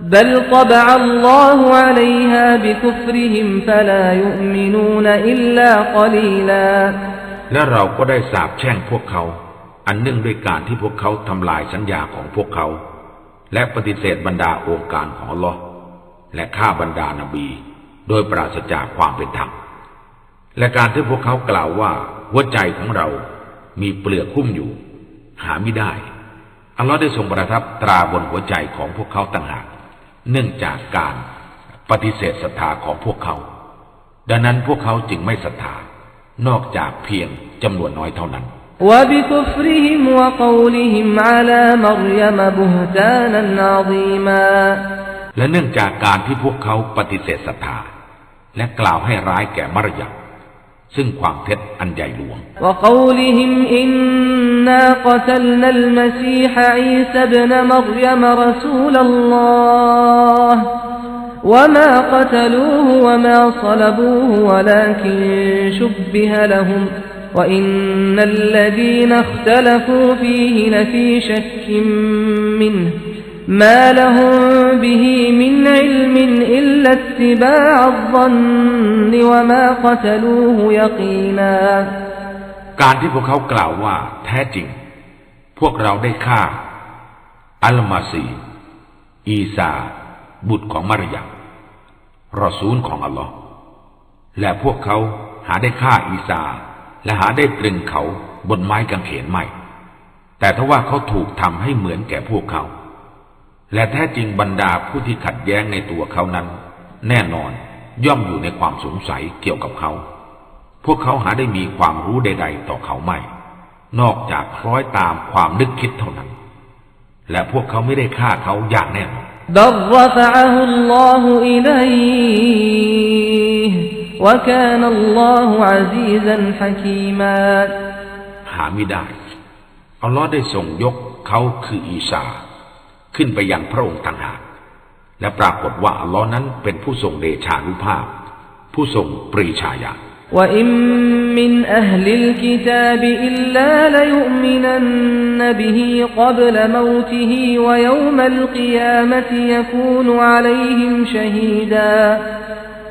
بل طبع الله عليها بكفرهم فلا يؤمنون إلا قليلا และเราก็ได้สาปแช่งพวกเขา อันเนื่องด้วยการที่พวกเขาทำลายสัญญาของพวกเขา และปฏิเสธบรรดาองค์การของอัลอและฆ่าบรรดานาบี โดยปราศจากความเป็นธรรม และการที่พวกเขากล่าวว่าหัวใจของเรา มีเปลือกหุ้มอยู่ หาไม่ได้ อัลลอฮ์ได้ทรงประทับตราบนหัวใจของพวกเขาต่างหาก เนื่องจากการปฏิเสธศรัทธาของพวกเขา ดังนั้นพวกเขาจึงไม่ศรัทธานอกจากเพียงจำนวนน้อยเท่านั้น وبكفرهم وقولهم على مريم بهتانا عظيما และเนื่องจากการที่พวกเขาปฏิเสธศรัทธา และกล่าวให้ร้ายแก่มารยาซึ่งความเท็จอันใหญ่หลวง وقولهم إنا قتلنا المسيح عيسى ابن مريم رسول الله وما قتلوه وما صلبوه ولكن شبه لهم وإن الذين اختلفوا فيه لفي شك منه ما لهم به من علم إلا اتباع الظن وما قتلوه يقينا การที่พวกเขากล่าวว่าแท้จริง พวกเราได้ฆ่า อัลมาซี อีสา บุตรของมารยารอซูลของอัลลอฮ์และพวกเขาหาได้ฆ่าอีสา และหาได้ตรึงเขาบนไม้กางเขนไม่ แต่ถ้าว่าเขาถูกทำให้เหมือนแก่พวกเขา และแท้จริงบรรดาผู้ที่ขัดแย้งในตัวเขานั้น แน่นอนย่อมอยู่ในความสงสัยเกี่ยวกับเขา พวกเขาหาได้มีความรู้ใด ๆ ต่อเขาไม่ นอกจากคล้อยตามความนึกคิดเท่านั้น และพวกเขาไม่ได้ฆ่าเขาอย่างแน่นอน وكان الله عزيزا حكيما หาไม่ได้ อัลลอฮ์ได้ทรงยกเขาคืออีสา ขึ้นไปยังพระองค์ต่างหาก และปรากฏว่าอัลลอฮ์นั้นเป็นผู้ทรงเดชานุภาพ ผู้ทรงปรีชาญาณ وإن من أهل الكتاب إلا ليؤمنن به قبل موته ويوم القيامة يكون عليهم شهيدا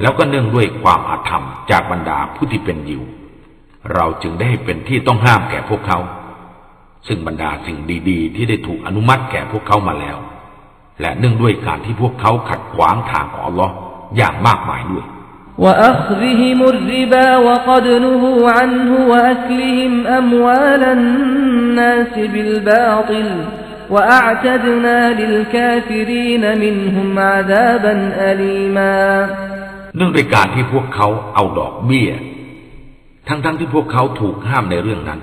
แล้วก็เนื่องด้วยความอาธรรมจากบรรดาผู้ที่เป็นอยู่เราจึงได้เป็นที่ต้องห้ามแก่พวกเขา ซึ่งบรรดาสิ่งดีๆ ที่ได้ถูกอนุมัติแก่พวกเขามาแล้ว และเนื่องด้วยการที่พวกเขาขัดขวางทางของอัลลอฮ์อย่างมากมายด้วย وأخذهم เนื่องด้วยการที่พวกเขาเอาดอกเบี้ย ทั้งๆทที่พวกเขาถูกห้ามในเรื่องนั้น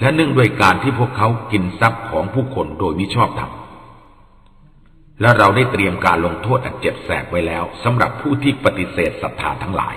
และเนื่องด้วยการที่พวกเขากินทรัพย์ของผู้คนโดยมิชอบธรรมและเราได้เตรียมการลงโทษอันเจ็บแสบไว้แล้วสำหรับผู้ที่ปฏิเสธศรัทธาทั้งหลาย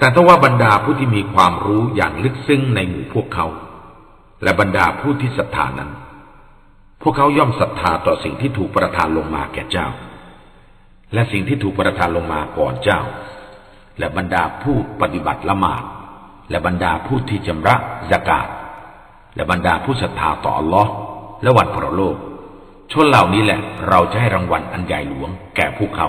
แต่ถ้าว่าบรรดาผู้ที่มีความรู้อย่างลึกซึ้งในหมู่พวกเขา และบรรดาผู้ที่ศรัทธานั้น พวกเขาย่อมศรัทธาต่อสิ่งที่ถูกประทานลงมาแก่เจ้า และสิ่งที่ถูกประทานลงมาก่อนเจ้า และบรรดาผู้ปฏิบัติละหมาดและบรรดาผู้ที่จำระสกาดและบรรดาผู้ศรัทธาต่ออัลลอฮ์และวันพระโลกชนเหล่านี้แหละเราจะให้รางวัลอันใหญ่หลวงแก่พวกเขา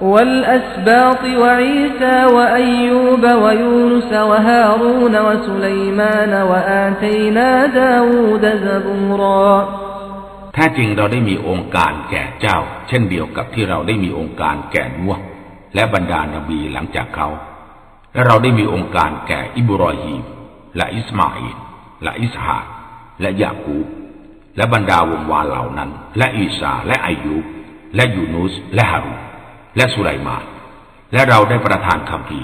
والأسباط وعيسى وأيوب ويونس وهارون وسليمان وآتينا داود زبورا แท้จริงเราได้มีองค์การแก่เจ้า เช่นเดียวกับที่เราได้มีองค์การแก่นัวและบรรดานาบีหลังจากเขา และเราได้มีองค์การแก่อิบรอฮีมและอิสมาอิลและอิสฮาและยากูบ และบรรดาวงวานเหล่านั้น และอีสาและอายุบและยูนุส และฮารุ และสุไลมาน และเราได้ประทานคำพี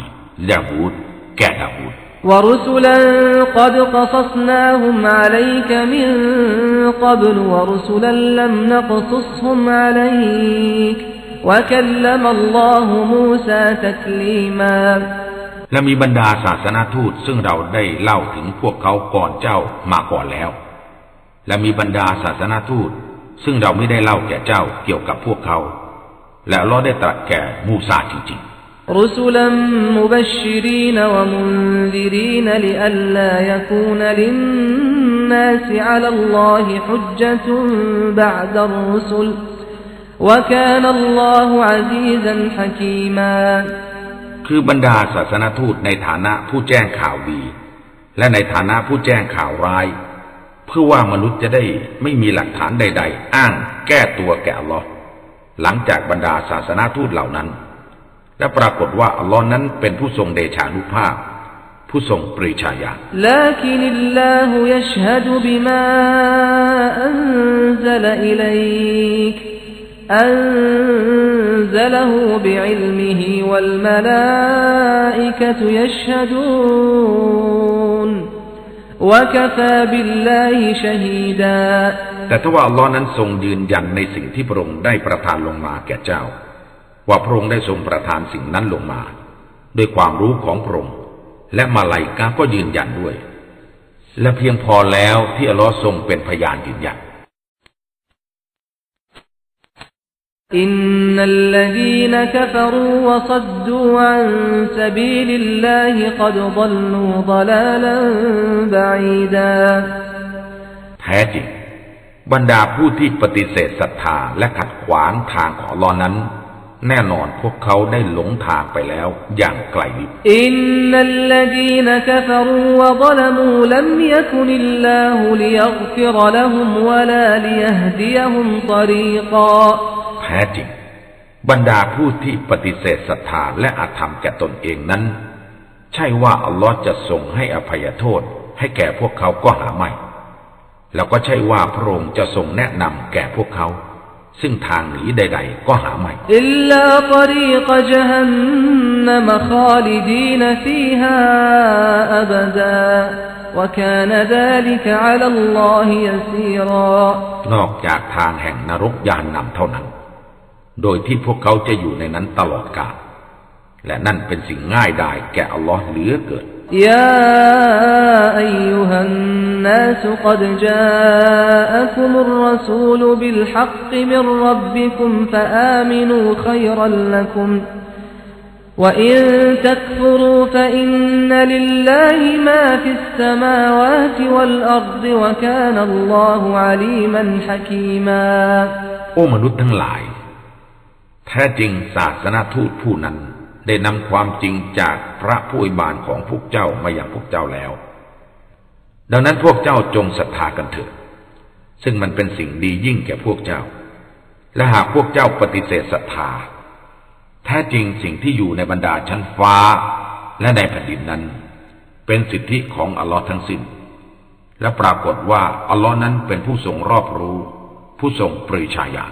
ดาวูดแก่ดาวูด ورسلا قد قصصناهم عليك من قبل ورسلا لم نقصصهم عليك وكلم الله موسى تكليما และมีบรรดาศาสนาทูตซึ่งเราได้เล่าถึงพวกเขาก่อนเจ้ามาก่อนแล้ว และมีบรรดาศาสนาทูต ซึ่งเราไม่ได้เล่าแก่เจ้าเกี่ยวกับพวกเขา และเราได้ตรัสแก่มูซาจริง رسلا مبشرين ومنذرين لئلا يكون للناس على الله حجة بعد الرسل وكان الله عزيزا حكيما ๆ คือบรรดาศาสนาทูตในฐานะผู้แจ้งข่าวดี และในฐานะผู้แจ้งข่าวร้าย เพื่อว่ามนุษย์จะได้ไม่มีหลักฐานใด ๆ อ้างแก้ตัวแก่อัลลอฮ์ หลังจากบรรดาศาสนาทูตเหล่านั้น และปรากฏว่าอัลลอฮ์นั้นเป็นผู้ทรงเดชานุภาพ ผู้ทรงปริชาญาแต่ แต่ถ้าว่าอัลลอฮ์นั้นทรงยืนยันในสิ่งที่พระองค์ได้ประทานลงมาแก่เจ้า ว่าพระองค์ได้ทรงประทานสิ่งนั้นลงมา ด้วยความรู้ของพระองค์และมาลายกาก็ยืนยันด้วย และเพียงพอแล้วที่อัลลอฮ์ทรงเป็นพยานยืนยัน إن الذين كفروا وصدوا عن سبيل الله قد ضلوا ضلالا بعيدا แท้จริง บรรดาผู้ที่ปฏิเสธศรัทธาและขัดขวางทางของอัลลอฮ์นั้น แน่นอนพวกเขาได้หลงทางไปแล้วอย่างไกลลิบ إن الذين كفروا وظلموا لم يكن الله ليغفر لهم ولا ليهديهم طريقا แ แท้จริง บรรดาผู้ที่ปฏิเสธศรัทธาและอาธรรมแก่ตนเองนั้น ใช่ว่าอัลลอฮ์จะทรงให้อภัยโทษ ให้แก่พวกเขาก็หาไม่ แล้วก็ใช่ว่าพระองค์จะทรงแนะนำแก่พวกเขา ซึ่งทางหนีใด ๆ ก็หาไม่อิลลาตรีกจฮันนมคาลิดีนฟีฮาอบดานอกจากทางแห่งนรกยานนำเท่านั้น โดยที่พวกเขาจะอยู่ในนั้นตลอดกาล และนั่นเป็นสิ่งง่ายดายแก่อัลลอฮ์เหลือเกิน يا أيها الناس قد جاءكم الرسول بالحق من ربكم فآمنوا خيرا لكم وإن تكفروا فإن لله ما في السماوات والأرض وكان الله عليما حكيما โอ้มนุษย์ทั้งหลาย แท้จริงศาสนาทูตผู้นั้น ได้นำความจริงจากพระผู้อวยบานของพวกเจ้ามาอย่างพวกเจ้าแล้ว ดังนั้นพวกเจ้าจงศรัทธากันเถิด ซึ่งมันเป็นสิ่งดียิ่งแก่พวกเจ้า และหากพวกเจ้าปฏิเสธศรัทธา แท้จริงสิ่งที่อยู่ในบรรดาชั้นฟ้าและในแผ่นดินนั้น เป็นสิทธิของอัลลอฮ์ทั้งสิ้น และปรากฏว่าอัลลอฮ์นั้นเป็นผู้ทรงรอบรู้ ผู้ทรงปริชาญาณ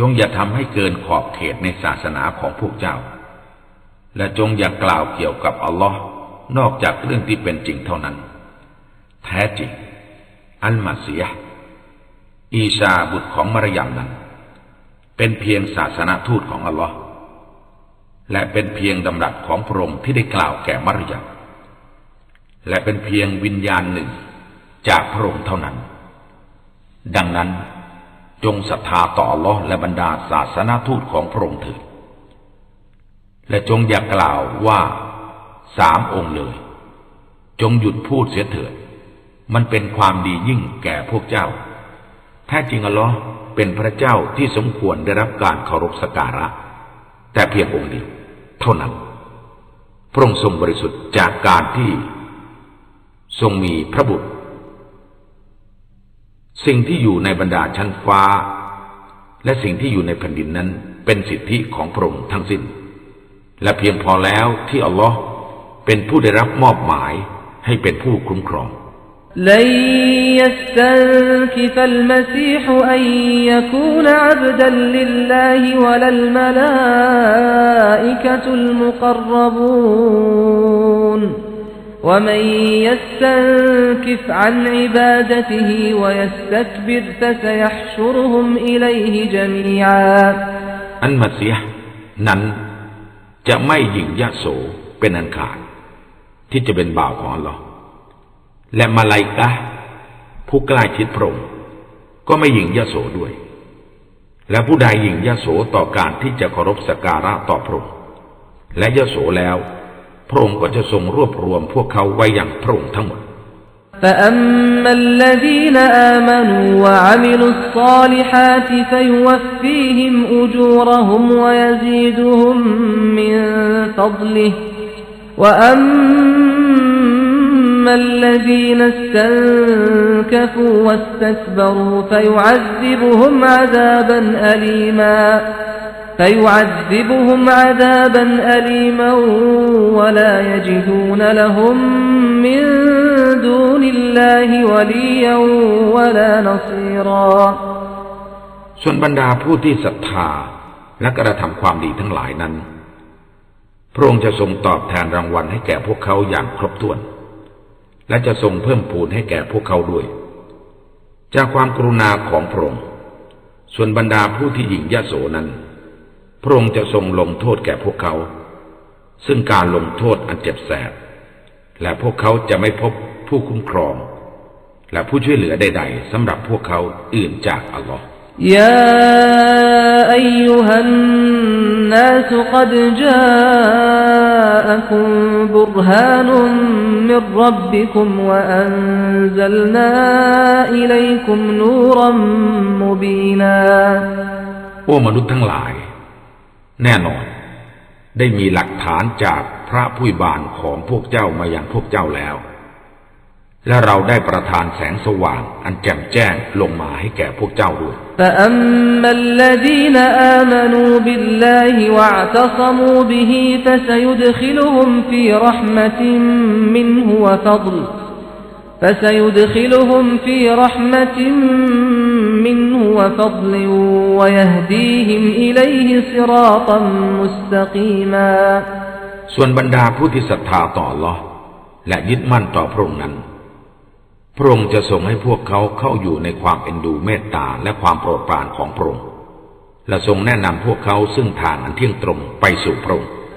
จงอย่าทำให้เกินขอบเขตในศาสนาของพวกเจ้า และจงอย่ากล่าวเกี่ยวกับอัลลอฮ์นอกจากเรื่องที่เป็นจริงเท่านั้น แท้จริง อัลมาเซียอีชาบุตรของมารยามนั้น เป็นเพียงศาสนาทูตของอัลลอฮ์และเป็นเพียงดำรัสของพระองค์ที่ได้กล่าวแก่มารยาและเป็นเพียงวิญญาณหนึ่งจากพระองค์เท่านั้น ดังนั้น จงศรัทธาต่อลอและบรรดาศาสนาทูตของพระองค์เถิด และจงอย่ากล่าวว่าสามองค์เลย จงหยุดพูดเสียเถิด มันเป็นความดียิ่งแก่พวกเจ้า แท้จริงอัลลอฮ์เป็นพระเจ้าที่สมควรได้รับการเคารพสักการะ แต่เพียงองค์เดียวเท่านั้น พระองค์ทรงบริสุทธิ์จากการที่ ทรงมีพระบุตร สิ่งที่อยู่ในบรรดาชั้นฟ้า และสิ่งที่อยู่ในแผ่นดินนั้น เป็นสิทธิของพระองค์ทั้งสิ้น และเพียงพอแล้วที่อัลลอฮ์เป็นผู้ได้รับมอบหมายให้เป็นผู้คุ้มครอง لن يستنكف المسيح أن يكون عبدا لله ولا الملائكة المقربون ومن يستنكف عن عبادته ويستكبر فسيحشرهم إليه جميعا อันมาเสียนั้นจะไม่หยิ่งยะโสเป็นอันขาดที่จะเป็นบ่าวของอัลลอฮ์และมาลายกะผู้ใกล้ชิดพระองค์ก็ไม่หยิ่งยะโสด้วย และผู้ใดหยิ่งยะโสต่อการที่จะเคารพสักการะต่อพระองค์และยะโสแล้ว พระองค์ก็จะทรงรวบรวมพวกเขาไว้อย่างพระองค์ทั้งหมด فأما الذين آمنوا وعملوا الصالحات فيوفيهم أجورهم ويزيدهم من فضله وأما الذين استنكفوا واستكبروا فيعذبهم عذابا أليما فيعذبهم عذابا أليما ولا يجدون لهم من دون الله وليا ولا نصيرا ส่วนบรรดาผู้ที่ศรัทธาและกระทำความดีทั้งหลายนั้น พระองค์จะทรงตอบแทนรางวัลให้แก่พวกเขาอย่างครบถ้วน และจะทรงเพิ่มพูนให้แก่พวกเขาด้วย จากความกรุณาของพระองค์ ส่วนบรรดาผู้ที่หยิ่งยโสนั้น พระองค์จะทรงลงโทษแก่พวกเขา ซึ่งการลงโทษอันเจ็บแสบ และพวกเขาจะไม่พบผู้คุ้มครอง และผู้ช่วยเหลือใดๆสำหรับพวกเขาอื่นจากอัลลอฮ์ยาอายุหันนัสกัดจาคุมบุรฮานุมมิรับบิคุมวะอันซัลนาอิลัยคุมนูรัมมุบีนาโอ้มนุษย์ทั้งหลาย แน่นอน ได้มีหลักฐานจากพระผู้บานของพวกเจ้ามาอย่างพวกเจ้าแล้ว และเราได้ประทานแสงสว่างอันแจ่มแจ้งลงมาให้แก่พวกเจ้าด้วยแต่ فسيدخلهم في رحمة منه وفضل فسيدخلهم في رحمة منه وفضل ويهديهم إليه صراطا مستقيما ส่วนบรรดาผู้ที่ศรัทธาต่ออัลลอฮ์และยึดมั่นต่อพระองค์นั้น พระองค์จะทรงให้พวกเขาเข้าอยู่ในความเอ็นดูเมตตาและความโปรดปรานของพระองค์ และทรงแนะนำพวกเขาซึ่งทางอันเที่ยงตรงไปสู่พระองค์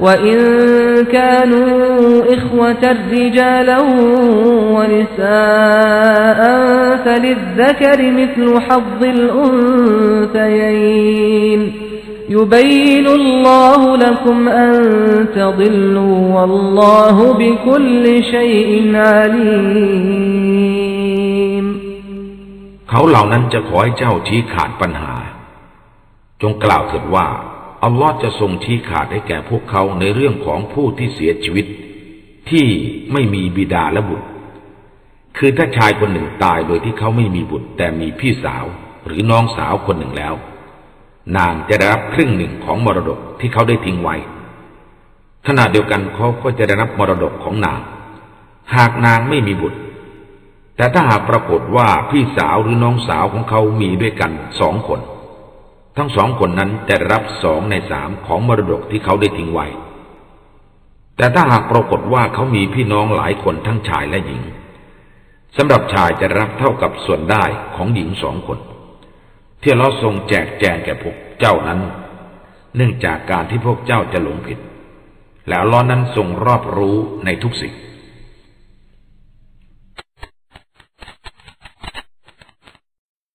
وإن كانوا إخوة رجالا ونساء فللذكر مثل حظ الأنثيين يبين الله لكم أن تضلوا والله بكل شيء عليم เขาเหล่านั้นจะขอให้เจ้าชี้ขาดปัญหา จงกล่าวเถิดว่า อัลลอฮ์จะทรงชี้ขาดให้แก่พวกเขาในเรื่องของผู้ที่เสียชีวิต ที่ไม่มีบิดาและบุตร คือถ้าชายคนหนึ่งตายโดยที่เขาไม่มีบุตร แต่มีพี่สาวหรือน้องสาวคนหนึ่งแล้ว นางจะได้รับครึ่งหนึ่งของมรดกที่เขาได้ทิ้งไว้ ขณะเดียวกันเขาก็จะได้รับมรดกของนาง หากนางไม่มีบุตร แต่ถ้าหากปรากฏว่าพี่สาวหรือน้องสาวของเขามีด้วยกันสองคน ทั้งสองคนนั้นจะรับสองในสามของมรดกที่เขาได้ทิ้งไว้ แต่ถ้าหากปรากฏว่าเขามีพี่น้องหลายคนทั้งชายและหญิงสำหรับชายจะรับเท่ากับส่วนได้ของหญิงสองคน ที่เราทรงแจกแจงแก่พวกเจ้านั้น เนื่องจากการที่พวกเจ้าจะหลงผิด แล้วล้อนั้นทรงรอบรู้ในทุกสิ่ง